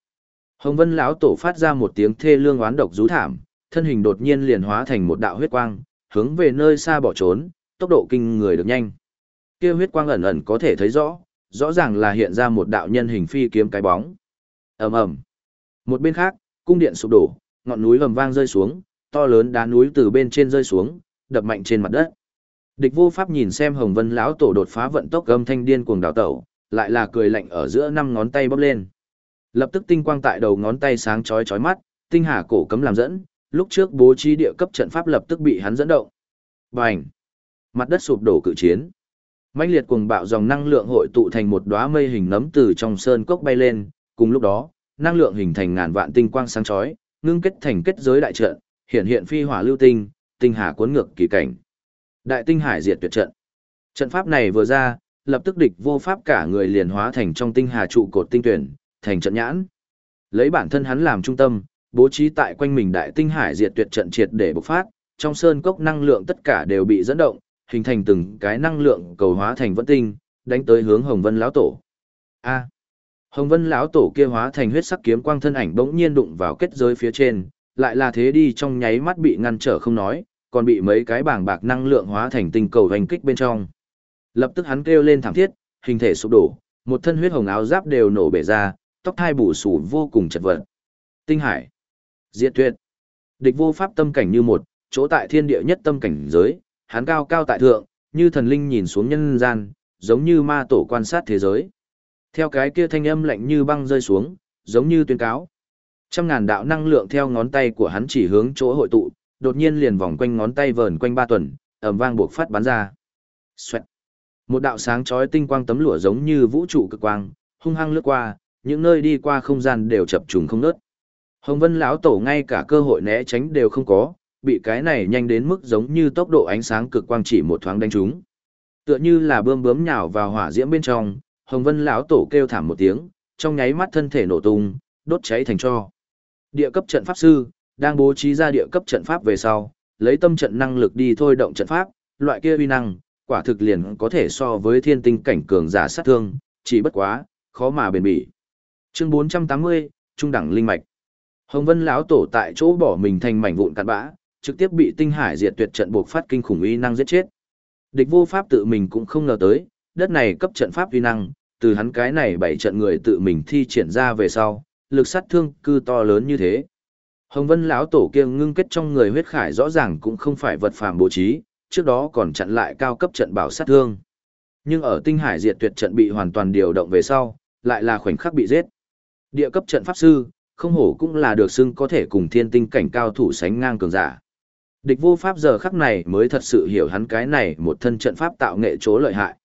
Hồng Vân lão tổ phát ra một tiếng thê lương oán độc rú thảm, thân hình đột nhiên liền hóa thành một đạo huyết quang, hướng về nơi xa bỏ trốn, tốc độ kinh người được nhanh. Kia huyết quang ẩn ẩn có thể thấy rõ, rõ ràng là hiện ra một đạo nhân hình phi kiếm cái bóng. Ầm ầm. Một bên khác, cung điện sụp đổ, ngọn núi ầm vang rơi xuống, to lớn đá núi từ bên trên rơi xuống, đập mạnh trên mặt đất. Địch vô pháp nhìn xem Hồng Vân lão tổ đột phá vận tốc gầm thanh điên cuồng đảo tẩu, lại là cười lạnh ở giữa năm ngón tay bóp lên. Lập tức tinh quang tại đầu ngón tay sáng chói chói mắt, tinh hà cổ cấm làm dẫn, lúc trước bố trí địa cấp trận pháp lập tức bị hắn dẫn động. Bành! Mặt đất sụp đổ cự chiến. mãnh liệt cuồng bạo dòng năng lượng hội tụ thành một đóa mây hình nấm từ trong sơn cốc bay lên, cùng lúc đó, năng lượng hình thành ngàn vạn tinh quang sáng chói, ngưng kết thành kết giới đại trận, hiện hiện phi hỏa lưu tinh, tinh hà cuốn ngược kỳ cảnh. Đại tinh hải diệt tuyệt trận. Trận pháp này vừa ra, lập tức địch vô pháp cả người liền hóa thành trong tinh hà trụ cột tinh tuyển, thành trận nhãn. Lấy bản thân hắn làm trung tâm, bố trí tại quanh mình đại tinh hải diệt tuyệt trận triệt để bộc phát, trong sơn cốc năng lượng tất cả đều bị dẫn động, hình thành từng cái năng lượng cầu hóa thành vẫn tinh, đánh tới hướng Hồng Vân lão tổ. A. Hồng Vân lão tổ kia hóa thành huyết sắc kiếm quang thân ảnh bỗng nhiên đụng vào kết giới phía trên, lại là thế đi trong nháy mắt bị ngăn trở không nói, còn bị mấy cái bảng bạc năng lượng hóa thành tinh cầu hành kích bên trong. Lập tức hắn kêu lên thảm thiết, hình thể sụp đổ, một thân huyết hồng áo giáp đều nổ bể ra, tóc thai bù sù vô cùng chật vật. Tinh hải, diệt tuyệt. Địch vô pháp tâm cảnh như một, chỗ tại thiên địa nhất tâm cảnh giới, hắn cao cao tại thượng, như thần linh nhìn xuống nhân gian, giống như ma tổ quan sát thế giới. Theo cái kia thanh âm lạnh như băng rơi xuống, giống như tuyên cáo. Trăm ngàn đạo năng lượng theo ngón tay của hắn chỉ hướng chỗ hội tụ, đột nhiên liền vòng quanh ngón tay vờn quanh ba tuần, ầm vang buộc phát bắn ra. Xoẹt. Một đạo sáng chói tinh quang tấm lụa giống như vũ trụ cực quang, hung hăng lướt qua, những nơi đi qua không gian đều chập trùng không ngớt. Hồng Vân lão tổ ngay cả cơ hội né tránh đều không có, bị cái này nhanh đến mức giống như tốc độ ánh sáng cực quang chỉ một thoáng đánh trúng. Tựa như là bươm bướm nhào vào hỏa diễm bên trong, Hồng Vân lão tổ kêu thảm một tiếng, trong nháy mắt thân thể nổ tung, đốt cháy thành tro. Địa cấp trận pháp sư đang bố trí ra địa cấp trận pháp về sau, lấy tâm trận năng lực đi thôi động trận pháp, loại kia uy năng, quả thực liền có thể so với thiên tinh cảnh cường giả sát thương, chỉ bất quá, khó mà bền bỉ. Chương 480, Trung đẳng linh mạch. Hồng Vân lão tổ tại chỗ bỏ mình thành mảnh vụn cặn bã, trực tiếp bị tinh hải diệt tuyệt trận buộc phát kinh khủng uy năng giết chết. Địch vô pháp tự mình cũng không ngờ tới, đất này cấp trận pháp uy năng, từ hắn cái này bảy trận người tự mình thi triển ra về sau, lực sát thương cư to lớn như thế. Hồng Vân lão tổ kia ngưng kết trong người huyết khải rõ ràng cũng không phải vật phàm bố trí, trước đó còn chặn lại cao cấp trận bảo sát thương. Nhưng ở tinh hải diệt tuyệt trận bị hoàn toàn điều động về sau, lại là khoảnh khắc bị giết. Địa cấp trận pháp sư, không hổ cũng là được xưng có thể cùng thiên tinh cảnh cao thủ sánh ngang cường giả. Địch vô pháp giờ khắc này mới thật sự hiểu hắn cái này một thân trận pháp tạo nghệ chỗ lợi hại.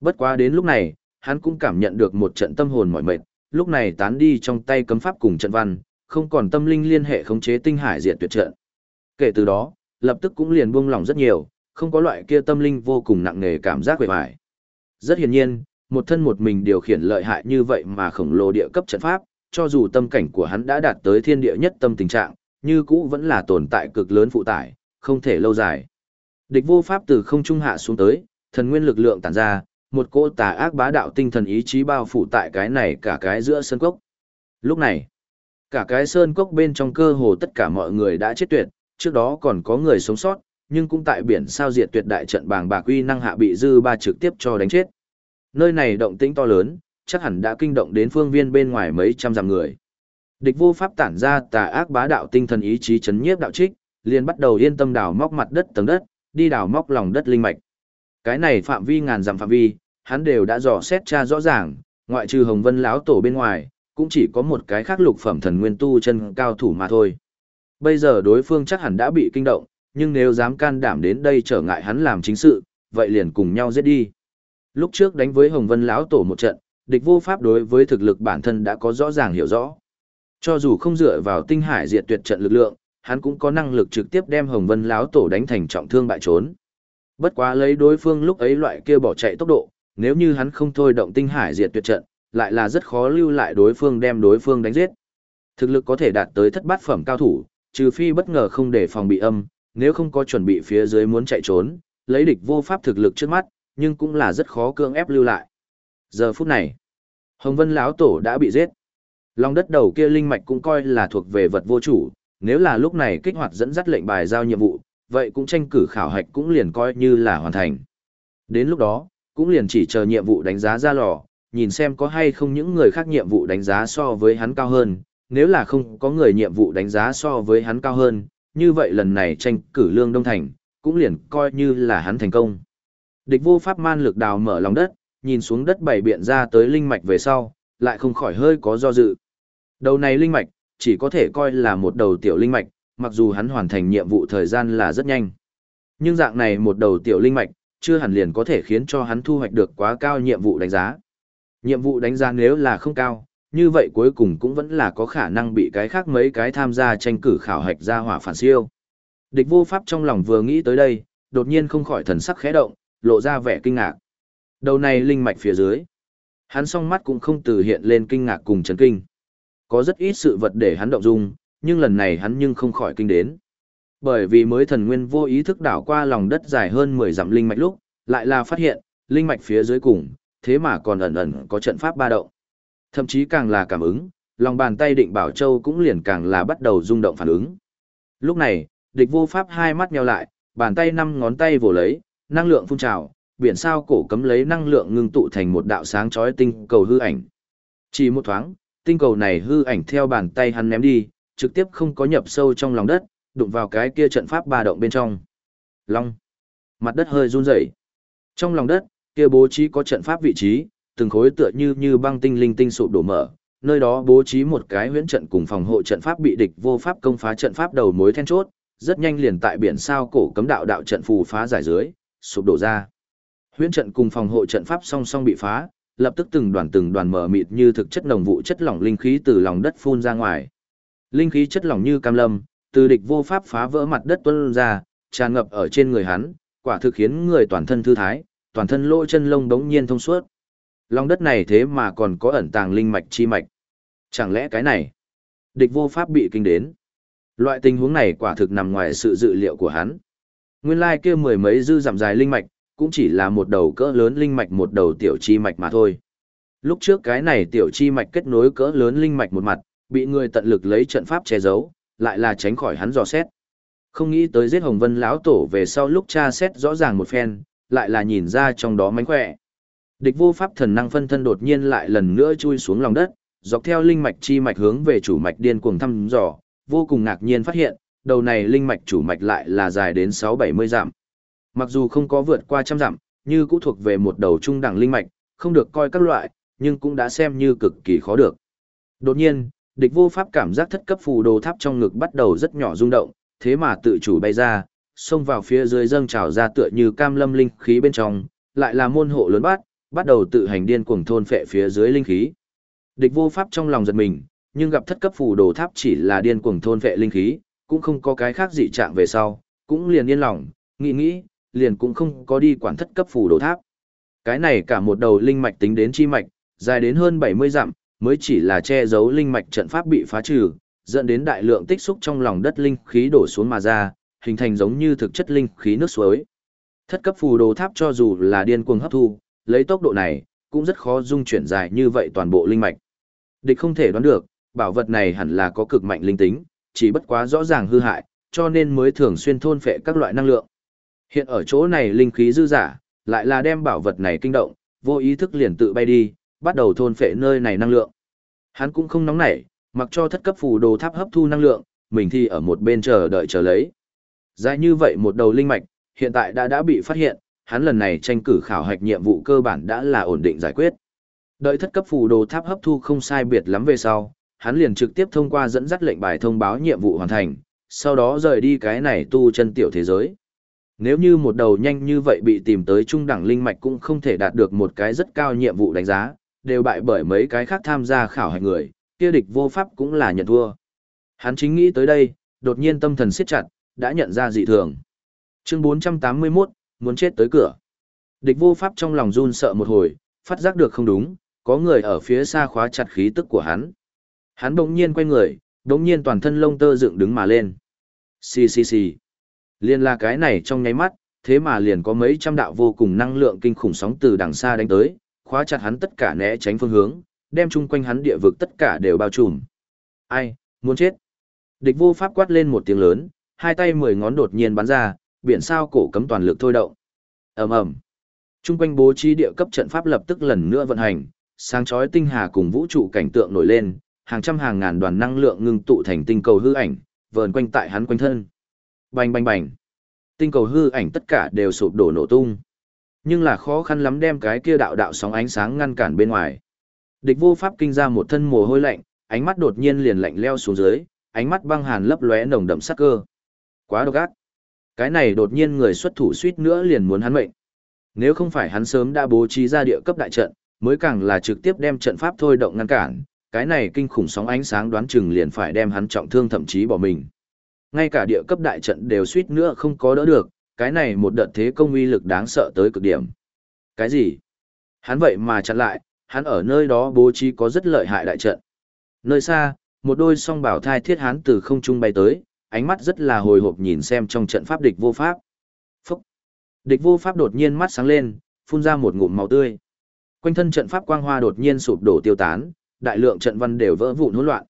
Bất quá đến lúc này, hắn cũng cảm nhận được một trận tâm hồn mỏi mệt, lúc này tán đi trong tay cấm pháp cùng trận văn, không còn tâm linh liên hệ khống chế tinh hải diệt tuyệt trận. Kể từ đó, lập tức cũng liền buông lòng rất nhiều, không có loại kia tâm linh vô cùng nặng nề cảm giác quệ bại. Rất hiển nhiên, một thân một mình điều khiển lợi hại như vậy mà khổng lồ địa cấp trận pháp, cho dù tâm cảnh của hắn đã đạt tới thiên địa nhất tâm tình trạng, như cũ vẫn là tồn tại cực lớn phụ tải, không thể lâu dài. Địch vô pháp từ không trung hạ xuống tới, thần nguyên lực lượng tản ra, một cỗ tà ác bá đạo tinh thần ý chí bao phủ tại cái này cả cái giữa sơn cốc. Lúc này, cả cái sơn cốc bên trong cơ hồ tất cả mọi người đã chết tuyệt, trước đó còn có người sống sót, nhưng cũng tại biển sao diệt tuyệt đại trận bàng bạc uy năng hạ bị dư ba trực tiếp cho đánh chết. Nơi này động tĩnh to lớn, chắc hẳn đã kinh động đến phương viên bên ngoài mấy trăm dặm người. Địch vô pháp tản ra tà ác bá đạo tinh thần ý chí chấn nhiếp đạo trích, liền bắt đầu yên tâm đào móc mặt đất tầng đất, đi đào móc lòng đất linh mạch. Cái này phạm vi ngàn dặm phạm vi, hắn đều đã dò xét tra rõ ràng, ngoại trừ Hồng Vân lão tổ bên ngoài, cũng chỉ có một cái khác lục phẩm thần nguyên tu chân cao thủ mà thôi. Bây giờ đối phương chắc hẳn đã bị kinh động, nhưng nếu dám can đảm đến đây trở ngại hắn làm chính sự, vậy liền cùng nhau giết đi. Lúc trước đánh với Hồng Vân lão tổ một trận, địch vô pháp đối với thực lực bản thân đã có rõ ràng hiểu rõ. Cho dù không dựa vào tinh hải diệt tuyệt trận lực lượng, hắn cũng có năng lực trực tiếp đem Hồng Vân lão tổ đánh thành trọng thương bại trốn. Bất quá lấy đối phương lúc ấy loại kia bỏ chạy tốc độ, nếu như hắn không thôi động tinh hải diệt tuyệt trận, lại là rất khó lưu lại đối phương đem đối phương đánh giết. Thực lực có thể đạt tới thất bát phẩm cao thủ, trừ phi bất ngờ không để phòng bị âm, nếu không có chuẩn bị phía dưới muốn chạy trốn, lấy địch vô pháp thực lực trước mắt, nhưng cũng là rất khó cưỡng ép lưu lại. Giờ phút này, Hồng Vân lão tổ đã bị giết. Lòng đất đầu kia linh mạch cũng coi là thuộc về vật vô chủ, nếu là lúc này kích hoạt dẫn dắt lệnh bài giao nhiệm vụ, vậy cũng tranh cử khảo hạch cũng liền coi như là hoàn thành. Đến lúc đó, cũng liền chỉ chờ nhiệm vụ đánh giá ra lò, nhìn xem có hay không những người khác nhiệm vụ đánh giá so với hắn cao hơn, nếu là không có người nhiệm vụ đánh giá so với hắn cao hơn, như vậy lần này tranh cử lương đông thành, cũng liền coi như là hắn thành công. Địch vô pháp man lực đào mở lòng đất, nhìn xuống đất bảy biện ra tới linh mạch về sau, lại không khỏi hơi có do dự. Đầu này linh mạch, chỉ có thể coi là một đầu tiểu linh mạch, mặc dù hắn hoàn thành nhiệm vụ thời gian là rất nhanh. Nhưng dạng này một đầu tiểu linh mạch, chưa hẳn liền có thể khiến cho hắn thu hoạch được quá cao nhiệm vụ đánh giá. Nhiệm vụ đánh giá nếu là không cao, như vậy cuối cùng cũng vẫn là có khả năng bị cái khác mấy cái tham gia tranh cử khảo hạch ra hỏa phản siêu. Địch vô pháp trong lòng vừa nghĩ tới đây, đột nhiên không khỏi thần sắc khẽ động, lộ ra vẻ kinh ngạc. Đầu này linh mạch phía dưới. Hắn song mắt cũng không từ hiện lên kinh ngạc cùng chấn kinh. Có rất ít sự vật để hắn động dung, nhưng lần này hắn nhưng không khỏi kinh đến. Bởi vì mới thần nguyên vô ý thức đảo qua lòng đất dài hơn 10 dặm linh mạch lúc, lại là phát hiện, linh mạch phía dưới cùng, thế mà còn ẩn ẩn có trận pháp ba động. Thậm chí càng là cảm ứng, lòng bàn tay định bảo châu cũng liền càng là bắt đầu rung động phản ứng. Lúc này, địch vô pháp hai mắt nheo lại, bàn tay năm ngón tay vồ lấy, năng lượng phun trào, biển sao cổ cấm lấy năng lượng ngưng tụ thành một đạo sáng chói tinh cầu hư ảnh. Chỉ một thoáng, tinh cầu này hư ảnh theo bàn tay hắn ném đi, trực tiếp không có nhập sâu trong lòng đất, đụng vào cái kia trận pháp ba động bên trong. Long. Mặt đất hơi run rẩy. Trong lòng đất, kia bố trí có trận pháp vị trí, từng khối tựa như như băng tinh linh tinh sụp đổ mở, nơi đó bố trí một cái huyễn trận cùng phòng hộ trận pháp bị địch vô pháp công phá trận pháp đầu mối then chốt, rất nhanh liền tại biển sao cổ cấm đạo đạo trận phù phá giải dưới, sụp đổ ra. Huyễn trận cùng phòng hộ trận pháp song song bị phá, lập tức từng đoàn từng đoàn mở mịt như thực chất nồng vụ chất lỏng linh khí từ lòng đất phun ra ngoài. Linh khí chất lỏng như cam lâm, từ địch vô pháp phá vỡ mặt đất tuôn ra, tràn ngập ở trên người hắn, quả thực khiến người toàn thân thư thái, toàn thân lỗ chân lông đống nhiên thông suốt. Lòng đất này thế mà còn có ẩn tàng linh mạch chi mạch. Chẳng lẽ cái này? Địch vô pháp bị kinh đến. Loại tình huống này quả thực nằm ngoài sự dự liệu của hắn. Nguyên lai kia mười mấy dư giảm dài linh mạch, cũng chỉ là một đầu cỡ lớn linh mạch một đầu tiểu chi mạch mà thôi. Lúc trước cái này tiểu chi mạch kết nối cỡ lớn linh mạch một mặt, bị người tận lực lấy trận pháp che giấu, lại là tránh khỏi hắn dò xét. Không nghĩ tới giết Hồng Vân lão tổ về sau lúc tra xét rõ ràng một phen, lại là nhìn ra trong đó mánh khỏe. Địch vô pháp thần năng phân thân đột nhiên lại lần nữa chui xuống lòng đất, dọc theo linh mạch chi mạch hướng về chủ mạch điên cuồng thăm dò, vô cùng ngạc nhiên phát hiện, đầu này linh mạch chủ mạch lại là dài đến 6-70 dặm. Mặc dù không có vượt qua trăm dặm, như cũng thuộc về một đầu trung đẳng linh mạch, không được coi các loại, nhưng cũng đã xem như cực kỳ khó được. Đột nhiên, địch vô pháp cảm giác thất cấp phù đồ tháp trong ngực bắt đầu rất nhỏ rung động, thế mà tự chủ bay ra, xông vào phía dưới dâng trào ra tựa như cam lâm linh khí bên trong, lại là môn hộ lớn bát, bắt đầu tự hành điên cuồng thôn phệ phía dưới linh khí. Địch vô pháp trong lòng giật mình, nhưng gặp thất cấp phù đồ tháp chỉ là điên cuồng thôn phệ linh khí, cũng không có cái khác dị trạng về sau, cũng liền yên lòng, nghĩ nghĩ, liền cũng không có đi quản thất cấp phù đồ tháp. Cái này cả một đầu linh mạch tính đến chi mạch, dài đến hơn 70 dặm, mới chỉ là che giấu linh mạch trận pháp bị phá trừ, dẫn đến đại lượng tích xúc trong lòng đất linh khí đổ xuống mà ra, hình thành giống như thực chất linh khí nước suối. Thất cấp phù đồ tháp cho dù là điên cuồng hấp thu, lấy tốc độ này, cũng rất khó dung chuyển dài như vậy toàn bộ linh mạch. Địch không thể đoán được, bảo vật này hẳn là có cực mạnh linh tính, chỉ bất quá rõ ràng hư hại, cho nên mới thường xuyên thôn phệ các loại năng lượng. Hiện ở chỗ này linh khí dư giả, lại là đem bảo vật này kinh động, vô ý thức liền tự bay đi, bắt đầu thôn phệ nơi này năng lượng. Hắn cũng không nóng nảy, mặc cho thất cấp phù đồ tháp hấp thu năng lượng, mình thì ở một bên chờ đợi chờ lấy. Dài như vậy một đầu linh mạch, hiện tại đã đã bị phát hiện, hắn lần này tranh cử khảo hạch nhiệm vụ cơ bản đã là ổn định giải quyết. Đợi thất cấp phù đồ tháp hấp thu không sai biệt lắm về sau, hắn liền trực tiếp thông qua dẫn dắt lệnh bài thông báo nhiệm vụ hoàn thành, sau đó rời đi cái này tu chân tiểu thế giới. Nếu như một đầu nhanh như vậy bị tìm tới trung đẳng linh mạch cũng không thể đạt được một cái rất cao nhiệm vụ đánh giá, đều bại bởi mấy cái khác tham gia khảo hạch người, kia địch vô pháp cũng là nhận thua. Hắn chính nghĩ tới đây, đột nhiên tâm thần siết chặt, đã nhận ra dị thường. Chương 481, muốn chết tới cửa. Địch vô pháp trong lòng run sợ một hồi, phát giác được không đúng, có người ở phía xa khóa chặt khí tức của hắn. Hắn bỗng nhiên quay người, bỗng nhiên toàn thân lông tơ dựng đứng mà lên. Xì xì xì. Liên là cái này trong nháy mắt, thế mà liền có mấy trăm đạo vô cùng năng lượng kinh khủng sóng từ đằng xa đánh tới, khóa chặt hắn tất cả né tránh phương hướng, đem chung quanh hắn địa vực tất cả đều bao trùm. Ai, muốn chết. Địch vô pháp quát lên một tiếng lớn, hai tay mười ngón đột nhiên bắn ra, biển sao cổ cấm toàn lực thôi động. ầm ầm, Trung quanh bố trí địa cấp trận pháp lập tức lần nữa vận hành, sáng chói tinh hà cùng vũ trụ cảnh tượng nổi lên, hàng trăm hàng ngàn đoàn năng lượng ngưng tụ thành tinh cầu hư ảnh, vờn quanh tại hắn quanh thân. Bành bành bành. Tinh cầu hư ảnh tất cả đều sụp đổ nổ tung. Nhưng là khó khăn lắm đem cái kia đạo đạo sóng ánh sáng ngăn cản bên ngoài. Địch vô pháp kinh ra một thân mồ hôi lạnh, ánh mắt đột nhiên liền lạnh leo xuống dưới, ánh mắt băng hàn lấp lóe nồng đậm sát cơ. Quá độc ác. Cái này đột nhiên người xuất thủ suýt nữa liền muốn hắn mệnh. Nếu không phải hắn sớm đã bố trí ra địa cấp đại trận, mới càng là trực tiếp đem trận pháp thôi động ngăn cản, cái này kinh khủng sóng ánh sáng đoán chừng liền phải đem hắn trọng thương thậm chí bỏ mình. Ngay cả địa cấp đại trận đều suýt nữa không có đỡ được, cái này một đợt thế công uy lực đáng sợ tới cực điểm. Cái gì? Hắn vậy mà chặn lại, hắn ở nơi đó bố trí có rất lợi hại đại trận. Nơi xa, một đôi song bảo thai thiết hán từ không trung bay tới, ánh mắt rất là hồi hộp nhìn xem trong trận pháp địch vô pháp. Phúc! Địch vô pháp đột nhiên mắt sáng lên, phun ra một ngụm máu tươi. Quanh thân trận pháp quang hoa đột nhiên sụp đổ tiêu tán, đại lượng trận văn đều vỡ vụn hỗn loạn.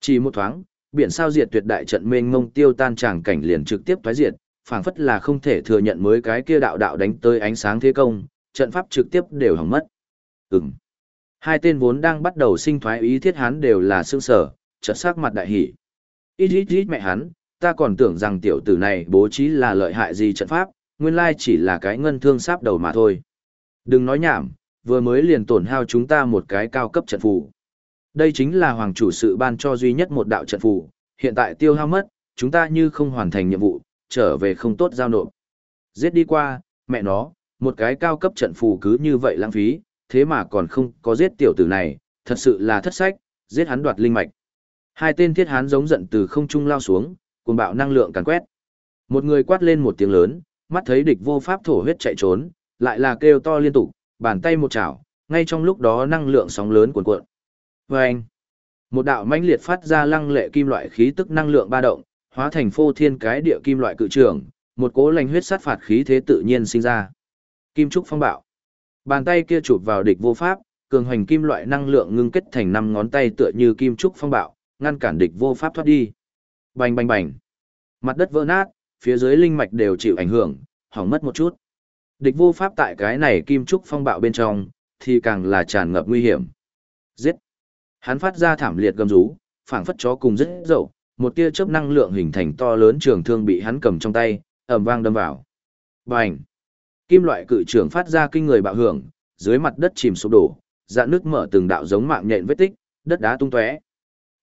Chỉ một thoáng, biển sao diệt tuyệt đại trận mênh mông tiêu tan tràng cảnh liền trực tiếp thoái diệt, phảng phất là không thể thừa nhận mới cái kia đạo đạo đánh tới ánh sáng thế công, trận pháp trực tiếp đều hỏng mất. Ừm. Hai tên vốn đang bắt đầu sinh thoái ý thiết hắn đều là sương sở, chợt sắc mặt đại hỉ. Ít ít ít mẹ hắn, ta còn tưởng rằng tiểu tử này bố trí là lợi hại gì trận pháp, nguyên lai chỉ là cái ngân thương sáp đầu mà thôi. Đừng nói nhảm, vừa mới liền tổn hao chúng ta một cái cao cấp trận phù. Đây chính là hoàng chủ sự ban cho duy nhất một đạo trận phù, hiện tại tiêu hao mất, chúng ta như không hoàn thành nhiệm vụ, trở về không tốt giao nộp. Giết đi qua, mẹ nó, một cái cao cấp trận phù cứ như vậy lãng phí, thế mà còn không có giết tiểu tử này, thật sự là thất sách, giết hắn đoạt linh mạch. Hai tên thiết hán giống giận từ không trung lao xuống, cuồng bạo năng lượng càn quét. Một người quát lên một tiếng lớn, mắt thấy địch vô pháp thổ huyết chạy trốn, lại là kêu to liên tục, bàn tay một chảo, ngay trong lúc đó năng lượng sóng lớn cuồn cuộn. Vâng! Một đạo mãnh liệt phát ra lăng lệ kim loại khí tức năng lượng ba động, hóa thành phô thiên cái địa kim loại cự trường, một cỗ lành huyết sát phạt khí thế tự nhiên sinh ra. Kim trúc phong bạo. Bàn tay kia chụp vào địch vô pháp, cường hành kim loại năng lượng ngưng kết thành năm ngón tay tựa như kim trúc phong bạo, ngăn cản địch vô pháp thoát đi. Bành bành bành. Mặt đất vỡ nát, phía dưới linh mạch đều chịu ảnh hưởng, hỏng mất một chút. Địch vô pháp tại cái này kim trúc phong bạo bên trong, thì càng là tràn ngập nguy hiểm. Giết. Hắn phát ra thảm liệt gầm rú, phảng phất chó cùng rất dậu, một tia chớp năng lượng hình thành to lớn trường thương bị hắn cầm trong tay, ầm vang đâm vào. Bành. Kim loại cự trường phát ra kinh người bạo hưởng, dưới mặt đất chìm sụp đổ, dạn nước mở từng đạo giống mạng nhện vết tích, đất đá tung tóe.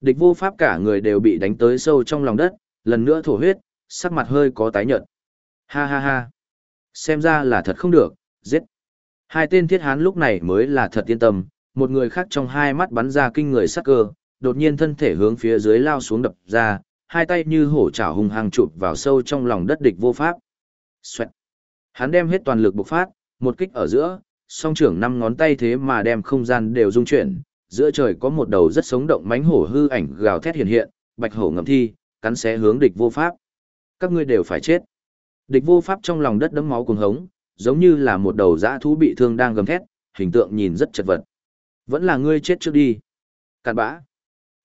Địch vô pháp cả người đều bị đánh tới sâu trong lòng đất, lần nữa thổ huyết, sắc mặt hơi có tái nhợt. Ha ha ha. Xem ra là thật không được, giết. Hai tên thiết hán lúc này mới là thật yên tâm, một người khác trong hai mắt bắn ra kinh người sắc cơ, đột nhiên thân thể hướng phía dưới lao xuống đập ra, hai tay như hổ chảo hung hăng chụp vào sâu trong lòng đất địch vô pháp. Xoẹt. Hắn đem hết toàn lực bộc phát, một kích ở giữa, song trưởng năm ngón tay thế mà đem không gian đều rung chuyển, giữa trời có một đầu rất sống động mánh hổ hư ảnh gào thét hiện hiện, bạch hổ ngậm thi, cắn xé hướng địch vô pháp. Các ngươi đều phải chết. Địch vô pháp trong lòng đất đấm máu cuồng hống, giống như là một đầu dã thú bị thương đang gầm thét, hình tượng nhìn rất chật vật. Vẫn là ngươi chết trước đi. Cạn bã.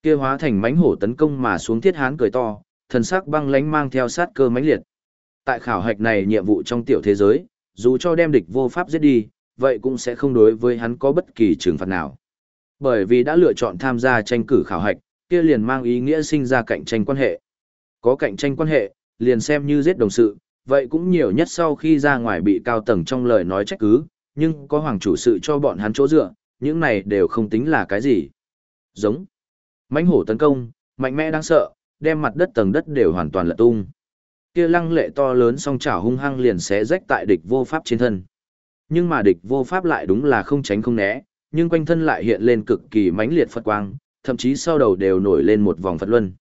Kia hóa thành mánh hổ tấn công mà xuống thiết hán cười to, thần sắc băng lánh mang theo sát cơ mãnh liệt. Tại khảo hạch này nhiệm vụ trong tiểu thế giới, dù cho đem địch vô pháp giết đi, vậy cũng sẽ không đối với hắn có bất kỳ trừng phạt nào. Bởi vì đã lựa chọn tham gia tranh cử khảo hạch, kia liền mang ý nghĩa sinh ra cạnh tranh quan hệ. Có cạnh tranh quan hệ, liền xem như giết đồng sự, vậy cũng nhiều nhất sau khi ra ngoài bị cao tầng trong lời nói trách cứ, nhưng có hoàng chủ sự cho bọn hắn chỗ dựa, những này đều không tính là cái gì. Giống mãnh hổ tấn công, mạnh mẽ đáng sợ, đem mặt đất tầng đất đều hoàn toàn lật tung. Kia lăng lệ to lớn song chảo hung hăng liền xé rách tại địch vô pháp trên thân. Nhưng mà địch vô pháp lại đúng là không tránh không né, nhưng quanh thân lại hiện lên cực kỳ mãnh liệt Phật quang, thậm chí sau đầu đều nổi lên một vòng Phật luân.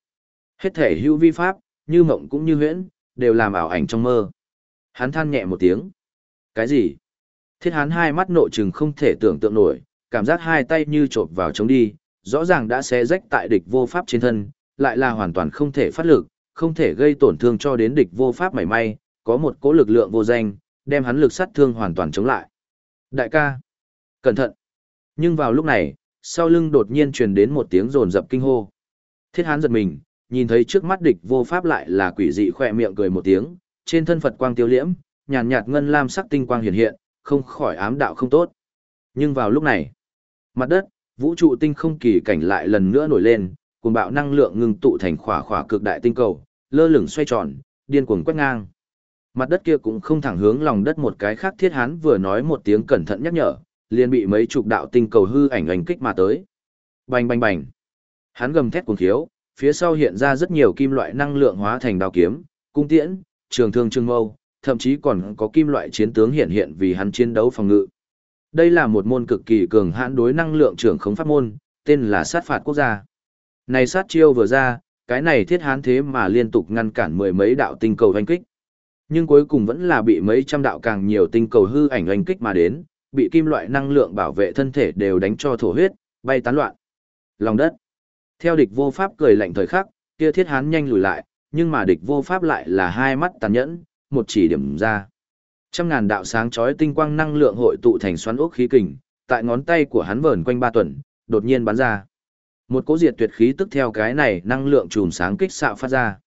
Hết thể hữu vi pháp, như mộng cũng như huyễn, đều làm ảo ảnh trong mơ. Hắn than nhẹ một tiếng. Cái gì? Thiết hắn hai mắt nội chừng không thể tưởng tượng nổi, cảm giác hai tay như trộp vào chống đi, rõ ràng đã xé rách tại địch vô pháp trên thân, lại là hoàn toàn không thể phát lực, không thể gây tổn thương cho đến địch vô pháp mảy may, có một cỗ lực lượng vô danh, đem hắn lực sát thương hoàn toàn chống lại. Đại ca, cẩn thận. Nhưng vào lúc này, sau lưng đột nhiên truyền đến một tiếng rồn rập kinh hô. Thiết hán giật mình, nhìn thấy trước mắt địch vô pháp lại là quỷ dị khỏe miệng cười một tiếng, trên thân Phật quang tiêu liễm, nhàn nhạt ngân lam sắc tinh quang hiện hiện, không khỏi ám đạo không tốt. Nhưng vào lúc này, mặt đất, vũ trụ tinh không kỳ cảnh lại lần nữa nổi lên, cuồng bạo năng lượng ngưng tụ thành khỏa khỏa cực đại tinh cầu, lơ lửng xoay tròn, điên cuồng quét ngang. Mặt đất kia cũng không thẳng hướng lòng đất một cái khác thiết hán vừa nói một tiếng cẩn thận nhắc nhở, liền bị mấy chục đạo tinh cầu hư ảnh ảnh kích mà tới. Bành bành bành. Hắn gầm thét cuồng khiếu, phía sau hiện ra rất nhiều kim loại năng lượng hóa thành đao kiếm, cung tiễn, trường thương trường mâu, thậm chí còn có kim loại chiến tướng hiện hiện vì hắn chiến đấu phòng ngự. Đây là một môn cực kỳ cường hãn đối năng lượng trưởng khống pháp môn, tên là sát phạt quốc gia. Này sát chiêu vừa ra, cái này thiết hán thế mà liên tục ngăn cản mười mấy đạo tinh cầu hoanh kích. Nhưng cuối cùng vẫn là bị mấy trăm đạo càng nhiều tinh cầu hư ảnh hoanh kích mà đến, bị kim loại năng lượng bảo vệ thân thể đều đánh cho thổ huyết, bay tán loạn. Lòng đất. Theo địch vô pháp cười lạnh thời khắc, kia thiết hán nhanh lùi lại, nhưng mà địch vô pháp lại là hai mắt tàn nhẫn, một chỉ điểm ra. Trăm ngàn đạo sáng chói tinh quang năng lượng hội tụ thành xoắn ốc khí kình, tại ngón tay của hắn vờn quanh ba tuần, đột nhiên bắn ra. Một cỗ diệt tuyệt khí tức theo cái này năng lượng chùm sáng kích xạ phát ra.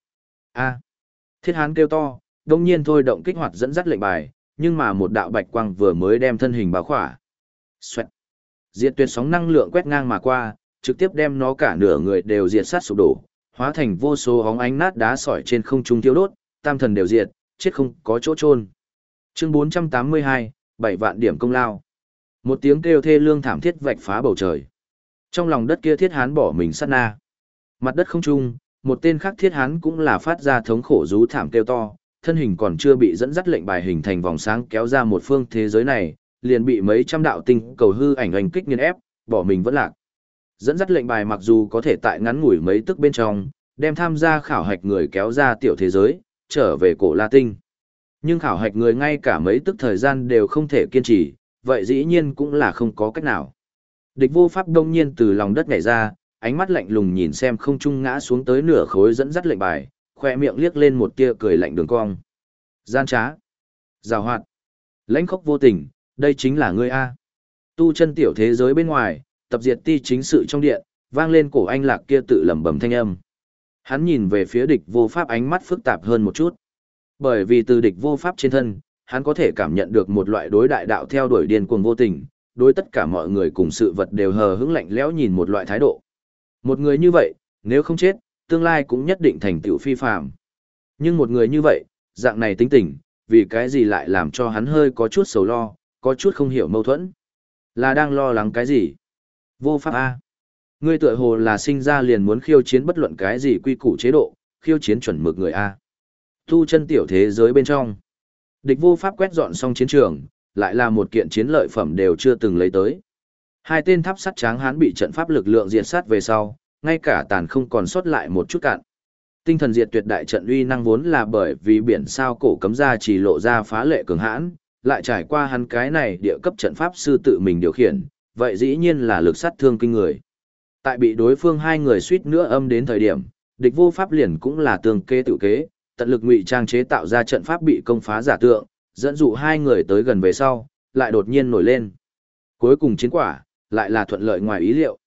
A. Thiết hán kêu to, đông nhiên thôi động kích hoạt dẫn dắt lệnh bài, nhưng mà một đạo bạch quang vừa mới đem thân hình báo khỏa. Xoẹt. Diệt tuyệt sóng năng lượng quét ngang mà qua, trực tiếp đem nó cả nửa người đều diệt sát sụp đổ, hóa thành vô số hóng ánh nát đá sỏi trên không trung tiêu đốt, tam thần đều diệt, chết không có chỗ trôn. Chương 482, bảy vạn điểm công lao. Một tiếng kêu thê lương thảm thiết vạch phá bầu trời. Trong lòng đất kia thiết hán bỏ mình sát na. Mặt đất không trung, một tên khác thiết hán cũng là phát ra thống khổ rú thảm kêu to, thân hình còn chưa bị dẫn dắt lệnh bài hình thành vòng sáng kéo ra một phương thế giới này, liền bị mấy trăm đạo tinh cầu hư ảnh ảnh kích nghiền ép, bỏ mình vẫn lạc. Dẫn dắt lệnh bài mặc dù có thể tại ngắn ngủi mấy tức bên trong, đem tham gia khảo hạch người kéo ra tiểu thế giới, trở về cổ La Tinh. Nhưng khảo hạch người ngay cả mấy tức thời gian đều không thể kiên trì, vậy dĩ nhiên cũng là không có cách nào. Địch vô pháp đông nhiên từ lòng đất nhảy ra, ánh mắt lạnh lùng nhìn xem không trung ngã xuống tới nửa khối dẫn dắt lệnh bài, khoe miệng liếc lên một tia cười lạnh đường cong. Gian trá, rào hoạt, lãnh khốc vô tình, đây chính là ngươi A. Tu chân tiểu thế giới bên ngoài, tập diệt ti chính sự trong điện, vang lên cổ anh lạc kia tự lẩm bẩm thanh âm. Hắn nhìn về phía địch vô pháp ánh mắt phức tạp hơn một chút. Bởi vì từ địch vô pháp trên thân, hắn có thể cảm nhận được một loại đối đại đạo theo đuổi điên cuồng vô tình, đối tất cả mọi người cùng sự vật đều hờ hững lạnh lẽo nhìn một loại thái độ. Một người như vậy, nếu không chết, tương lai cũng nhất định thành tựu phi phàm. Nhưng một người như vậy, dạng này tính tình, vì cái gì lại làm cho hắn hơi có chút sầu lo, có chút không hiểu mâu thuẫn. Là đang lo lắng cái gì? Vô pháp A. Ngươi tựa hồ là sinh ra liền muốn khiêu chiến bất luận cái gì quy củ chế độ, khiêu chiến chuẩn mực người A. Tu chân tiểu thế giới bên trong. Địch vô pháp quét dọn xong chiến trường, lại là một kiện chiến lợi phẩm đều chưa từng lấy tới. Hai tên tháp sắt tráng hán bị trận pháp lực lượng diệt sát về sau, ngay cả tàn không còn sót lại một chút cạn. Tinh thần diệt tuyệt đại trận uy năng vốn là bởi vì biển sao cổ cấm ra chỉ lộ ra phá lệ cường hãn, lại trải qua hắn cái này địa cấp trận pháp sư tự mình điều khiển, vậy dĩ nhiên là lực sát thương kinh người. Tại bị đối phương hai người suýt nữa âm đến thời điểm, địch vô pháp liền cũng là tương kế tự kế, tận lực ngụy trang chế tạo ra trận pháp bị công phá giả tượng, dẫn dụ hai người tới gần về sau, lại đột nhiên nổi lên. Cuối cùng chiến quả, lại là thuận lợi ngoài ý liệu.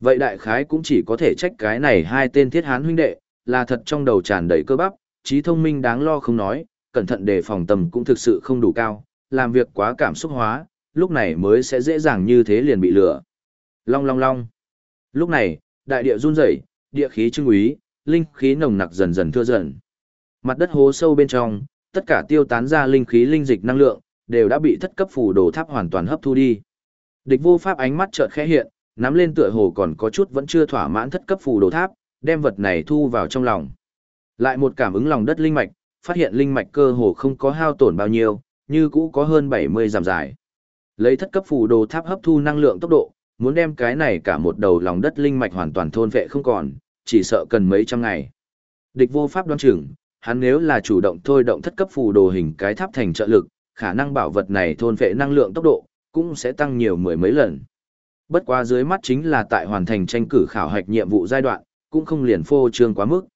Vậy đại khái cũng chỉ có thể trách cái này hai tên thiết hán huynh đệ, là thật trong đầu tràn đầy cơ bắp, trí thông minh đáng lo không nói, cẩn thận đề phòng tầm cũng thực sự không đủ cao, làm việc quá cảm xúc hóa, lúc này mới sẽ dễ dàng như thế liền bị lừa. Long long long. Lúc này, đại địa run rẩy, địa khí trưng úy, linh khí nồng nặc dần dần thưa dần. Mặt đất hố sâu bên trong, tất cả tiêu tán ra linh khí linh dịch năng lượng, đều đã bị thất cấp phù đồ tháp hoàn toàn hấp thu đi. Địch vô pháp ánh mắt chợt khẽ hiện, nắm lên tựa hồ còn có chút vẫn chưa thỏa mãn thất cấp phù đồ tháp, đem vật này thu vào trong lòng. Lại một cảm ứng lòng đất linh mạch, phát hiện linh mạch cơ hồ không có hao tổn bao nhiêu, như cũ có hơn 70 giảm dài. Lấy thất cấp phù đồ tháp hấp thu năng lượng tốc độ, muốn đem cái này cả một đầu lòng đất linh mạch hoàn toàn thôn vệ không còn, chỉ sợ cần mấy trăm ngày. Địch vô pháp đoán chừng, hắn nếu là chủ động thôi động thất cấp phù đồ hình cái tháp thành trợ lực, khả năng bảo vật này thôn vệ năng lượng tốc độ, cũng sẽ tăng nhiều mười mấy lần. Bất quá dưới mắt chính là tại hoàn thành tranh cử khảo hạch nhiệm vụ giai đoạn, cũng không liền phô trương quá mức.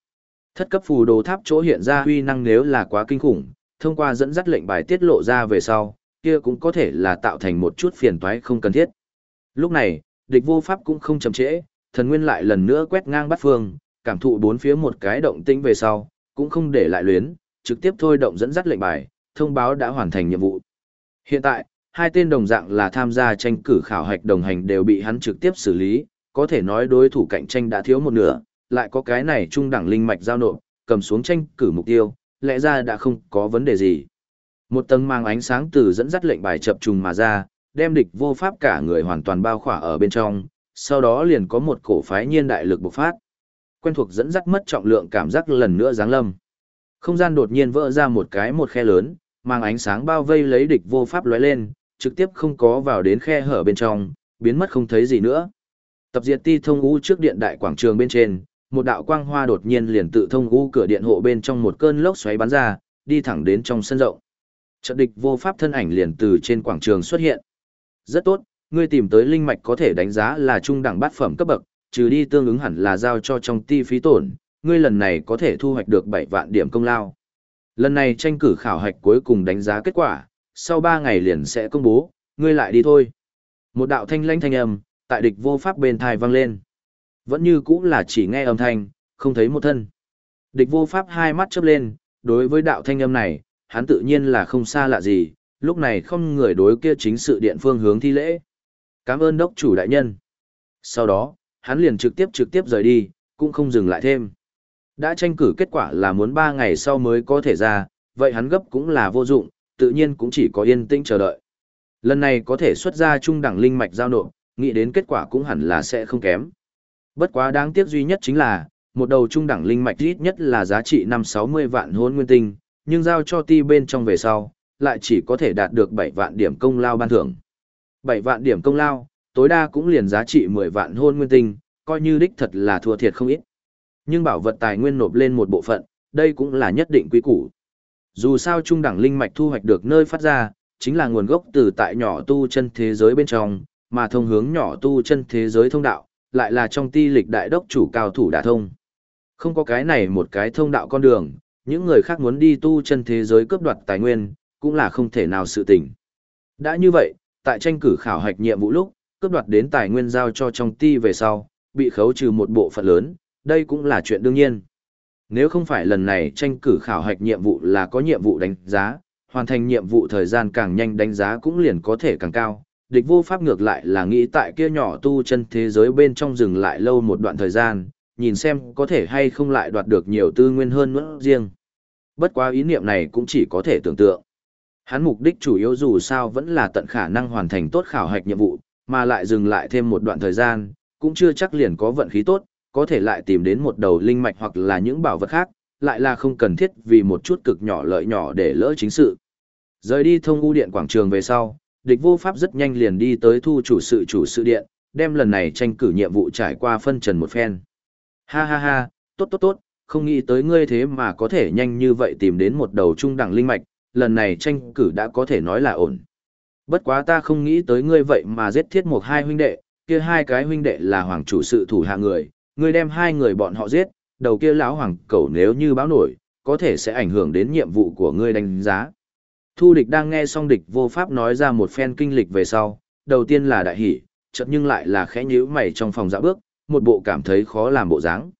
Thất cấp phù đồ tháp chỗ hiện ra huy năng nếu là quá kinh khủng, thông qua dẫn dắt lệnh bài tiết lộ ra về sau, kia cũng có thể là tạo thành một chút phiền toái không cần thiết. Lúc này, địch vô pháp cũng không chậm trễ, thần nguyên lại lần nữa quét ngang bắt phương, cảm thụ bốn phía một cái động tĩnh về sau, cũng không để lại luyến, trực tiếp thôi động dẫn dắt lệnh bài, thông báo đã hoàn thành nhiệm vụ. Hiện tại, hai tên đồng dạng là tham gia tranh cử khảo hạch đồng hành đều bị hắn trực tiếp xử lý, có thể nói đối thủ cạnh tranh đã thiếu một nửa, lại có cái này trung đẳng linh mạch giao nộp, cầm xuống tranh cử mục tiêu, lẽ ra đã không có vấn đề gì. Một tầng mang ánh sáng từ dẫn dắt lệnh bài chập trùng mà ra, đem địch vô pháp cả người hoàn toàn bao khỏa ở bên trong, sau đó liền có một cổ phái nhiên đại lực bộc phát. Quen thuộc dẫn dắt mất trọng lượng cảm giác lần nữa giáng lâm. Không gian đột nhiên vỡ ra một cái một khe lớn, mang ánh sáng bao vây lấy địch vô pháp lóe lên, trực tiếp không có vào đến khe hở bên trong, biến mất không thấy gì nữa. Tập diệt ti thông u trước điện đại quảng trường bên trên, một đạo quang hoa đột nhiên liền tự thông u cửa điện hộ bên trong một cơn lốc xoáy bắn ra, đi thẳng đến trong sân rộng. Trận địch vô pháp thân ảnh liền từ trên quảng trường xuất hiện. Rất tốt, ngươi tìm tới linh mạch có thể đánh giá là trung đẳng bát phẩm cấp bậc, trừ đi tương ứng hẳn là giao cho trong ti phí tổn, ngươi lần này có thể thu hoạch được 7 vạn điểm công lao. Lần này tranh cử khảo hạch cuối cùng đánh giá kết quả, sau 3 ngày liền sẽ công bố, ngươi lại đi thôi. Một đạo thanh lãnh thanh âm, tại địch vô pháp bên thai vang lên. Vẫn như cũ là chỉ nghe âm thanh, không thấy một thân. Địch vô pháp hai mắt chớp lên, đối với đạo thanh âm này, hắn tự nhiên là không xa lạ gì, lúc này không người đối kia chính sự điện phương hướng thi lễ. Cảm ơn đốc chủ đại nhân. Sau đó, hắn liền trực tiếp trực tiếp rời đi, cũng không dừng lại thêm. Đã tranh cử kết quả là muốn 3 ngày sau mới có thể ra, vậy hắn gấp cũng là vô dụng, tự nhiên cũng chỉ có yên tĩnh chờ đợi. Lần này có thể xuất ra trung đẳng linh mạch giao nộp, nghĩ đến kết quả cũng hẳn là sẽ không kém. Bất quá đáng tiếc duy nhất chính là, một đầu trung đẳng linh mạch ít nhất là giá trị 560 vạn hôn nguyên tinh, nhưng giao cho ti bên trong về sau, lại chỉ có thể đạt được 7 vạn điểm công lao ban thưởng. 7 vạn điểm công lao, tối đa cũng liền giá trị 10 vạn hôn nguyên tinh, coi như đích thật là thua thiệt không ít. Nhưng bảo vật tài nguyên nộp lên một bộ phận, đây cũng là nhất định quý củ. Dù sao trung đẳng linh mạch thu hoạch được nơi phát ra, chính là nguồn gốc từ tại nhỏ tu chân thế giới bên trong, mà thông hướng nhỏ tu chân thế giới thông đạo, lại là trong ti lịch đại đốc chủ cao thủ đả thông. Không có cái này một cái thông đạo con đường, những người khác muốn đi tu chân thế giới cướp đoạt tài nguyên, cũng là không thể nào sự tình. Đã như vậy, tại tranh cử khảo hạch nhiệm vụ lúc, cướp đoạt đến tài nguyên giao cho trong ti về sau, bị khấu trừ một bộ phận lớn, đây cũng là chuyện đương nhiên. Nếu không phải lần này tranh cử khảo hạch nhiệm vụ là có nhiệm vụ đánh giá, hoàn thành nhiệm vụ thời gian càng nhanh đánh giá cũng liền có thể càng cao. Địch vô pháp ngược lại là nghĩ tại kia nhỏ tu chân thế giới bên trong dừng lại lâu một đoạn thời gian, nhìn xem có thể hay không lại đoạt được nhiều tư nguyên hơn nữa riêng. Bất quá ý niệm này cũng chỉ có thể tưởng tượng. Hắn mục đích chủ yếu dù sao vẫn là tận khả năng hoàn thành tốt khảo hạch nhiệm vụ, mà lại dừng lại thêm một đoạn thời gian, cũng chưa chắc liền có vận khí tốt, có thể lại tìm đến một đầu linh mạch hoặc là những bảo vật khác, lại là không cần thiết vì một chút cực nhỏ lợi nhỏ để lỡ chính sự. Rời đi thông u điện quảng trường về sau, địch vô pháp rất nhanh liền đi tới thu chủ sự chủ sự điện, đem lần này tranh cử nhiệm vụ trải qua phân trần một phen. Ha ha ha, tốt tốt tốt, không nghĩ tới ngươi thế mà có thể nhanh như vậy tìm đến một đầu trung đẳng linh mạch, lần này tranh cử đã có thể nói là ổn. Bất quá ta không nghĩ tới ngươi vậy mà giết thiết một hai huynh đệ, kia hai cái huynh đệ là hoàng chủ sự thủ hạ người, ngươi đem hai người bọn họ giết, đầu kia lão hoàng cẩu nếu như báo nổi, có thể sẽ ảnh hưởng đến nhiệm vụ của ngươi đánh giá. Thu địch đang nghe xong địch vô pháp nói ra một phen kinh lịch về sau, đầu tiên là đại hỉ, chợt nhưng lại là khẽ nhíu mày trong phòng dạ bước, một bộ cảm thấy khó làm bộ dáng.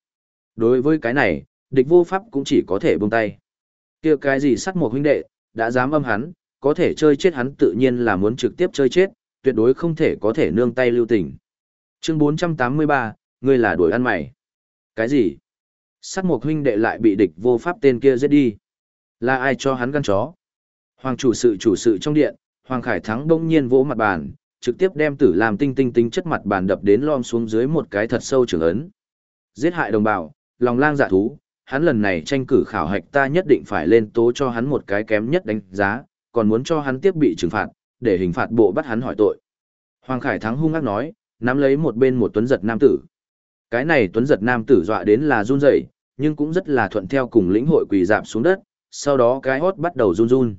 Đối với cái này, địch vô pháp cũng chỉ có thể buông tay. kia cái gì sắt một huynh đệ, đã dám âm hắn, có thể chơi chết hắn tự nhiên là muốn trực tiếp chơi chết, tuyệt đối không thể có thể nương tay lưu tình. Chương 483, ngươi là đuổi ăn mày. Cái gì? sát một huynh đệ lại bị địch vô pháp tên kia giết đi. Là ai cho hắn gan chó? Hoàng chủ sự chủ sự trong điện, Hoàng Khải Thắng bỗng nhiên vỗ mặt bàn, trực tiếp đem tử làm tinh tinh tinh chất mặt bàn đập đến lom xuống dưới một cái thật sâu trường ấn. Giết hại đồng bào, lòng lang dạ thú, hắn lần này tranh cử khảo hạch ta nhất định phải lên tố cho hắn một cái kém nhất đánh giá, còn muốn cho hắn tiếp bị trừng phạt, để hình phạt bộ bắt hắn hỏi tội. Hoàng Khải Thắng hung ác nói, nắm lấy một bên một tuấn giật nam tử. Cái này tuấn giật nam tử dọa đến là run rẩy, nhưng cũng rất là thuận theo cùng lĩnh hội quỳ dạp xuống đất, sau đó cái hót bắt đầu run run.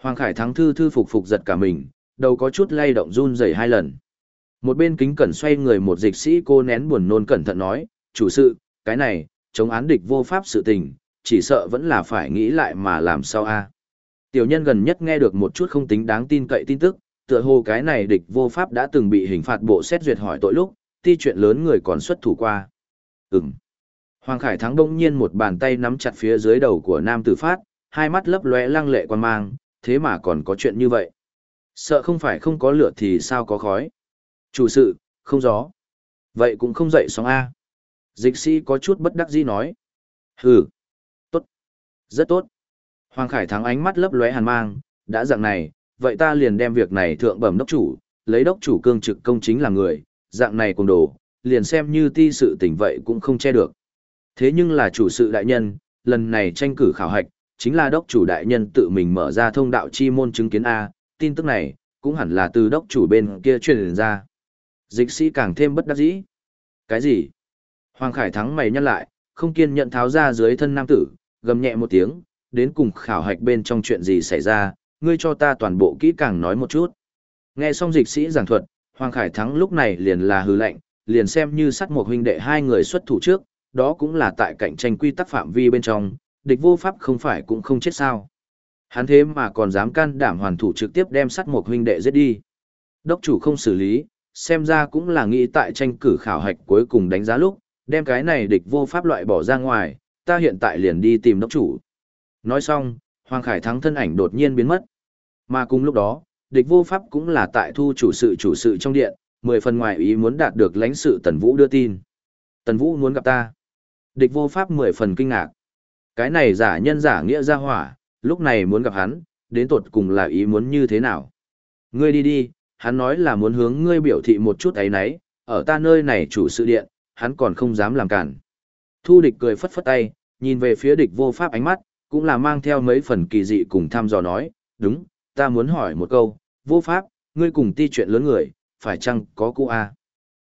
Hoàng Khải Thắng thư thư phục phục giật cả mình, đầu có chút lay động run rẩy hai lần. Một bên kính cẩn xoay người một dịch sĩ cô nén buồn nôn cẩn thận nói, chủ sự, cái này, chống án địch vô pháp sự tình, chỉ sợ vẫn là phải nghĩ lại mà làm sao a. Tiểu nhân gần nhất nghe được một chút không tính đáng tin cậy tin tức, tựa hồ cái này địch vô pháp đã từng bị hình phạt bộ xét duyệt hỏi tội lúc, ti chuyện lớn người còn xuất thủ qua. Ừm. Hoàng Khải Thắng đông nhiên một bàn tay nắm chặt phía dưới đầu của Nam Tử Phát, hai mắt lấp lóe lăng lệ quan mang, thế mà còn có chuyện như vậy. Sợ không phải không có lửa thì sao có khói. Chủ sự, không gió. Vậy cũng không dậy sóng A. Dịch sĩ có chút bất đắc dĩ nói. Hừ. Tốt. Rất tốt. Hoàng Khải Thắng ánh mắt lấp lóe hàn mang, đã dạng này, vậy ta liền đem việc này thượng bẩm đốc chủ, lấy đốc chủ cương trực công chính là người, dạng này cùng đồ, liền xem như ti sự tình vậy cũng không che được. Thế nhưng là chủ sự đại nhân, lần này tranh cử khảo hạch, chính là đốc chủ đại nhân tự mình mở ra thông đạo chi môn chứng kiến A, tin tức này, cũng hẳn là từ đốc chủ bên kia truyền ra. Dịch sĩ càng thêm bất đắc dĩ. Cái gì? Hoàng Khải thắng mày nhăn lại, không kiên nhận tháo ra dưới thân nam tử, gầm nhẹ một tiếng, đến cùng khảo hạch bên trong chuyện gì xảy ra, ngươi cho ta toàn bộ kỹ càng nói một chút. Nghe xong dịch sĩ giảng thuật, Hoàng Khải thắng lúc này liền là hư lệnh, liền xem như sắt một huynh đệ hai người xuất thủ trước, đó cũng là tại cạnh tranh quy tắc phạm vi bên trong, địch vô pháp không phải cũng không chết sao. Hắn thế mà còn dám can đảm hoàn thủ trực tiếp đem sắt một huynh đệ giết đi. Đốc chủ không xử lý, xem ra cũng là nghĩ tại tranh cử khảo hạch cuối cùng đánh giá lúc, đem cái này địch vô pháp loại bỏ ra ngoài, ta hiện tại liền đi tìm đốc chủ. Nói xong, Hoàng Khải Thắng thân ảnh đột nhiên biến mất. Mà cùng lúc đó, địch vô pháp cũng là tại thu chủ sự chủ sự trong điện, mười phần ngoài ý muốn đạt được lãnh sự Tần Vũ đưa tin. Tần Vũ muốn gặp ta. Địch vô pháp mười phần kinh ngạc. Cái này giả nhân giả nghĩa ra hỏa, lúc này muốn gặp hắn, đến tột cùng là ý muốn như thế nào. Ngươi đi đi, hắn nói là muốn hướng ngươi biểu thị một chút ấy nấy, ở ta nơi này chủ sự điện, hắn còn không dám làm cản. Thu địch cười phất phất tay, nhìn về phía địch vô pháp ánh mắt, cũng là mang theo mấy phần kỳ dị cùng thăm dò nói, đúng, ta muốn hỏi một câu, vô pháp, ngươi cùng ti chuyện lớn người, phải chăng có cụ A. À?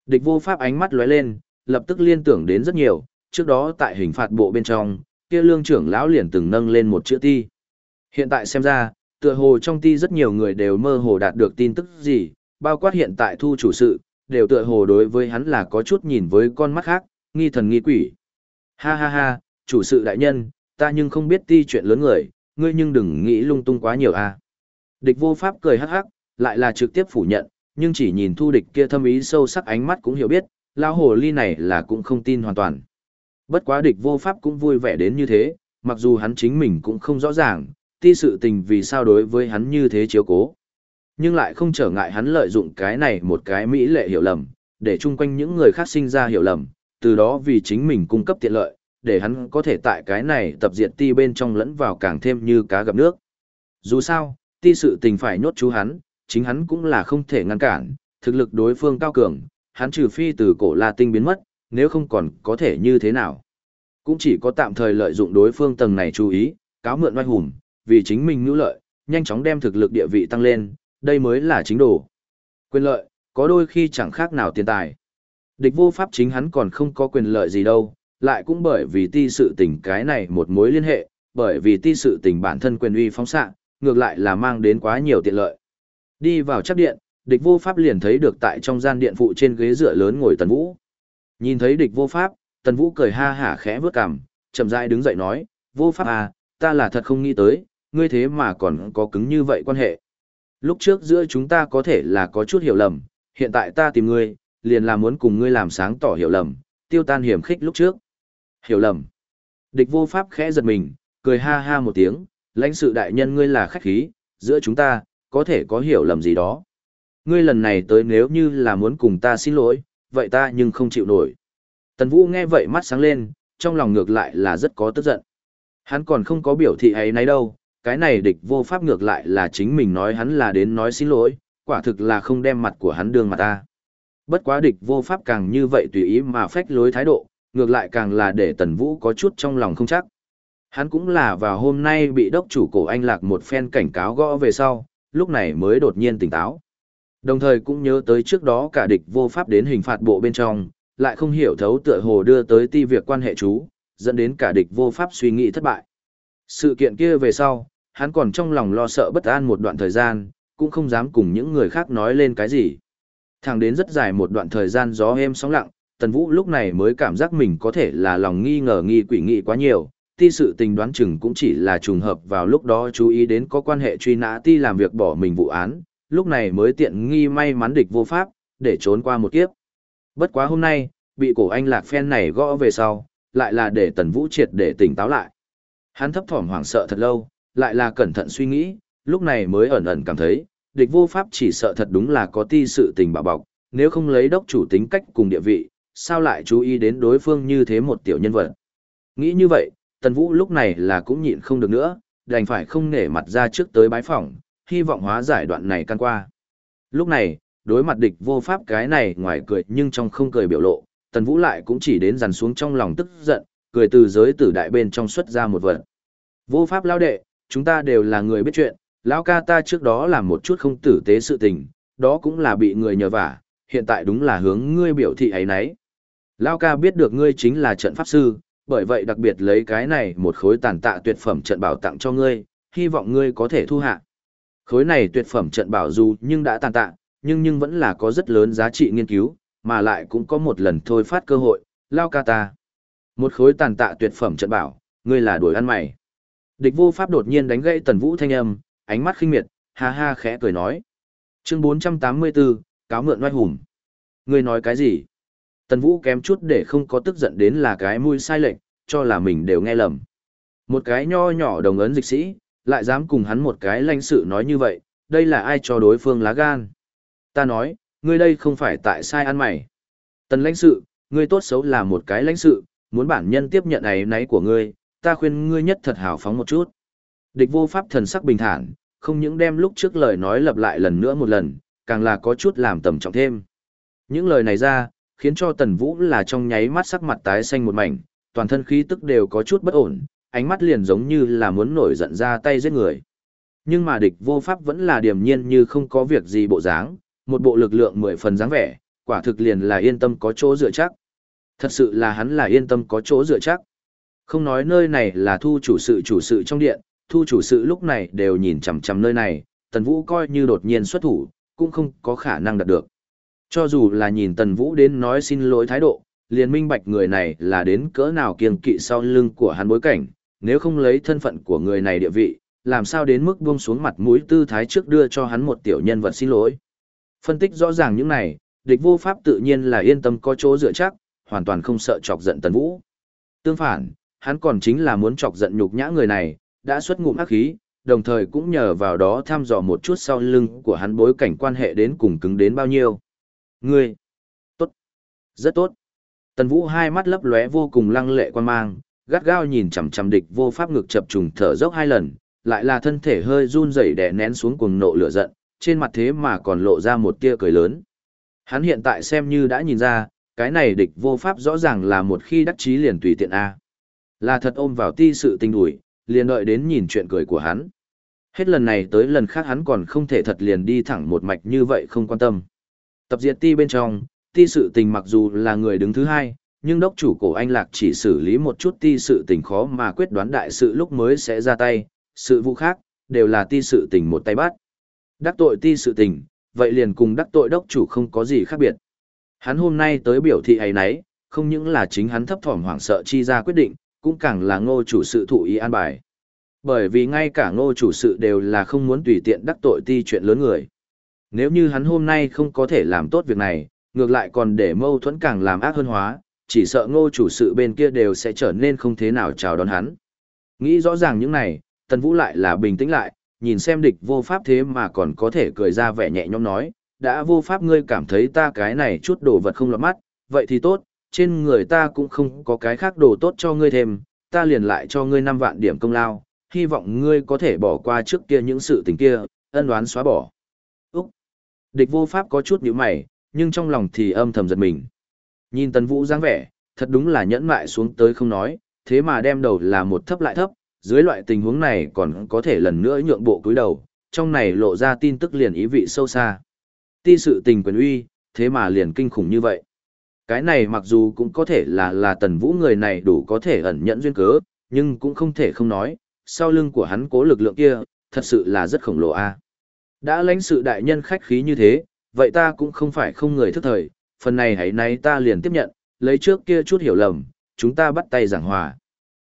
Địch vô pháp ánh mắt lóe lên, lập tức liên tưởng đến rất nhiều, trước đó tại hình phạt bộ bên trong, kia lương trưởng lão liền từng nâng lên một chữ ti. Hiện tại xem ra, tựa hồ trong ti rất nhiều người đều mơ hồ đạt được tin tức gì, bao quát hiện tại thu chủ sự, đều tựa hồ đối với hắn là có chút nhìn với con mắt khác, nghi thần nghi quỷ. Ha ha ha, chủ sự đại nhân, ta nhưng không biết ti chuyện lớn người, ngươi nhưng đừng nghĩ lung tung quá nhiều a. Địch vô pháp cười hắc hắc, lại là trực tiếp phủ nhận, nhưng chỉ nhìn thu địch kia thâm ý sâu sắc ánh mắt cũng hiểu biết, lao hồ ly này là cũng không tin hoàn toàn. Bất quá địch vô pháp cũng vui vẻ đến như thế, mặc dù hắn chính mình cũng không rõ ràng, ti sự tình vì sao đối với hắn như thế chiếu cố. Nhưng lại không trở ngại hắn lợi dụng cái này một cái mỹ lệ hiểu lầm, để chung quanh những người khác sinh ra hiểu lầm, từ đó vì chính mình cung cấp tiện lợi, để hắn có thể tại cái này tập diệt ti bên trong lẫn vào càng thêm như cá gặp nước. Dù sao, ti sự tình phải nhốt chú hắn, chính hắn cũng là không thể ngăn cản, thực lực đối phương cao cường, hắn trừ phi từ cổ La Tinh biến mất, nếu không còn có thể như thế nào. Cũng chỉ có tạm thời lợi dụng đối phương tầng này chú ý, cáo mượn oai hùng, vì chính mình nhu lợi, nhanh chóng đem thực lực địa vị tăng lên, đây mới là chính đồ. Quyền lợi, có đôi khi chẳng khác nào tiền tài. Địch vô pháp chính hắn còn không có quyền lợi gì đâu, lại cũng bởi vì ti sự tình cái này một mối liên hệ, bởi vì ti sự tình bản thân quyền uy phóng xạ, ngược lại là mang đến quá nhiều tiện lợi. Đi vào chắc điện, địch vô pháp liền thấy được tại trong gian điện phụ trên ghế dựa lớn ngồi tần vũ. Nhìn thấy địch vô pháp, tần vũ cười ha hả khẽ vướt cằm, chậm rãi đứng dậy nói, vô pháp à, ta là thật không nghĩ tới, ngươi thế mà còn có cứng như vậy quan hệ. Lúc trước giữa chúng ta có thể là có chút hiểu lầm, hiện tại ta tìm ngươi, liền là muốn cùng ngươi làm sáng tỏ hiểu lầm, tiêu tan hiểm khích lúc trước. Hiểu lầm. Địch vô pháp khẽ giật mình, cười ha ha một tiếng, lãnh sự đại nhân ngươi là khách khí, giữa chúng ta, có thể có hiểu lầm gì đó. Ngươi lần này tới nếu như là muốn cùng ta xin lỗi, vậy ta nhưng không chịu nổi. Tần Vũ nghe vậy mắt sáng lên, trong lòng ngược lại là rất có tức giận. Hắn còn không có biểu thị ấy nấy đâu, cái này địch vô pháp ngược lại là chính mình nói hắn là đến nói xin lỗi, quả thực là không đem mặt của hắn đường mà ta. Bất quá địch vô pháp càng như vậy tùy ý mà phách lối thái độ, Ngược lại càng là để Tần Vũ có chút trong lòng không chắc. Hắn cũng là vào hôm nay bị đốc chủ cổ anh lạc một phen cảnh cáo gõ về sau, lúc này mới đột nhiên tỉnh táo. Đồng thời cũng nhớ tới trước đó cả địch vô pháp đến hình phạt bộ bên trong, lại không hiểu thấu tựa hồ đưa tới ti việc quan hệ chú, dẫn đến cả địch vô pháp suy nghĩ thất bại. Sự kiện kia về sau, hắn còn trong lòng lo sợ bất an một đoạn thời gian, cũng không dám cùng những người khác nói lên cái gì. Thẳng đến rất dài một đoạn thời gian gió êm sóng lặng, Tần Vũ lúc này mới cảm giác mình có thể là lòng nghi ngờ nghi quỷ nghị quá nhiều, ti sự tình đoán chừng cũng chỉ là trùng hợp vào lúc đó chú ý đến có quan hệ truy nã ti làm việc bỏ mình vụ án, lúc này mới tiện nghi may mắn địch vô pháp, để trốn qua một kiếp. Bất quá hôm nay, bị cổ anh lạc phen này gõ về sau, lại là để tần vũ triệt để tỉnh táo lại. Hắn thấp thỏm hoảng sợ thật lâu, lại là cẩn thận suy nghĩ, lúc này mới ẩn ẩn cảm thấy, địch vô pháp chỉ sợ thật đúng là có ti sự tình bảo bọc, nếu không lấy đốc chủ tính cách cùng địa vị, sao lại chú ý đến đối phương như thế một tiểu nhân vật. Nghĩ như vậy, Tần Vũ lúc này là cũng nhịn không được nữa, đành phải không nể mặt ra trước tới bái phỏng, hy vọng hóa giải đoạn này căn qua. Lúc này, đối mặt địch vô pháp cái này ngoài cười nhưng trong không cười biểu lộ, Tần Vũ lại cũng chỉ đến dằn xuống trong lòng tức giận, cười từ giới tử đại bên trong xuất ra một vật. Vô pháp lao đệ, chúng ta đều là người biết chuyện, lão ca ta trước đó làm một chút không tử tế sự tình, đó cũng là bị người nhờ vả, hiện tại đúng là hướng ngươi biểu thị ấy nấy. Lao ca biết được ngươi chính là trận pháp sư, bởi vậy đặc biệt lấy cái này một khối tàn tạ tuyệt phẩm trận bảo tặng cho ngươi, hy vọng ngươi có thể thu hạ. Khối này tuyệt phẩm trận bảo dù nhưng đã tàn tạ, nhưng nhưng vẫn là có rất lớn giá trị nghiên cứu, mà lại cũng có một lần thôi phát cơ hội, lao ca ta. Một khối tàn tạ tuyệt phẩm trận bảo, ngươi là đuổi ăn mày. Địch vô pháp đột nhiên đánh gãy tần vũ thanh âm, ánh mắt khinh miệt, ha ha khẽ cười nói. Chương 484, cáo mượn oai hùng. Ngươi nói cái gì? Tần vũ kém chút để không có tức giận đến là cái mũi sai lệch, cho là mình đều nghe lầm. Một cái nho nhỏ đồng ấn dịch sĩ, lại dám cùng hắn một cái lãnh sự nói như vậy, đây là ai cho đối phương lá gan. Ta nói, ngươi đây không phải tại sai ăn mày. Tần lãnh sự, ngươi tốt xấu là một cái lãnh sự, muốn bản nhân tiếp nhận ấy náy của ngươi, ta khuyên ngươi nhất thật hào phóng một chút. Địch vô pháp thần sắc bình thản, không những đem lúc trước lời nói lặp lại lần nữa một lần, càng là có chút làm tầm trọng thêm. Những lời này ra, khiến cho tần vũ là trong nháy mắt sắc mặt tái xanh một mảnh, toàn thân khí tức đều có chút bất ổn, ánh mắt liền giống như là muốn nổi giận ra tay giết người. Nhưng mà địch vô pháp vẫn là điềm nhiên như không có việc gì bộ dáng, một bộ lực lượng mười phần dáng vẻ, quả thực liền là yên tâm có chỗ dựa chắc. Thật sự là hắn là yên tâm có chỗ dựa chắc. Không nói nơi này là thu chủ sự chủ sự trong điện, thu chủ sự lúc này đều nhìn chằm chằm nơi này, Tần Vũ coi như đột nhiên xuất thủ, cũng không có khả năng đạt được. Cho dù là nhìn Tần Vũ đến nói xin lỗi thái độ, liền minh bạch người này là đến cỡ nào kiêng kỵ sau lưng của hắn bối cảnh, nếu không lấy thân phận của người này địa vị, làm sao đến mức buông xuống mặt mũi tư thái trước đưa cho hắn một tiểu nhân vật xin lỗi. Phân tích rõ ràng những này, địch vô pháp tự nhiên là yên tâm có chỗ dựa chắc, hoàn toàn không sợ chọc giận Tần Vũ. Tương phản, hắn còn chính là muốn chọc giận nhục nhã người này, đã xuất ngụm ác khí, đồng thời cũng nhờ vào đó thăm dò một chút sau lưng của hắn bối cảnh quan hệ đến cùng cứng đến bao nhiêu. Ngươi, tốt, rất tốt. Tần Vũ hai mắt lấp lóe vô cùng lăng lệ quan mang, gắt gao nhìn chằm chằm địch vô pháp ngực chập trùng thở dốc hai lần, lại là thân thể hơi run rẩy đè nén xuống cuồng nộ lửa giận, trên mặt thế mà còn lộ ra một tia cười lớn. Hắn hiện tại xem như đã nhìn ra, cái này địch vô pháp rõ ràng là một khi đắc chí liền tùy tiện A. Là thật ôm vào ti sự tình đuổi, liền đợi đến nhìn chuyện cười của hắn. Hết lần này tới lần khác hắn còn không thể thật liền đi thẳng một mạch như vậy không quan tâm. Tập diệt ti bên trong, ti sự tình mặc dù là người đứng thứ hai, nhưng đốc chủ cổ anh lạc chỉ xử lý một chút ti sự tình khó mà quyết đoán đại sự lúc mới sẽ ra tay, sự vụ khác, đều là ti sự tình một tay bắt. Đắc tội ti sự tình, vậy liền cùng đắc tội đốc chủ không có gì khác biệt. Hắn hôm nay tới biểu thị ấy nấy, không những là chính hắn thấp thỏm hoảng sợ chi ra quyết định, cũng càng là ngô chủ sự thụ ý an bài. Bởi vì ngay cả ngô chủ sự đều là không muốn tùy tiện đắc tội ti chuyện lớn người. Nếu như hắn hôm nay không có thể làm tốt việc này, ngược lại còn để mâu thuẫn càng làm ác hơn hóa, chỉ sợ ngô chủ sự bên kia đều sẽ trở nên không thế nào chào đón hắn. Nghĩ rõ ràng những này, Tần Vũ lại là bình tĩnh lại, nhìn xem địch vô pháp thế mà còn có thể cười ra vẻ nhẹ nhõm nói, đã vô pháp ngươi cảm thấy ta cái này chút đồ vật không lọt mắt, vậy thì tốt, trên người ta cũng không có cái khác đồ tốt cho ngươi thêm, ta liền lại cho ngươi 5 vạn điểm công lao, hy vọng ngươi có thể bỏ qua trước kia những sự tình kia, ân oán xóa bỏ. Địch vô pháp có chút nhíu mày, nhưng trong lòng thì âm thầm giật mình. Nhìn Tần Vũ dáng vẻ, Thật đúng là nhẫn mại xuống tới không nói, thế mà đem đầu là một thấp lại thấp, dưới loại tình huống này còn có thể lần nữa nhượng bộ cúi đầu, trong này lộ ra tin tức liền ý vị sâu xa. Ti sự tình quyền uy, thế mà liền kinh khủng như vậy. Cái này mặc dù cũng có thể là là tần vũ người này đủ có thể ẩn nhẫn duyên cớ, nhưng cũng không thể không nói, sau lưng của hắn cố lực lượng kia, thật sự là rất khổng lồ a. Đã lãnh sự đại nhân khách khí như thế, vậy ta cũng không phải không người thức thời, phần này hãy nay ta liền tiếp nhận, lấy trước kia chút hiểu lầm, chúng ta bắt tay giảng hòa.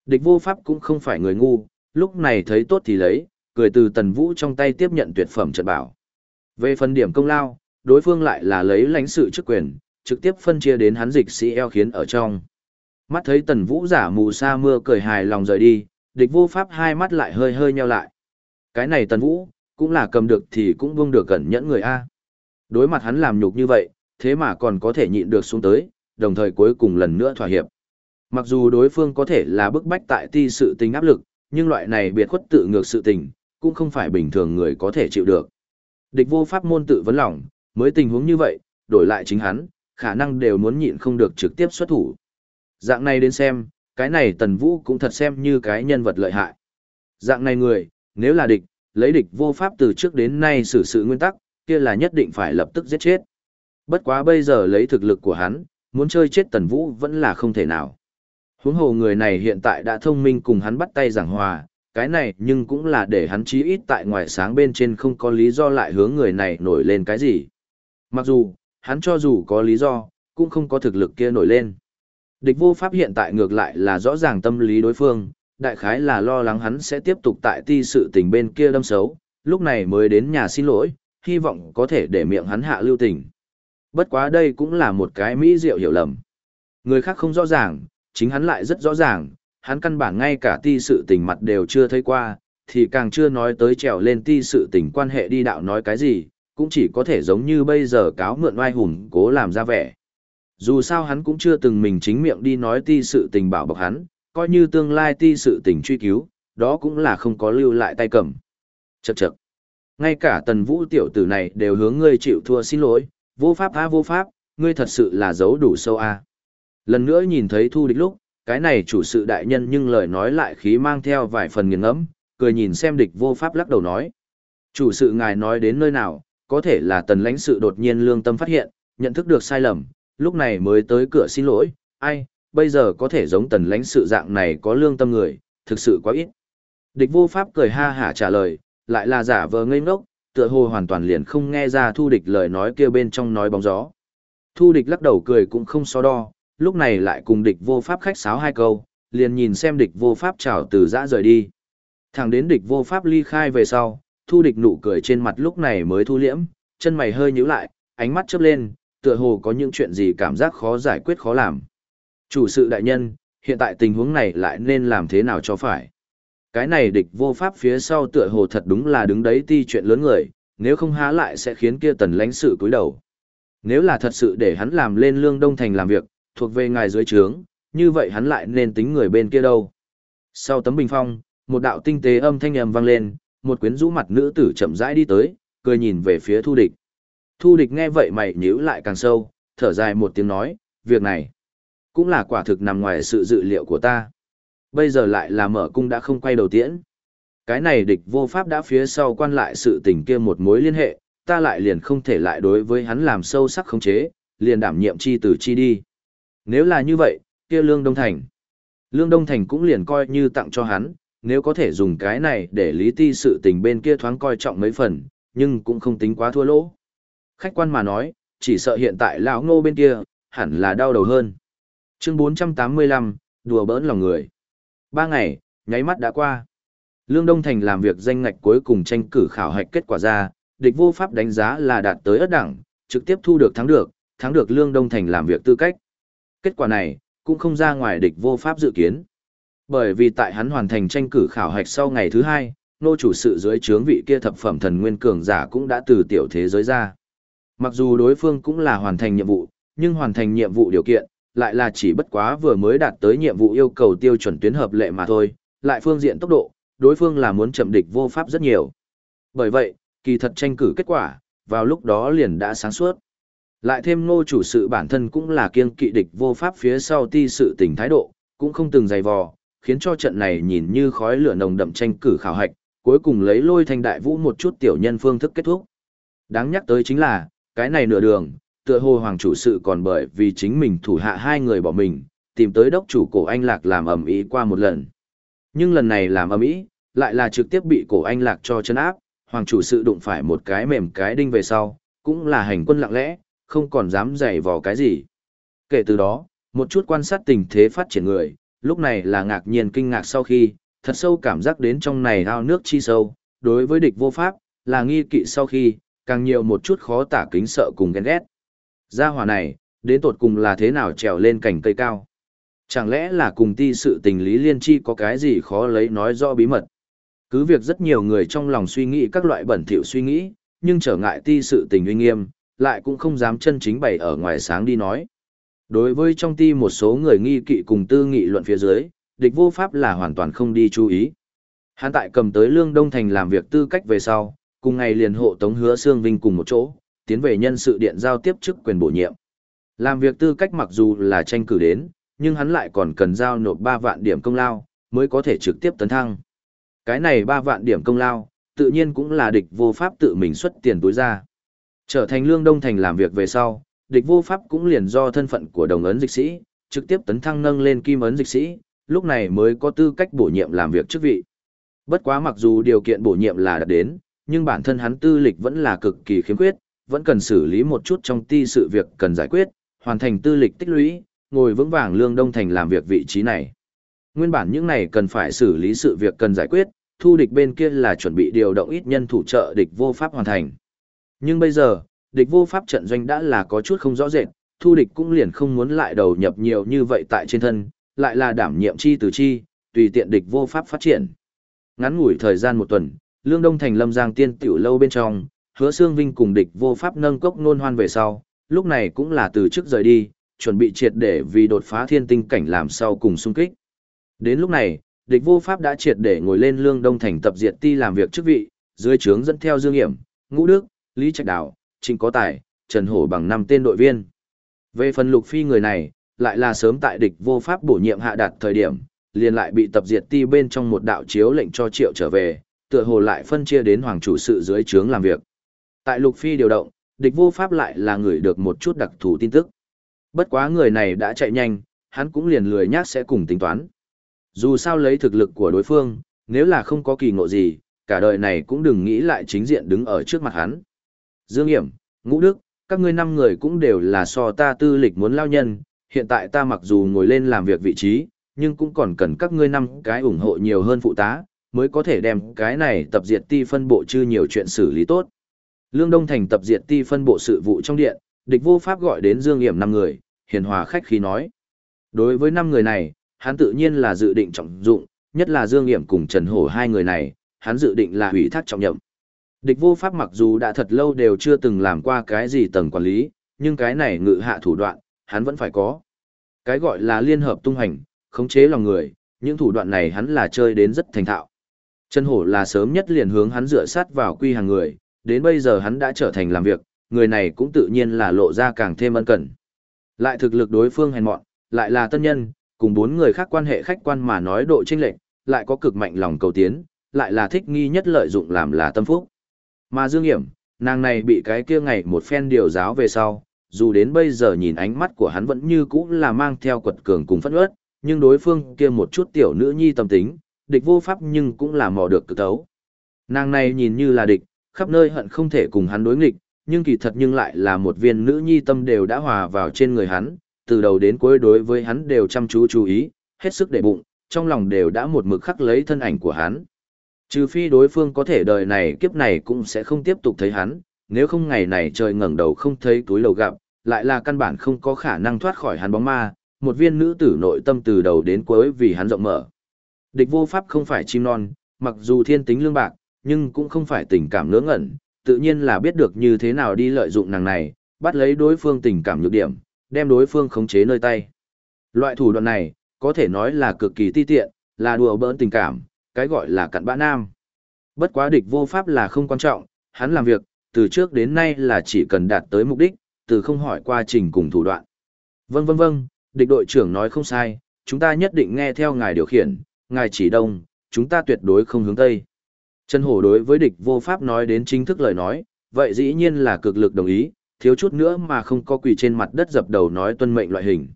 Địch vô pháp cũng không phải người ngu, lúc này thấy tốt thì lấy, cười từ tần vũ trong tay tiếp nhận tuyệt phẩm trận bảo. Về phần điểm công lao, đối phương lại là lấy lãnh sự chức quyền, trực tiếp phân chia đến hắn dịch sĩ eo khiến ở trong. Mắt thấy tần vũ giả mù sa mưa cười hài lòng rời đi, địch vô pháp hai mắt lại hơi hơi nheo lại. Cái này tần vũ, cũng là cầm được thì cũng buông được cẩn nhẫn người A. Đối mặt hắn làm nhục như vậy, thế mà còn có thể nhịn được xuống tới, đồng thời cuối cùng lần nữa thỏa hiệp. Mặc dù đối phương có thể là bức bách tại ti sự tình áp lực, nhưng loại này biệt khuất tự ngược sự tình, cũng không phải bình thường người có thể chịu được. Địch vô pháp môn tự vấn lòng, mới tình huống như vậy, đổi lại chính hắn, khả năng đều muốn nhịn không được trực tiếp xuất thủ. Dạng này đến xem, cái này tần vũ cũng thật xem như cái nhân vật lợi hại. Dạng này người, nếu là địch, lấy địch vô pháp từ trước đến nay xử sự nguyên tắc, kia là nhất định phải lập tức giết chết. Bất quá bây giờ lấy thực lực của hắn, muốn chơi chết tần vũ vẫn là không thể nào. Huống hồ người này hiện tại đã thông minh cùng hắn bắt tay giảng hòa, cái này nhưng cũng là để hắn chí ít tại ngoài sáng bên trên không có lý do lại hướng người này nổi lên cái gì. Mặc dù, hắn cho dù có lý do, cũng không có thực lực kia nổi lên. Địch vô pháp hiện tại ngược lại là rõ ràng tâm lý đối phương, đại khái là lo lắng hắn sẽ tiếp tục tại ti sự tình bên kia đâm xấu, lúc này mới đến nhà xin lỗi, hy vọng có thể để miệng hắn hạ lưu tình. Bất quá đây cũng là một cái mỹ diệu hiểu lầm. Người khác không rõ ràng, chính hắn lại rất rõ ràng, hắn căn bản ngay cả ti sự tình mặt đều chưa thấy qua, thì càng chưa nói tới trèo lên ti sự tình quan hệ đi đạo nói cái gì, cũng chỉ có thể giống như bây giờ cáo mượn oai hùng cố làm ra vẻ. Dù sao hắn cũng chưa từng mình chính miệng đi nói ti sự tình bảo bọc hắn, coi như tương lai ti sự tình truy cứu, đó cũng là không có lưu lại tay cầm. Chậc chậc. Ngay cả tần vũ tiểu tử này đều hướng ngươi chịu thua xin lỗi, vô pháp a vô pháp, ngươi thật sự là giấu đủ sâu a. Lần nữa nhìn thấy thu địch lúc, cái này chủ sự đại nhân nhưng lời nói lại khí mang theo vài phần nghiền ngẫm, cười nhìn xem địch vô pháp lắc đầu nói. Chủ sự ngài nói đến nơi nào, có thể là tần lãnh sự đột nhiên lương tâm phát hiện, nhận thức được sai lầm, lúc này mới tới cửa xin lỗi, ai, bây giờ có thể giống tần lãnh sự dạng này có lương tâm người, thực sự quá ít. Địch vô pháp cười ha hả trả lời, lại là giả vờ ngây ngốc, tựa hồ hoàn toàn liền không nghe ra thu địch lời nói kia bên trong nói bóng gió. Thu địch lắc đầu cười cũng không so đo, lúc này lại cùng địch vô pháp khách sáo hai câu, liền nhìn xem địch vô pháp chào từ giã rời đi. Thẳng đến địch vô pháp ly khai về sau, thu địch nụ cười trên mặt lúc này mới thu liễm, chân mày hơi nhíu lại, ánh mắt chớp lên, tựa hồ có những chuyện gì cảm giác khó giải quyết khó làm. Chủ sự đại nhân, hiện tại tình huống này lại nên làm thế nào cho phải? Cái này địch vô pháp phía sau tựa hồ thật đúng là đứng đấy ti chuyện lớn người, nếu không há lại sẽ khiến kia tần lãnh sự cúi đầu. Nếu là thật sự để hắn làm lên lương đông thành làm việc, thuộc về ngài dưới trướng, như vậy hắn lại nên tính người bên kia đâu. Sau tấm bình phong, một đạo tinh tế âm thanh ầm vang lên, một quyến rũ mặt nữ tử chậm rãi đi tới, cười nhìn về phía thu địch. Thu địch nghe vậy mày nhíu lại càng sâu, thở dài một tiếng nói, việc này, cũng là quả thực nằm ngoài sự dự liệu của ta. Bây giờ lại là mở cung đã không quay đầu tiễn. Cái này địch vô pháp đã phía sau quan lại sự tình kia một mối liên hệ, ta lại liền không thể lại đối với hắn làm sâu sắc khống chế, liền đảm nhiệm chi từ chi đi. Nếu là như vậy, kia Lương Đông Thành. Lương Đông Thành cũng liền coi như tặng cho hắn, nếu có thể dùng cái này để lý ti sự tình bên kia thoáng coi trọng mấy phần, nhưng cũng không tính quá thua lỗ. Khách quan mà nói, chỉ sợ hiện tại lão ngô bên kia, hẳn là đau đầu hơn. Chương 485, đùa bỡn lòng người. Ba ngày, nháy mắt đã qua. Lương Đông Thành làm việc danh ngạch cuối cùng tranh cử khảo hạch kết quả ra, địch vô pháp đánh giá là đạt tới ớt đẳng, trực tiếp thu được thắng được, thắng được Lương Đông Thành làm việc tư cách. Kết quả này, cũng không ra ngoài địch vô pháp dự kiến. Bởi vì tại hắn hoàn thành tranh cử khảo hạch sau ngày thứ hai, nô chủ sự dưới trướng vị kia thập phẩm thần nguyên cường giả cũng đã từ tiểu thế giới ra. Mặc dù đối phương cũng là hoàn thành nhiệm vụ, nhưng hoàn thành nhiệm vụ điều kiện, lại là chỉ bất quá vừa mới đạt tới nhiệm vụ yêu cầu tiêu chuẩn tuyến hợp lệ mà thôi, lại phương diện tốc độ, đối phương là muốn chậm địch vô pháp rất nhiều. Bởi vậy, kỳ thật tranh cử kết quả, vào lúc đó liền đã sáng suốt. Lại thêm ngô chủ sự bản thân cũng là kiêng kỵ địch vô pháp phía sau ti sự tình thái độ, cũng không từng dày vò, khiến cho trận này nhìn như khói lửa nồng đậm tranh cử khảo hạch, cuối cùng lấy lôi thành đại vũ một chút tiểu nhân phương thức kết thúc. Đáng nhắc tới chính là, cái này nửa đường, tựa hồ hoàng chủ sự còn bởi vì chính mình thủ hạ hai người bỏ mình, tìm tới đốc chủ cổ anh lạc làm ầm ĩ qua một lần. Nhưng lần này làm ầm ĩ, lại là trực tiếp bị cổ anh lạc cho chân áp, hoàng chủ sự đụng phải một cái mềm cái đinh về sau, cũng là hành quân lặng lẽ, không còn dám dày vò cái gì. Kể từ đó, một chút quan sát tình thế phát triển người, lúc này là ngạc nhiên kinh ngạc sau khi, thật sâu cảm giác đến trong này ao nước chi sâu, đối với địch vô pháp, là nghi kỵ sau khi, càng nhiều một chút khó tả kính sợ cùng ghen ghét. Gia hỏa này, đến tột cùng là thế nào trèo lên cành cây cao? Chẳng lẽ là cùng ti sự tình lý liên chi có cái gì khó lấy nói rõ bí mật? Cứ việc rất nhiều người trong lòng suy nghĩ các loại bẩn thỉu suy nghĩ, nhưng trở ngại ti sự tình uy nghiêm, lại cũng không dám chân chính bày ở ngoài sáng đi nói. Đối với trong ti một số người nghi kỵ cùng tư nghị luận phía dưới, địch vô pháp là hoàn toàn không đi chú ý. Hắn tại cầm tới Lương Đông Thành làm việc tư cách về sau, cùng ngày liền hộ tống hứa Sương Vinh cùng một chỗ, tiến về nhân sự điện giao tiếp chức quyền bổ nhiệm. Làm việc tư cách mặc dù là tranh cử đến, nhưng hắn lại còn cần giao nộp 3 vạn điểm công lao, mới có thể trực tiếp tấn thăng. Cái này 3 vạn điểm công lao, tự nhiên cũng là địch vô pháp tự mình xuất tiền túi ra. Trở thành lương đông thành làm việc về sau, địch vô pháp cũng liền do thân phận của đồng ấn dịch sĩ, trực tiếp tấn thăng nâng lên kim ấn dịch sĩ, lúc này mới có tư cách bổ nhiệm làm việc chức vị. Bất quá mặc dù điều kiện bổ nhiệm là đạt đến, nhưng bản thân hắn tư lịch vẫn là cực kỳ khiếm khuyết, vẫn cần xử lý một chút trong ti sự việc cần giải quyết, hoàn thành tư lịch tích lũy, ngồi vững vàng lương đông thành làm việc vị trí này. Nguyên bản những này cần phải xử lý sự việc cần giải quyết, thu địch bên kia là chuẩn bị điều động ít nhân thủ trợ địch vô pháp hoàn thành. Nhưng bây giờ, địch vô pháp trận doanh đã là có chút không rõ rệt, thu địch cũng liền không muốn lại đầu nhập nhiều như vậy tại trên thân, lại là đảm nhiệm chi từ chi, tùy tiện địch vô pháp phát triển. Ngắn ngủi thời gian một tuần, Lương Đông Thành Lâm Giang Tiên tiểu lâu bên trong, Hứa Xương Vinh cùng địch vô pháp nâng cốc nôn hoan về sau, lúc này cũng là từ trước rời đi, chuẩn bị triệt để vì đột phá thiên tinh cảnh làm sau cùng sung kích. Đến lúc này, địch vô pháp đã triệt để ngồi lên Lương Đông Thành tập diệt ti làm việc chức vị, dưới trướng dẫn theo Dương Hiểm, Ngũ Đức, Lý Trạch Đào, Trịnh Có Tài, Trần Hổ bằng năm tên đội viên. Về phần lục phi người này, lại là sớm tại địch vô pháp bổ nhiệm hạ đạt thời điểm, liền lại bị tập diệt ti bên trong một đạo chiếu lệnh cho triệu trở về, tựa hồ lại phân chia đến hoàng chủ sự dưới trướng làm việc. Tại lục phi điều động, địch vô pháp lại là người được một chút đặc thù tin tức. Bất quá người này đã chạy nhanh, hắn cũng liền lười nhác sẽ cùng tính toán. Dù sao lấy thực lực của đối phương, nếu là không có kỳ ngộ gì, cả đời này cũng đừng nghĩ lại chính diện đứng ở trước mặt hắn. Dương Hiểm, Ngũ Đức, các ngươi năm người cũng đều là so ta tư lịch muốn lao nhân, hiện tại ta mặc dù ngồi lên làm việc vị trí, nhưng cũng còn cần các ngươi năm cái ủng hộ nhiều hơn phụ tá, mới có thể đem cái này tập diệt ti phân bộ chư nhiều chuyện xử lý tốt. Lương Đông Thành tập diệt ti phân bộ sự vụ trong điện, địch vô pháp gọi đến Dương Hiểm năm người, hiền hòa khách khí nói. Đối với năm người này, hắn tự nhiên là dự định trọng dụng, nhất là Dương Hiểm cùng Trần Hổ hai người này, hắn dự định là hủy thác trọng nhậm. Địch vô pháp mặc dù đã thật lâu đều chưa từng làm qua cái gì tầng quản lý, nhưng cái này ngự hạ thủ đoạn, hắn vẫn phải có. Cái gọi là liên hợp tung hành, khống chế lòng người, những thủ đoạn này hắn là chơi đến rất thành thạo. Trần Hổ là sớm nhất liền hướng hắn dựa sát vào quy hàng người, đến bây giờ hắn đã trở thành làm việc, người này cũng tự nhiên là lộ ra càng thêm ân cần. Lại thực lực đối phương hèn mọn, lại là tân nhân, cùng bốn người khác quan hệ khách quan mà nói độ chênh lệch, lại có cực mạnh lòng cầu tiến, lại là thích nghi nhất lợi dụng làm là tâm phúc. Mà Dương Hiểm, nàng này bị cái kia ngày một phen điều giáo về sau, dù đến bây giờ nhìn ánh mắt của hắn vẫn như cũ là mang theo quật cường cùng phẫn uất, nhưng đối phương kia một chút tiểu nữ nhi tâm tính, địch vô pháp nhưng cũng là mò được cực tấu. Nàng này nhìn như là địch, khắp nơi hận không thể cùng hắn đối nghịch, nhưng kỳ thật nhưng lại là một viên nữ nhi tâm đều đã hòa vào trên người hắn, từ đầu đến cuối đối với hắn đều chăm chú chú ý, hết sức để bụng, trong lòng đều đã một mực khắc lấy thân ảnh của hắn. Trừ phi đối phương có thể đời này kiếp này cũng sẽ không tiếp tục thấy hắn, nếu không ngày này trời ngẩng đầu không thấy túi lầu gặp, lại là căn bản không có khả năng thoát khỏi hắn bóng ma, một viên nữ tử nội tâm từ đầu đến cuối vì hắn rộng mở. Địch vô pháp không phải chim non, mặc dù thiên tính lương bạc, nhưng cũng không phải tình cảm ngớ ngẩn, tự nhiên là biết được như thế nào đi lợi dụng nàng này, bắt lấy đối phương tình cảm nhược điểm, đem đối phương khống chế nơi tay. Loại thủ đoạn này, có thể nói là cực kỳ ti tiện, là đùa bỡn tình cảm, cái gọi là cặn bã nam. Bất quá địch vô pháp là không quan trọng, hắn làm việc, từ trước đến nay là chỉ cần đạt tới mục đích, từ không hỏi qua trình cùng thủ đoạn. Vâng vâng vâng, địch đội trưởng nói không sai, chúng ta nhất định nghe theo ngài điều khiển, ngài chỉ đông, chúng ta tuyệt đối không hướng tây. Trần Hổ đối với địch vô pháp nói đến chính thức lời nói, vậy dĩ nhiên là cực lực đồng ý, thiếu chút nữa mà không có quỳ trên mặt đất dập đầu nói tuân mệnh loại hình.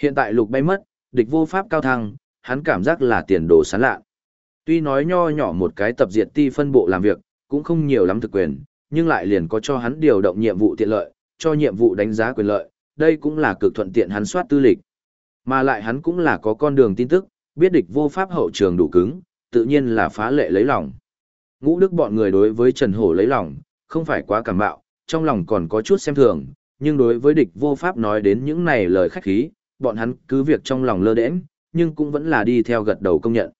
Hiện tại lục bay mất, địch vô pháp cao thăng, hắn cảm giác là tiền đồ sán lạ. Tuy nói nho nhỏ một cái tập diệt ti phân bộ làm việc, cũng không nhiều lắm thực quyền, nhưng lại liền có cho hắn điều động nhiệm vụ tiện lợi, cho nhiệm vụ đánh giá quyền lợi, đây cũng là cực thuận tiện hắn soát tư lịch. Mà lại hắn cũng là có con đường tin tức, biết địch vô pháp hậu trường đủ cứng, tự nhiên là phá lệ lấy lòng. Ngũ Đức bọn người đối với Trần Hổ lấy lòng, không phải quá cảm bạo, trong lòng còn có chút xem thường, nhưng đối với địch vô pháp nói đến những này lời khách khí, bọn hắn cứ việc trong lòng lơ đễnh, nhưng cũng vẫn là đi theo gật đầu công nhận.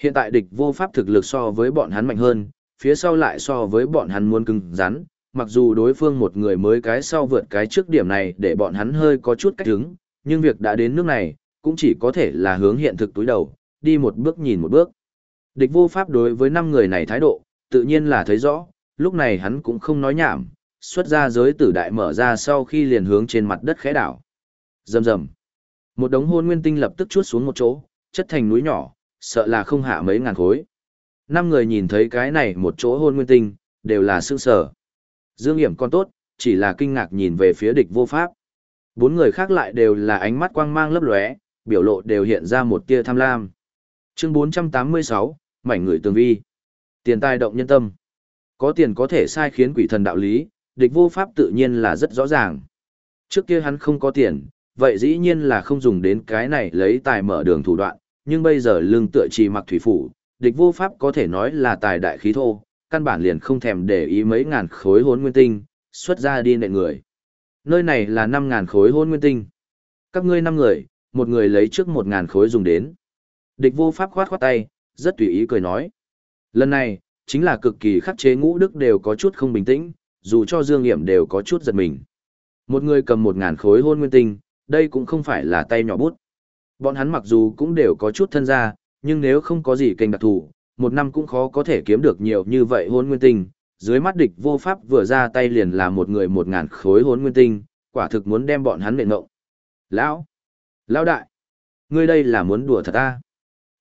Hiện tại địch vô pháp thực lực so với bọn hắn mạnh hơn, phía sau lại so với bọn hắn muốn cứng rắn, mặc dù đối phương một người mới cái sau vượt cái trước điểm này để bọn hắn hơi có chút cách hứng, nhưng việc đã đến nước này, cũng chỉ có thể là hướng hiện thực túi đầu, đi một bước nhìn một bước. Địch vô pháp đối với năm người này thái độ, tự nhiên là thấy rõ, lúc này hắn cũng không nói nhảm, xuất ra giới tử đại mở ra sau khi liền hướng trên mặt đất khẽ đảo. Rầm rầm. Một đống hôn nguyên tinh lập tức chuốt xuống một chỗ, chất thành núi nhỏ, sợ là không hạ mấy ngàn khối. Năm người nhìn thấy cái này một chỗ hôn nguyên tinh, đều là sương sở. Dương Hiểm con tốt, chỉ là kinh ngạc nhìn về phía địch vô pháp. Bốn người khác lại đều là ánh mắt quang mang lấp lóe, biểu lộ đều hiện ra một tia tham lam. Chương 486, mảnh người tường vi. Tiền tài động nhân tâm. Có tiền có thể sai khiến quỷ thần đạo lý, địch vô pháp tự nhiên là rất rõ ràng. Trước kia hắn không có tiền, vậy dĩ nhiên là không dùng đến cái này lấy tài mở đường thủ đoạn, nhưng bây giờ lương tựa trì mặc thủy phủ, địch vô pháp có thể nói là tài đại khí thô, căn bản liền không thèm để ý mấy ngàn khối hốn nguyên tinh, xuất ra đi nệ người. Nơi này là năm ngàn khối hôn nguyên tinh. Các ngươi năm người, một người lấy trước một ngàn khối dùng đến. Địch vô pháp khoát khoát tay, rất tùy ý cười nói. Lần này, chính là cực kỳ khắc chế ngũ đức đều có chút không bình tĩnh, dù cho dương nghiệm đều có chút giật mình. Một người cầm một ngàn khối hôn nguyên tinh, đây cũng không phải là tay nhỏ bút. Bọn hắn mặc dù cũng đều có chút thân gia, nhưng nếu không có gì kênh đặc thù, một năm cũng khó có thể kiếm được nhiều như vậy hôn nguyên tinh. Dưới mắt địch vô pháp vừa ra tay liền là một người một ngàn khối hôn nguyên tinh, quả thực muốn đem bọn hắn nện ngộng. Lão! Lão đại! Ngươi đây là muốn đùa thật ta?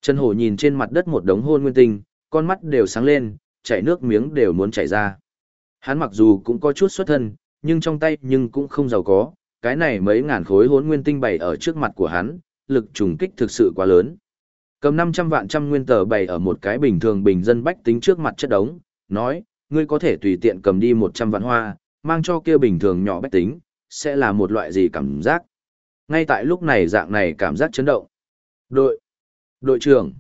Trần Hổ nhìn trên mặt đất một đống hôn nguyên tinh, con mắt đều sáng lên, chảy nước miếng đều muốn chảy ra. Hắn mặc dù cũng có chút xuất thân, nhưng trong tay nhưng cũng không giàu có, cái này mấy ngàn khối hốn nguyên tinh bày ở trước mặt của hắn, lực trùng kích thực sự quá lớn. Cầm 500 vạn trăm nguyên tờ bày ở một cái bình thường bình dân bách tính trước mặt chất đống, nói, ngươi có thể tùy tiện cầm đi 100 vạn hoa, mang cho kia bình thường nhỏ bách tính, sẽ là một loại gì cảm giác. Ngay tại lúc này dạng này cảm giác chấn động. Đội, đội trưởng,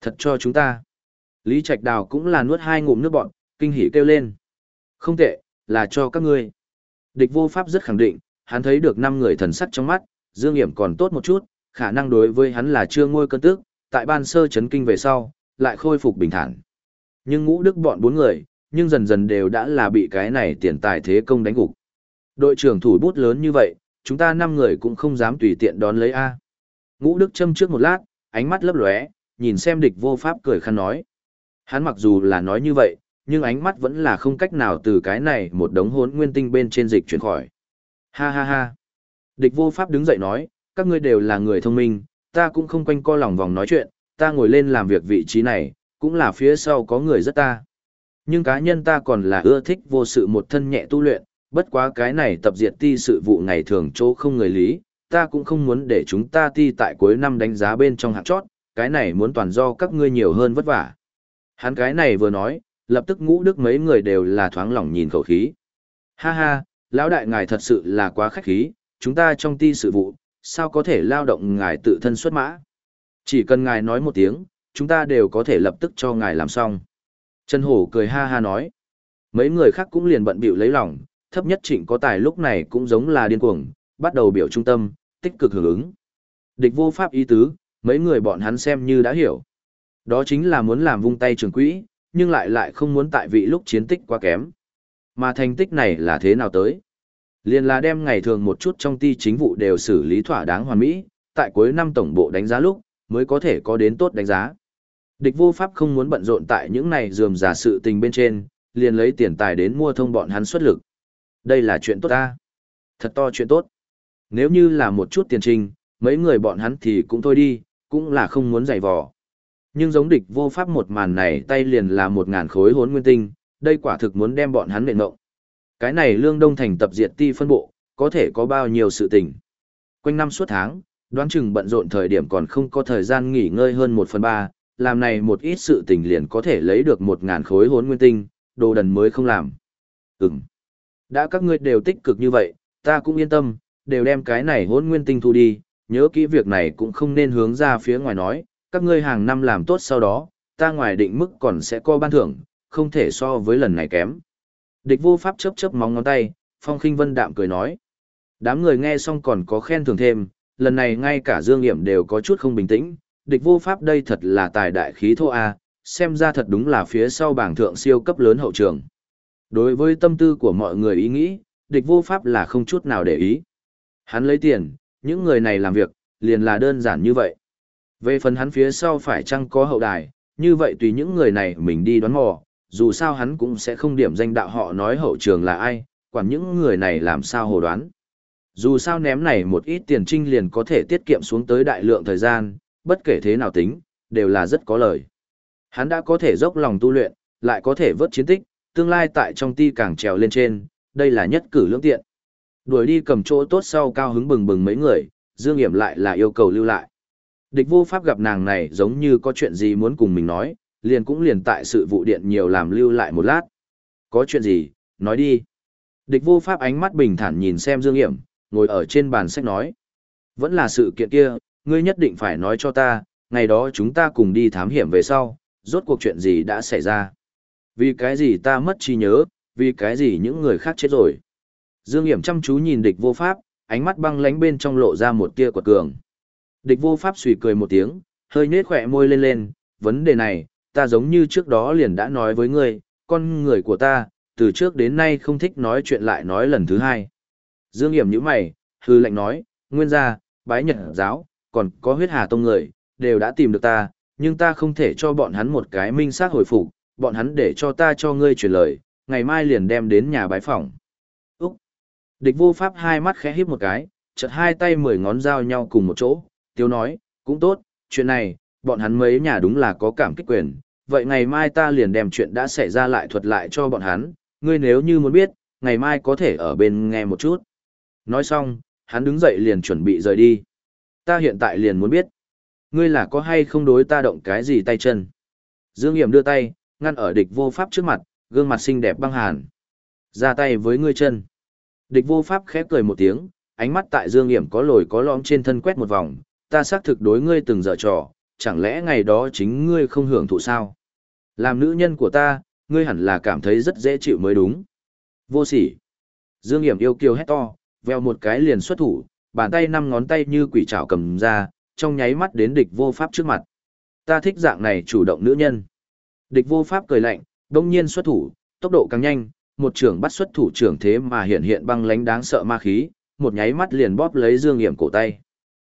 thật cho chúng ta. Lý Trạch Đào cũng là nuốt hai ngụm nước bọn, kinh hỉ kêu lên. Không tệ, là cho các ngươi. Địch vô pháp rất khẳng định, hắn thấy được năm người thần sắc trong mắt, Dương Hiểm còn tốt một chút, khả năng đối với hắn là chưa ngôi cơn tức, tại ban sơ chấn kinh về sau, lại khôi phục bình thản. Nhưng ngũ đức bọn bốn người, nhưng dần dần đều đã là bị cái này tiền tài thế công đánh gục. Đội trưởng thủ bút lớn như vậy, chúng ta năm người cũng không dám tùy tiện đón lấy A. Ngũ đức châm trước một lát, ánh mắt lấp lóe, nhìn xem địch vô pháp cười khăn nói. Hắn mặc dù là nói như vậy, nhưng ánh mắt vẫn là không cách nào từ cái này một đống hốn nguyên tinh bên trên dịch chuyển khỏi. Ha ha ha. Địch vô pháp đứng dậy nói, các ngươi đều là người thông minh, ta cũng không quanh co lòng vòng nói chuyện, ta ngồi lên làm việc vị trí này, cũng là phía sau có người rất ta. Nhưng cá nhân ta còn là ưa thích vô sự một thân nhẹ tu luyện, bất quá cái này tập diệt ti sự vụ ngày thường chỗ không người lý, ta cũng không muốn để chúng ta thi tại cuối năm đánh giá bên trong hạng chót, cái này muốn toàn do các ngươi nhiều hơn vất vả. Hắn cái này vừa nói, lập tức ngũ đức mấy người đều là thoáng lỏng nhìn khẩu khí. Ha ha, lão đại ngài thật sự là quá khách khí, chúng ta trong ti sự vụ, sao có thể lao động ngài tự thân xuất mã. Chỉ cần ngài nói một tiếng, chúng ta đều có thể lập tức cho ngài làm xong. Trần Hổ cười ha ha nói. Mấy người khác cũng liền bận bịu lấy lòng, thấp nhất trịnh có tài lúc này cũng giống là điên cuồng, bắt đầu biểu trung tâm, tích cực hưởng ứng. Địch vô pháp ý tứ, mấy người bọn hắn xem như đã hiểu. Đó chính là muốn làm vung tay trường quỹ, nhưng lại lại không muốn tại vị lúc chiến tích quá kém. Mà thành tích này là thế nào tới? Liên là đem ngày thường một chút trong ti chính vụ đều xử lý thỏa đáng hoàn mỹ, tại cuối năm tổng bộ đánh giá lúc, mới có thể có đến tốt đánh giá. Địch vô pháp không muốn bận rộn tại những này dườm giả sự tình bên trên, liền lấy tiền tài đến mua thông bọn hắn xuất lực. Đây là chuyện tốt ta. Thật to chuyện tốt. Nếu như là một chút tiền trình, mấy người bọn hắn thì cũng thôi đi, cũng là không muốn giày vò. Nhưng giống địch vô pháp một màn này tay liền là một ngàn khối hốn nguyên tinh, đây quả thực muốn đem bọn hắn nện ngộng. Cái này lương đông thành tập diệt ti phân bộ, có thể có bao nhiêu sự tình. Quanh năm suốt tháng, đoán chừng bận rộn thời điểm còn không có thời gian nghỉ ngơi hơn một phần ba, làm này một ít sự tình liền có thể lấy được một ngàn khối hốn nguyên tinh, đồ đần mới không làm. Ừm. Đã các ngươi đều tích cực như vậy, ta cũng yên tâm, đều đem cái này hỗn nguyên tinh thu đi, nhớ kỹ việc này cũng không nên hướng ra phía ngoài nói, các ngươi hàng năm làm tốt sau đó, ta ngoài định mức còn sẽ có ban thưởng, không thể so với lần này kém. Địch vô pháp chớp chớp móng ngón tay, Phong Khinh Vân đạm cười nói. Đám người nghe xong còn có khen thưởng thêm, lần này ngay cả Dương Nghiệm đều có chút không bình tĩnh, địch vô pháp đây thật là tài đại khí thô a, xem ra thật đúng là phía sau bảng thượng siêu cấp lớn hậu trường. Đối với tâm tư của mọi người ý nghĩ, địch vô pháp là không chút nào để ý. Hắn lấy tiền, những người này làm việc, liền là đơn giản như vậy. Về phần hắn phía sau phải chăng có hậu đài, như vậy tùy những người này mình đi đoán mò, dù sao hắn cũng sẽ không điểm danh đạo họ nói hậu trường là ai, quản những người này làm sao hồ đoán. Dù sao ném này một ít tiền trinh liền có thể tiết kiệm xuống tới đại lượng thời gian, bất kể thế nào tính, đều là rất có lời. Hắn đã có thể dốc lòng tu luyện, lại có thể vớt chiến tích, tương lai tại trong ti càng trèo lên trên, đây là nhất cử lưỡng tiện. Đuổi đi cầm chỗ tốt sau cao hứng bừng bừng mấy người, Dương Hiểm lại là yêu cầu lưu lại. Địch vô pháp gặp nàng này giống như có chuyện gì muốn cùng mình nói, liền cũng liền tại sự vụ điện nhiều làm lưu lại một lát. Có chuyện gì, nói đi. Địch vô pháp ánh mắt bình thản nhìn xem Dương Hiểm, ngồi ở trên bàn sách nói. Vẫn là sự kiện kia, ngươi nhất định phải nói cho ta, ngày đó chúng ta cùng đi thám hiểm về sau, rốt cuộc chuyện gì đã xảy ra. Vì cái gì ta mất trí nhớ, vì cái gì những người khác chết rồi. Dương Hiểm chăm chú nhìn địch vô pháp, ánh mắt băng lánh bên trong lộ ra một tia quật cường. Địch vô pháp suy cười một tiếng, hơi nết khỏe môi lên lên, vấn đề này, ta giống như trước đó liền đã nói với ngươi, con người của ta, từ trước đến nay không thích nói chuyện lại nói lần thứ hai. Dương Hiểm nhíu mày, hư lệnh nói, nguyên gia, bái nhật giáo, còn có huyết hà tông người, đều đã tìm được ta, nhưng ta không thể cho bọn hắn một cái minh xác hồi phục, bọn hắn để cho ta cho ngươi truyền lời, ngày mai liền đem đến nhà bái phỏng. Địch vô pháp hai mắt khẽ híp một cái, chật hai tay mười ngón giao nhau cùng một chỗ, tiêu nói, cũng tốt, chuyện này, bọn hắn mấy nhà đúng là có cảm kích quyền, vậy ngày mai ta liền đem chuyện đã xảy ra lại thuật lại cho bọn hắn, ngươi nếu như muốn biết, ngày mai có thể ở bên nghe một chút. Nói xong, hắn đứng dậy liền chuẩn bị rời đi. Ta hiện tại liền muốn biết, ngươi là có hay không đối ta động cái gì tay chân. Dương Hiểm đưa tay, ngăn ở địch vô pháp trước mặt, gương mặt xinh đẹp băng hàn. Ra tay với ngươi chân. Địch vô pháp khép cười một tiếng, ánh mắt tại Dương Hiểm có lồi có lõm trên thân quét một vòng, ta xác thực đối ngươi từng dở trò, chẳng lẽ ngày đó chính ngươi không hưởng thụ sao? Làm nữ nhân của ta, ngươi hẳn là cảm thấy rất dễ chịu mới đúng. Vô sỉ. Dương Hiểm yêu kiều hét to, veo một cái liền xuất thủ, bàn tay năm ngón tay như quỷ trảo cầm ra, trong nháy mắt đến địch vô pháp trước mặt. Ta thích dạng này chủ động nữ nhân. Địch vô pháp cười lạnh, đông nhiên xuất thủ, tốc độ càng nhanh, một trưởng bắt xuất thủ trưởng thế mà hiện hiện băng lánh đáng sợ ma khí, một nháy mắt liền bóp lấy Dương Hiểm cổ tay.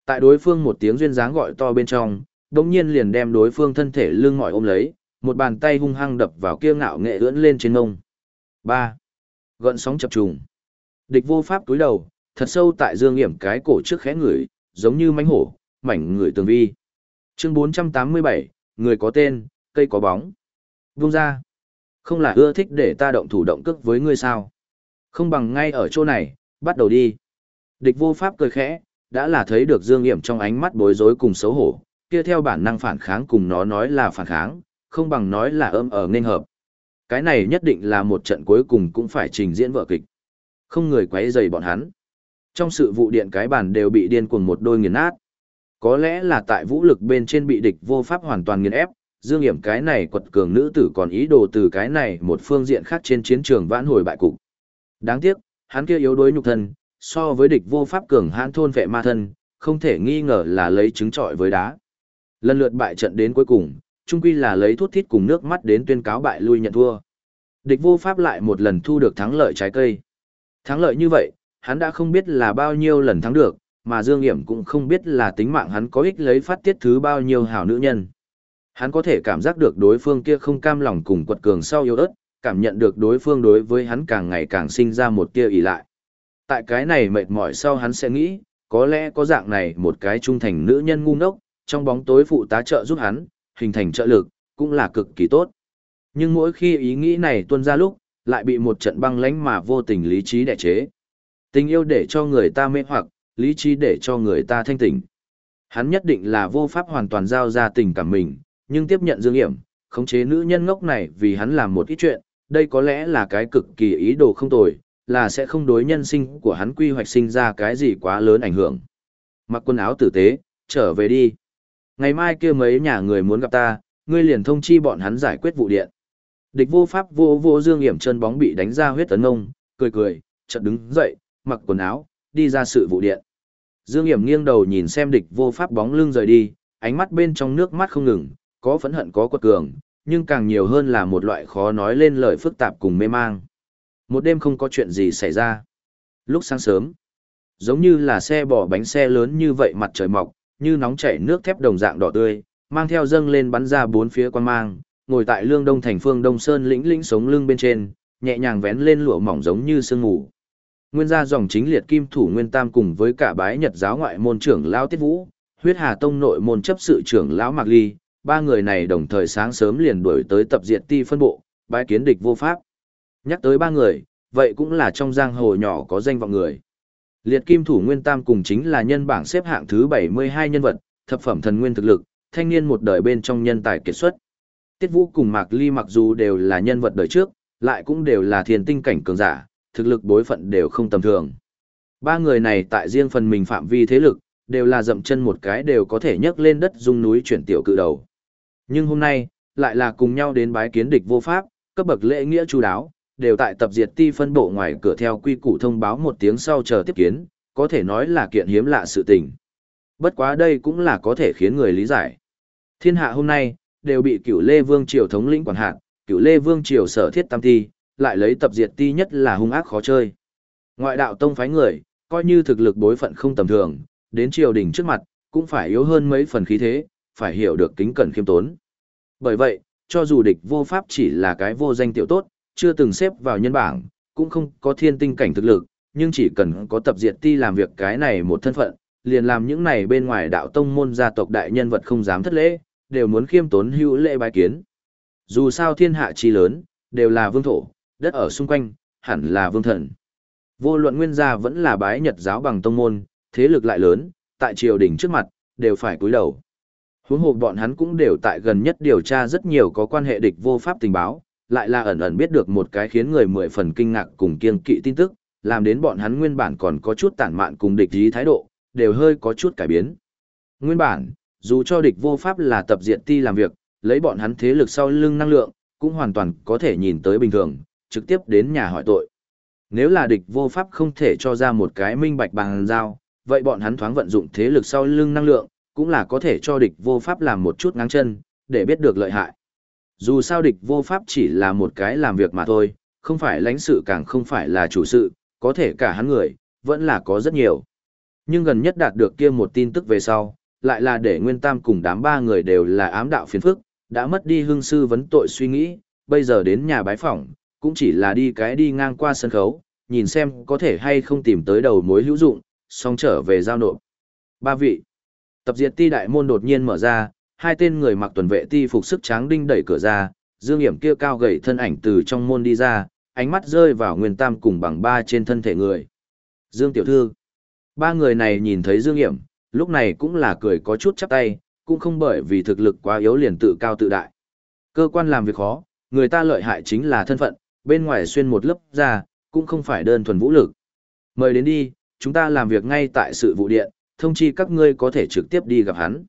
Tại đối phương một tiếng duyên dáng gọi to bên trong, đông nhiên liền đem đối phương thân thể lưng ngọi ôm lấy, một bàn tay hung hăng đập vào kia ngạo nghệ ưỡn lên trên ngông. 3. Gợn sóng chập trùng. Địch vô pháp túi đầu, thật sâu tại dương hiểm cái cổ trước khẽ người, giống như mánh hổ, mảnh người tường vi. Chương 487, người có tên, cây có bóng. Vung ra. Không là ưa thích để ta động thủ động cước với ngươi sao. Không bằng ngay ở chỗ này, bắt đầu đi. Địch vô pháp cười khẽ, đã là thấy được dương hiểm trong ánh mắt bối rối cùng xấu hổ, kia theo bản năng phản kháng cùng nó nói là phản kháng, không bằng nói là ôm ở nên hợp. Cái này nhất định là một trận cuối cùng cũng phải trình diễn vở kịch. Không người quấy rầy bọn hắn. Trong sự vụ điện cái bàn đều bị điên cuồng một đôi nghiền nát. Có lẽ là tại vũ lực bên trên bị địch vô pháp hoàn toàn nghiền ép, Dương Hiểm cái này quật cường nữ tử còn ý đồ từ cái này một phương diện khác trên chiến trường vãn hồi bại cục. Đáng tiếc, hắn kia yếu đuối nhục thân, so với địch vô pháp cường hãn thôn vệ ma thân, không thể nghi ngờ là lấy trứng trọi với đá. Lần lượt bại trận đến cuối cùng, trung quy là lấy thuốc thít cùng nước mắt đến tuyên cáo bại lui nhận thua. Địch vô pháp lại một lần thu được thắng lợi trái cây. Thắng lợi như vậy, hắn đã không biết là bao nhiêu lần thắng được, mà Dương Hiểm cũng không biết là tính mạng hắn có ích lấy phát tiết thứ bao nhiêu hảo nữ nhân. Hắn có thể cảm giác được đối phương kia không cam lòng cùng quật cường sau yếu ớt, cảm nhận được đối phương đối với hắn càng ngày càng sinh ra một tia ỷ lại. Tại cái này mệt mỏi sau hắn sẽ nghĩ, có lẽ có dạng này một cái trung thành nữ nhân ngu ngốc, trong bóng tối phụ tá trợ giúp hắn, hình thành trợ lực, cũng là cực kỳ tốt. Nhưng mỗi khi ý nghĩ này tuôn ra lúc, lại bị một trận băng lãnh mà vô tình lý trí đè chế. Tình yêu để cho người ta mê hoặc, lý trí để cho người ta thanh tỉnh. Hắn nhất định là vô pháp hoàn toàn giao ra tình cảm mình, nhưng tiếp nhận dương hiểm, khống chế nữ nhân ngốc này vì hắn làm một ít chuyện, đây có lẽ là cái cực kỳ ý đồ không tồi, là sẽ không đối nhân sinh của hắn quy hoạch sinh ra cái gì quá lớn ảnh hưởng. Mặc quần áo tử tế, trở về đi. Ngày mai kia mấy nhà người muốn gặp ta, ngươi liền thông chi bọn hắn giải quyết vụ điện. Địch vô pháp vô vô dương hiểm chân bóng bị đánh ra huyết tấn ông, cười cười, chợt đứng dậy, mặc quần áo, đi ra sự vụ điện. Dương hiểm nghiêng đầu nhìn xem địch vô pháp bóng lưng rời đi, ánh mắt bên trong nước mắt không ngừng, có phẫn hận có quật cường, nhưng càng nhiều hơn là một loại khó nói lên lời phức tạp cùng mê mang. Một đêm không có chuyện gì xảy ra. Lúc sáng sớm, giống như là xe bỏ bánh xe lớn như vậy mặt trời mọc, như nóng chảy nước thép đồng dạng đỏ tươi, mang theo dâng lên bắn ra bốn phía quan mang, ngồi tại lương đông thành phương đông sơn lĩnh lĩnh sống lưng bên trên, nhẹ nhàng vén lên lụa mỏng giống như sương ngủ. Nguyên gia dòng chính liệt kim thủ nguyên tam cùng với cả bái nhật giáo ngoại môn trưởng lão tiết vũ, huyết hà tông nội môn chấp sự trưởng lão mạc ly, ba người này đồng thời sáng sớm liền đuổi tới tập diệt ti phân bộ, bái kiến địch vô pháp. Nhắc tới ba người, vậy cũng là trong giang hồ nhỏ có danh vọng người. Liệt kim thủ nguyên tam cùng chính là nhân bảng xếp hạng thứ 72 nhân vật, thập phẩm thần nguyên thực lực, thanh niên một đời bên trong nhân tài kiệt xuất. Tiết Vũ cùng Mạc Ly mặc dù đều là nhân vật đời trước, lại cũng đều là thiên tinh cảnh cường giả, thực lực bối phận đều không tầm thường. Ba người này tại riêng phần mình phạm vi thế lực, đều là dậm chân một cái đều có thể nhấc lên đất dung núi chuyển tiểu cự đầu. Nhưng hôm nay, lại là cùng nhau đến bái kiến địch vô pháp, cấp bậc lễ nghĩa chú đáo, đều tại tập diệt ti phân bộ ngoài cửa theo quy củ thông báo một tiếng sau chờ tiếp kiến, có thể nói là kiện hiếm lạ sự tình. Bất quá đây cũng là có thể khiến người lý giải. Thiên hạ hôm nay, đều bị cửu Lê Vương Triều thống lĩnh quản hạt, cửu Lê Vương Triều sở thiết tam ti, lại lấy tập diệt ti nhất là hung ác khó chơi. Ngoại đạo tông phái người, coi như thực lực bối phận không tầm thường, đến triều đình trước mặt, cũng phải yếu hơn mấy phần khí thế, phải hiểu được kính cẩn khiêm tốn. Bởi vậy, cho dù địch vô pháp chỉ là cái vô danh tiểu tốt, chưa từng xếp vào nhân bảng, cũng không có thiên tinh cảnh thực lực, nhưng chỉ cần có tập diệt ti làm việc cái này một thân phận, liền làm những này bên ngoài đạo tông môn gia tộc đại nhân vật không dám thất lễ, đều muốn khiêm tốn hữu lễ bái kiến. Dù sao thiên hạ chi lớn, đều là vương thổ, đất ở xung quanh, hẳn là vương thần. Vô luận nguyên gia vẫn là bái nhật giáo bằng tông môn, thế lực lại lớn, tại triều đình trước mặt, đều phải cúi đầu. Huống hồ bọn hắn cũng đều tại gần nhất điều tra rất nhiều có quan hệ địch vô pháp tình báo, lại là ẩn ẩn biết được một cái khiến người mười phần kinh ngạc cùng kiên kỵ tin tức, làm đến bọn hắn nguyên bản còn có chút tản mạn cùng địch ý thái độ, đều hơi có chút cải biến. Nguyên bản, dù cho địch vô pháp là tập diện ti làm việc, lấy bọn hắn thế lực sau lưng năng lượng, cũng hoàn toàn có thể nhìn tới bình thường, trực tiếp đến nhà hỏi tội. Nếu là địch vô pháp không thể cho ra một cái minh bạch bằng giao, vậy bọn hắn thoáng vận dụng thế lực sau lưng năng lượng, cũng là có thể cho địch vô pháp làm một chút ngáng chân, để biết được lợi hại. Dù sao địch vô pháp chỉ là một cái làm việc mà thôi, không phải lãnh sự càng không phải là chủ sự, có thể cả hắn người, vẫn là có rất nhiều. Nhưng gần nhất đạt được kia một tin tức về sau, lại là để Nguyên Tam cùng đám ba người đều là ám đạo phiền phức, đã mất đi hương sư vấn tội suy nghĩ, bây giờ đến nhà bái phỏng, cũng chỉ là đi cái đi ngang qua sân khấu, nhìn xem có thể hay không tìm tới đầu mối hữu dụng, xong trở về giao nộp. Ba vị. Tập diệt ti đại môn đột nhiên mở ra, hai tên người mặc tuần vệ ti phục sức tráng đinh đẩy cửa ra, Dương Hiểm kia cao gầy thân ảnh từ trong môn đi ra, ánh mắt rơi vào Nguyên Tam cùng bằng ba trên thân thể người. Dương tiểu thư. Ba người này nhìn thấy Dương Hiểm, lúc này cũng là cười có chút chắp tay, cũng không bởi vì thực lực quá yếu liền tự cao tự đại. Cơ quan làm việc khó, người ta lợi hại chính là thân phận, bên ngoài xuyên một lớp ra, cũng không phải đơn thuần vũ lực. Mời đến đi, chúng ta làm việc ngay tại sự vụ điện, thông chi các ngươi có thể trực tiếp đi gặp hắn.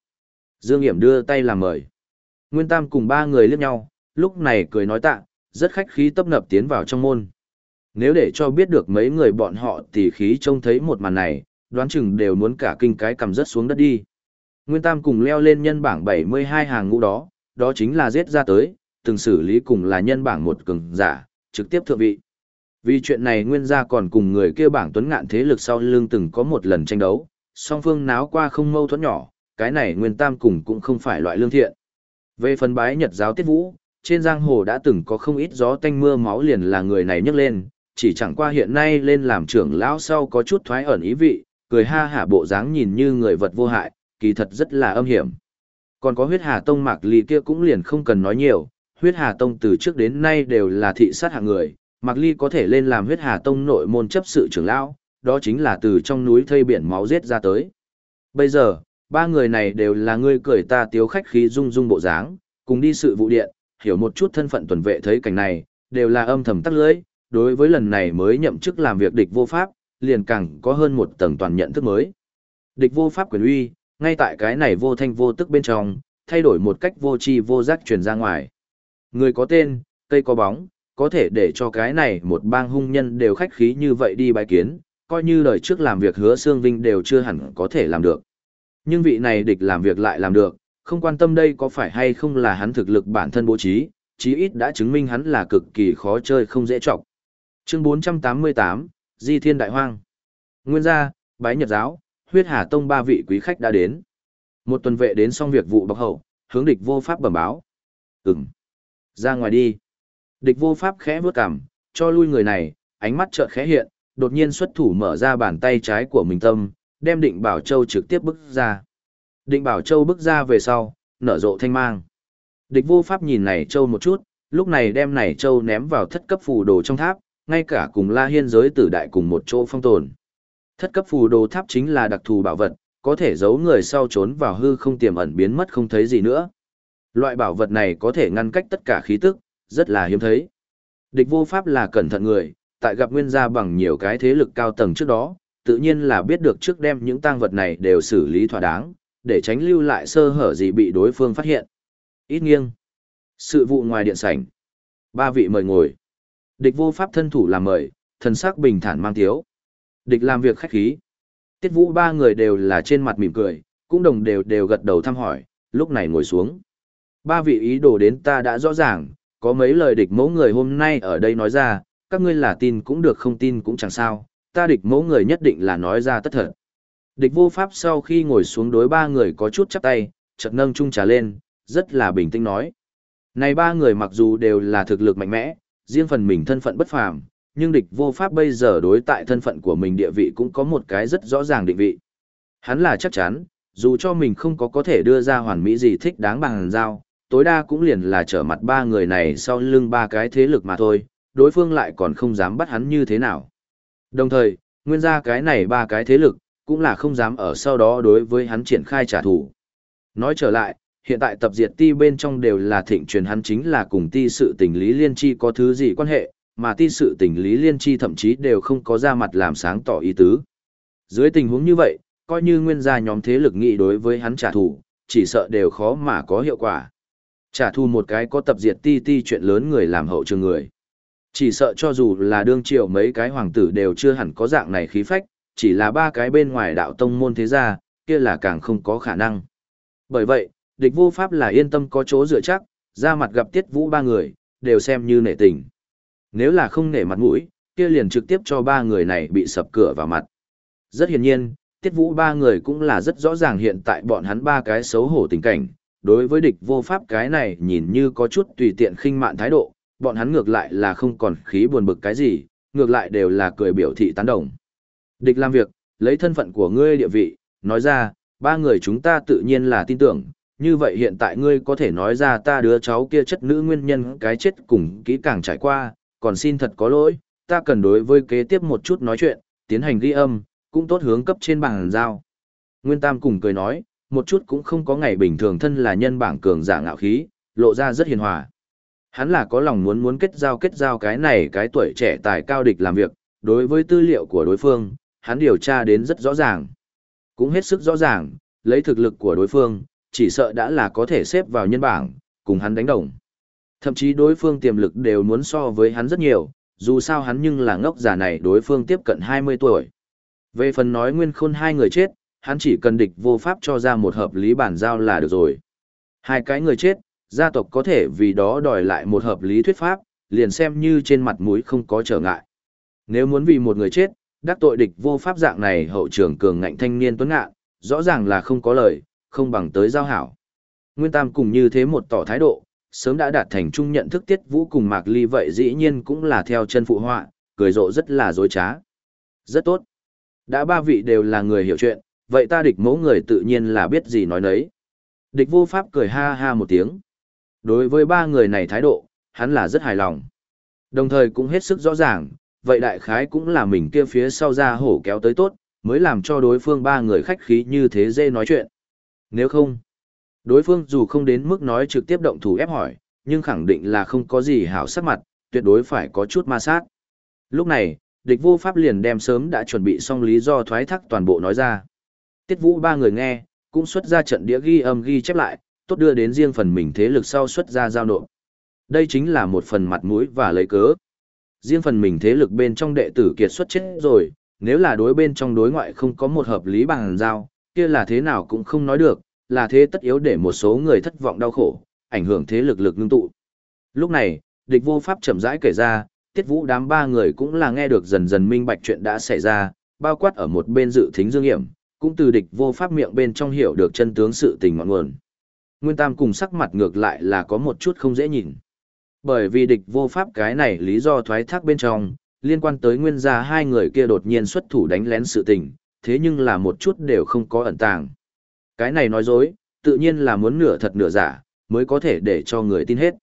Dương Hiểm đưa tay làm mời. Nguyên Tam cùng ba người liếc nhau, lúc này cười nói tạ, rất khách khí tấp nập tiến vào trong môn. Nếu để cho biết được mấy người bọn họ thì khí trông thấy một màn này, đoán chừng đều muốn cả kinh cái cầm rất xuống đất đi. Nguyên Tam cùng leo lên nhân bảng 72 hàng ngũ đó, đó chính là giết ra tới, từng xử lý cùng là nhân bảng một cường giả, trực tiếp thượng vị. Vì chuyện này Nguyên gia còn cùng người kia bảng tuấn ngạn thế lực sau lưng từng có một lần tranh đấu, song phương náo qua không mâu thuẫn nhỏ, cái này Nguyên Tam cùng cũng không phải loại lương thiện. Về phần bái Nhật giáo tiết vũ, trên giang hồ đã từng có không ít gió tanh mưa máu liền là người này nhấc lên, chỉ chẳng qua hiện nay lên làm trưởng lão sau có chút thoái ẩn ý vị, cười ha hả bộ dáng nhìn như người vật vô hại, kỳ thật rất là âm hiểm. Còn có huyết hà tông mạc ly kia cũng liền không cần nói nhiều, huyết hà tông từ trước đến nay đều là thị sát hạng người, mạc ly có thể lên làm huyết hà tông nội môn chấp sự trưởng lão, đó chính là từ trong núi thây biển máu giết ra tới. Bây giờ, ba người này đều là người cười ta tiếu khách khí rung rung bộ dáng, cùng đi sự vụ điện, hiểu một chút thân phận tuần vệ thấy cảnh này, đều là âm thầm tắc lưỡi, đối với lần này mới nhậm chức làm việc địch vô pháp, liền càng có hơn một tầng toàn nhận thức mới. Địch vô pháp quyền uy, ngay tại cái này vô thanh vô tức bên trong, thay đổi một cách vô tri vô giác truyền ra ngoài. Người có tên, cây có bóng, có thể để cho cái này một bang hung nhân đều khách khí như vậy đi bài kiến, coi như đời trước làm việc hứa xương vinh đều chưa hẳn có thể làm được. Nhưng vị này địch làm việc lại làm được, không quan tâm đây có phải hay không là hắn thực lực bản thân bố trí, chí ít đã chứng minh hắn là cực kỳ khó chơi không dễ chọc. Chương 488, Di Thiên Đại Hoang. Nguyên gia, bái nhật giáo, huyết hà tông ba vị quý khách đã đến. Một tuần vệ đến xong việc vụ bọc hậu, hướng địch vô pháp bẩm báo. Ừm. Ra ngoài đi. Địch vô pháp khẽ vướt cằm, cho lui người này, ánh mắt chợt khẽ hiện, đột nhiên xuất thủ mở ra bàn tay trái của mình tâm, đem định bảo châu trực tiếp bức ra. Định bảo châu bức ra về sau, nở rộ thanh mang. Địch vô pháp nhìn này châu một chút, lúc này đem này châu ném vào thất cấp phù đồ trong tháp, ngay cả cùng la hiên giới tử đại cùng một chỗ phong tồn. Thất cấp phù đồ tháp chính là đặc thù bảo vật, có thể giấu người sau trốn vào hư không tiềm ẩn biến mất không thấy gì nữa. Loại bảo vật này có thể ngăn cách tất cả khí tức, rất là hiếm thấy. Địch vô pháp là cẩn thận người, tại gặp nguyên gia bằng nhiều cái thế lực cao tầng trước đó, tự nhiên là biết được trước đem những tang vật này đều xử lý thỏa đáng, để tránh lưu lại sơ hở gì bị đối phương phát hiện. Ít nghiêng. Sự vụ ngoài điện sảnh. Ba vị mời ngồi. Địch vô pháp thân thủ làm mời, thần sắc bình thản mang thiếu Địch làm việc khách khí. Tiết vũ ba người đều là trên mặt mỉm cười, cũng đồng đều đều gật đầu thăm hỏi, lúc này ngồi xuống. Ba vị ý đồ đến ta đã rõ ràng, có mấy lời địch mẫu người hôm nay ở đây nói ra, các ngươi là tin cũng được không tin cũng chẳng sao, ta địch mẫu người nhất định là nói ra tất thật. Địch vô pháp sau khi ngồi xuống đối ba người có chút chắp tay, chợt nâng chung trà lên, rất là bình tĩnh nói. Này ba người mặc dù đều là thực lực mạnh mẽ, riêng phần mình thân phận bất phàm, nhưng địch vô pháp bây giờ đối tại thân phận của mình địa vị cũng có một cái rất rõ ràng định vị. Hắn là chắc chắn, dù cho mình không có có thể đưa ra hoàn mỹ gì thích đáng bằng giao, tối đa cũng liền là trở mặt ba người này sau lưng ba cái thế lực mà thôi, đối phương lại còn không dám bắt hắn như thế nào. Đồng thời, nguyên ra cái này ba cái thế lực, cũng là không dám ở sau đó đối với hắn triển khai trả thù. Nói trở lại, hiện tại tập diệt ti bên trong đều là thịnh truyền hắn chính là cùng ti sự tình lý liên chi có thứ gì quan hệ, mà ti sự tình lý liên chi thậm chí đều không có ra mặt làm sáng tỏ ý tứ. Dưới tình huống như vậy, coi như nguyên gia nhóm thế lực nghị đối với hắn trả thù, chỉ sợ đều khó mà có hiệu quả. Trả thù một cái có tập diệt ti ti chuyện lớn người làm hậu trường người. Chỉ sợ cho dù là đương triều mấy cái hoàng tử đều chưa hẳn có dạng này khí phách, chỉ là ba cái bên ngoài đạo tông môn thế gia, kia là càng không có khả năng. Bởi vậy, địch vô pháp là yên tâm có chỗ dựa chắc, ra mặt gặp tiết vũ ba người, đều xem như nể tình. Nếu là không nể mặt mũi, kia liền trực tiếp cho ba người này bị sập cửa vào mặt. Rất hiển nhiên, tiết vũ ba người cũng là rất rõ ràng hiện tại bọn hắn ba cái xấu hổ tình cảnh. Đối với địch vô pháp cái này nhìn như có chút tùy tiện khinh mạn thái độ, bọn hắn ngược lại là không còn khí buồn bực cái gì, ngược lại đều là cười biểu thị tán đồng. Địch làm việc, lấy thân phận của ngươi địa vị, nói ra, ba người chúng ta tự nhiên là tin tưởng, như vậy hiện tại ngươi có thể nói ra ta đứa cháu kia chất nữ nguyên nhân cái chết cùng kỹ càng trải qua, còn xin thật có lỗi, ta cần đối với kế tiếp một chút nói chuyện, tiến hành ghi âm, cũng tốt hướng cấp trên bảng giao. Nguyên Tam cùng cười nói, một chút cũng không có ngày bình thường thân là nhân bảng cường giả ngạo khí, lộ ra rất hiền hòa. Hắn là có lòng muốn muốn kết giao kết giao cái này cái tuổi trẻ tài cao địch làm việc, đối với tư liệu của đối phương, hắn điều tra đến rất rõ ràng. Cũng hết sức rõ ràng, lấy thực lực của đối phương, chỉ sợ đã là có thể xếp vào nhân bảng, cùng hắn đánh đồng. Thậm chí đối phương tiềm lực đều muốn so với hắn rất nhiều, dù sao hắn nhưng là ngốc giả này đối phương tiếp cận 20 tuổi. Về phần nói nguyên khôn hai người chết, hắn chỉ cần địch vô pháp cho ra một hợp lý bản giao là được rồi. Hai cái người chết, gia tộc có thể vì đó đòi lại một hợp lý thuyết pháp, liền xem như trên mặt mũi không có trở ngại. Nếu muốn vì một người chết, đắc tội địch vô pháp dạng này hậu trưởng cường ngạnh thanh niên tuấn ngạn, rõ ràng là không có lời, không bằng tới giao hảo. Nguyên Tam cùng như thế một tỏ thái độ, sớm đã đạt thành chung nhận thức tiết vũ cùng Mạc Ly vậy dĩ nhiên cũng là theo chân phụ họa, cười rộ rất là dối trá. Rất tốt. Đã ba vị đều là người hiểu chuyện, vậy ta địch mẫu người tự nhiên là biết gì nói nấy. Địch vô pháp cười ha ha một tiếng. Đối với ba người này thái độ, hắn là rất hài lòng. Đồng thời cũng hết sức rõ ràng, vậy đại khái cũng là mình kia phía sau ra hổ kéo tới tốt, mới làm cho đối phương ba người khách khí như thế dê nói chuyện. Nếu không, đối phương dù không đến mức nói trực tiếp động thủ ép hỏi, nhưng khẳng định là không có gì hảo sắc mặt, tuyệt đối phải có chút ma sát. Lúc này, địch vô pháp liền đem sớm đã chuẩn bị xong lý do thoái thác toàn bộ nói ra. Tiết vũ ba người nghe, cũng xuất ra trận đĩa ghi âm ghi chép lại, tốt đưa đến riêng phần mình thế lực sau xuất ra giao nộp. Đây chính là một phần mặt mũi và lấy cớ. Riêng phần mình thế lực bên trong đệ tử kiệt xuất chết rồi, nếu là đối bên trong đối ngoại không có một hợp lý bằng giao, kia là thế nào cũng không nói được, là thế tất yếu để một số người thất vọng đau khổ, ảnh hưởng thế lực lực ngưng tụ. Lúc này, địch vô pháp chậm rãi kể ra, tiết vũ đám ba người cũng là nghe được dần dần minh bạch chuyện đã xảy ra, bao quát ở một bên dự thính dương hiểm, cũng từ địch vô pháp miệng bên trong hiểu được chân tướng sự tình ngọn nguồn. Nguyên Tam cùng sắc mặt ngược lại là có một chút không dễ nhìn. Bởi vì địch vô pháp cái này lý do thoái thác bên trong, liên quan tới nguyên gia hai người kia đột nhiên xuất thủ đánh lén sự tình, thế nhưng là một chút đều không có ẩn tàng. Cái này nói dối, tự nhiên là muốn nửa thật nửa giả, mới có thể để cho người tin hết.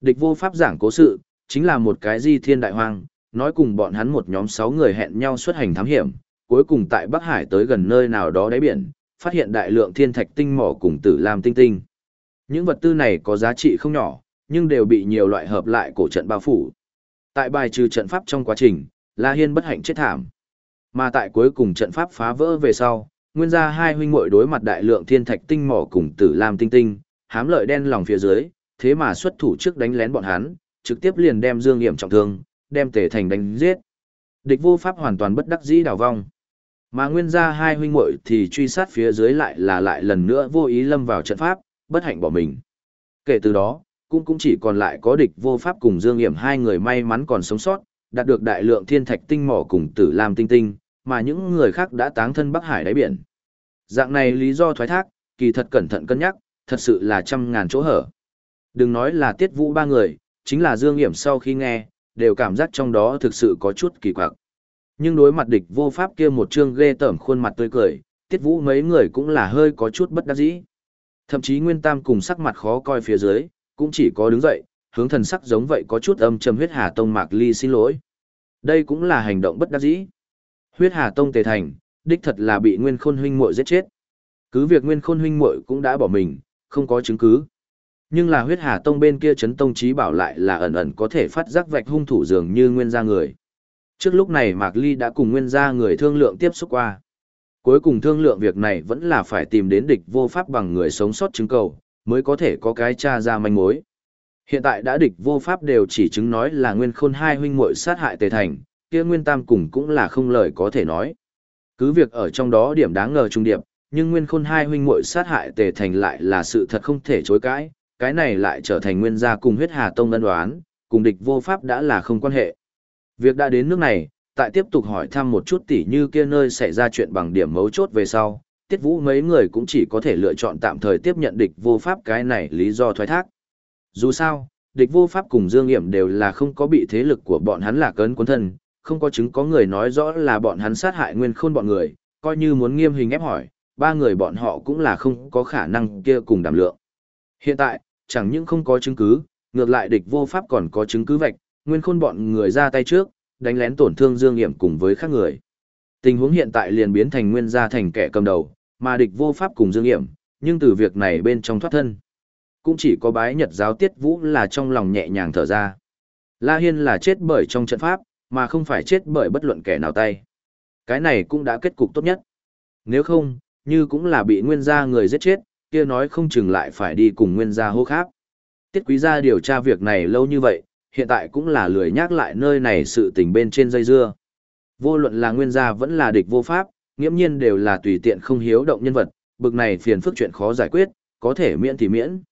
Địch vô pháp giảng cố sự, chính là một cái di thiên đại hoang, nói cùng bọn hắn một nhóm sáu người hẹn nhau xuất hành thám hiểm, cuối cùng tại Bắc Hải tới gần nơi nào đó đáy biển, phát hiện đại lượng thiên thạch tinh mỏ cùng tử lam tinh tinh. Những vật tư này có giá trị không nhỏ, nhưng đều bị nhiều loại hợp lại cổ trận bao phủ. Tại bài trừ trận pháp trong quá trình, La Hiên bất hạnh chết thảm. Mà tại cuối cùng trận pháp phá vỡ về sau, nguyên gia hai huynh muội đối mặt đại lượng thiên thạch tinh mỏ cùng tử lam tinh tinh, hám lợi đen lòng phía dưới, thế mà xuất thủ trước đánh lén bọn hắn, trực tiếp liền đem Dương Nghiệm trọng thương, đem Tề Thành đánh giết. Địch vô pháp hoàn toàn bất đắc dĩ đào vong. Mà nguyên gia hai huynh muội thì truy sát phía dưới lại là lại lần nữa vô ý lâm vào trận pháp, bất hạnh bỏ mình. Kể từ đó, cũng cũng chỉ còn lại có địch vô pháp cùng Dương Nghiễm hai người may mắn còn sống sót, đạt được đại lượng thiên thạch tinh mỏ cùng tử lam tinh tinh, mà những người khác đã táng thân Bắc Hải đáy biển. Dạng này lý do thoái thác, kỳ thật cẩn thận cân nhắc, thật sự là trăm ngàn chỗ hở. Đừng nói là tiết vũ ba người, chính là Dương Nghiễm sau khi nghe, đều cảm giác trong đó thực sự có chút kỳ quặc. Nhưng đối mặt địch vô pháp kia một trương ghê tởm khuôn mặt tươi cười, tiết vũ mấy người cũng là hơi có chút bất đắc dĩ. Thậm chí Nguyên Tam cùng sắc mặt khó coi phía dưới, cũng chỉ có đứng dậy, hướng thần sắc giống vậy có chút âm trầm huyết hà tông mạc ly xin lỗi. Đây cũng là hành động bất đắc dĩ. Huyết hà tông tề thành, đích thật là bị Nguyên Khôn huynh muội giết chết. Cứ việc Nguyên Khôn huynh muội cũng đã bỏ mình, không có chứng cứ. Nhưng là huyết hà tông bên kia chấn tông trí bảo lại là ẩn ẩn có thể phát giác vạch hung thủ dường như nguyên gia người. Trước lúc này Mạc Ly đã cùng nguyên gia người thương lượng tiếp xúc qua. Cuối cùng thương lượng việc này vẫn là phải tìm đến địch vô pháp bằng người sống sót chứng cầu, mới có thể có cái tra ra manh mối. Hiện tại đã địch vô pháp đều chỉ chứng nói là nguyên khôn hai huynh muội sát hại tề thành, kia nguyên tam cùng cũng là không lời có thể nói. Cứ việc ở trong đó điểm đáng ngờ trung điệp, nhưng nguyên khôn hai huynh muội sát hại tề thành lại là sự thật không thể chối cãi, cái này lại trở thành nguyên gia cùng huyết hà tông ân đoán, cùng địch vô pháp đã là không quan hệ. Việc đã đến nước này, tại tiếp tục hỏi thăm một chút tỉ như kia nơi xảy ra chuyện bằng điểm mấu chốt về sau, tiết vũ mấy người cũng chỉ có thể lựa chọn tạm thời tiếp nhận địch vô pháp cái này lý do thoái thác. Dù sao, địch vô pháp cùng Dương Nghiệm đều là không có bị thế lực của bọn hắn là cấn cuốn thân, không có chứng có người nói rõ là bọn hắn sát hại nguyên khôn bọn người, coi như muốn nghiêm hình ép hỏi, ba người bọn họ cũng là không có khả năng kia cùng đảm lượng. Hiện tại, chẳng những không có chứng cứ, ngược lại địch vô pháp còn có chứng cứ vạch, nguyên khôn bọn người ra tay trước, đánh lén tổn thương Dương Nghiệm cùng với khác người. Tình huống hiện tại liền biến thành nguyên gia thành kẻ cầm đầu, mà địch vô pháp cùng Dương Nghiệm, nhưng từ việc này bên trong thoát thân. Cũng chỉ có bái nhật giáo tiết vũ là trong lòng nhẹ nhàng thở ra. La Hiên là chết bởi trong trận pháp, mà không phải chết bởi bất luận kẻ nào tay. Cái này cũng đã kết cục tốt nhất. Nếu không, như cũng là bị nguyên gia người giết chết, kia nói không chừng lại phải đi cùng nguyên gia hô khác. Tiết quý gia điều tra việc này lâu như vậy, hiện tại cũng là lười nhắc lại nơi này sự tình bên trên dây dưa. Vô luận là nguyên gia vẫn là địch vô pháp, nghiễm nhiên đều là tùy tiện không hiếu động nhân vật, bực này phiền phức chuyện khó giải quyết, có thể miễn thì miễn.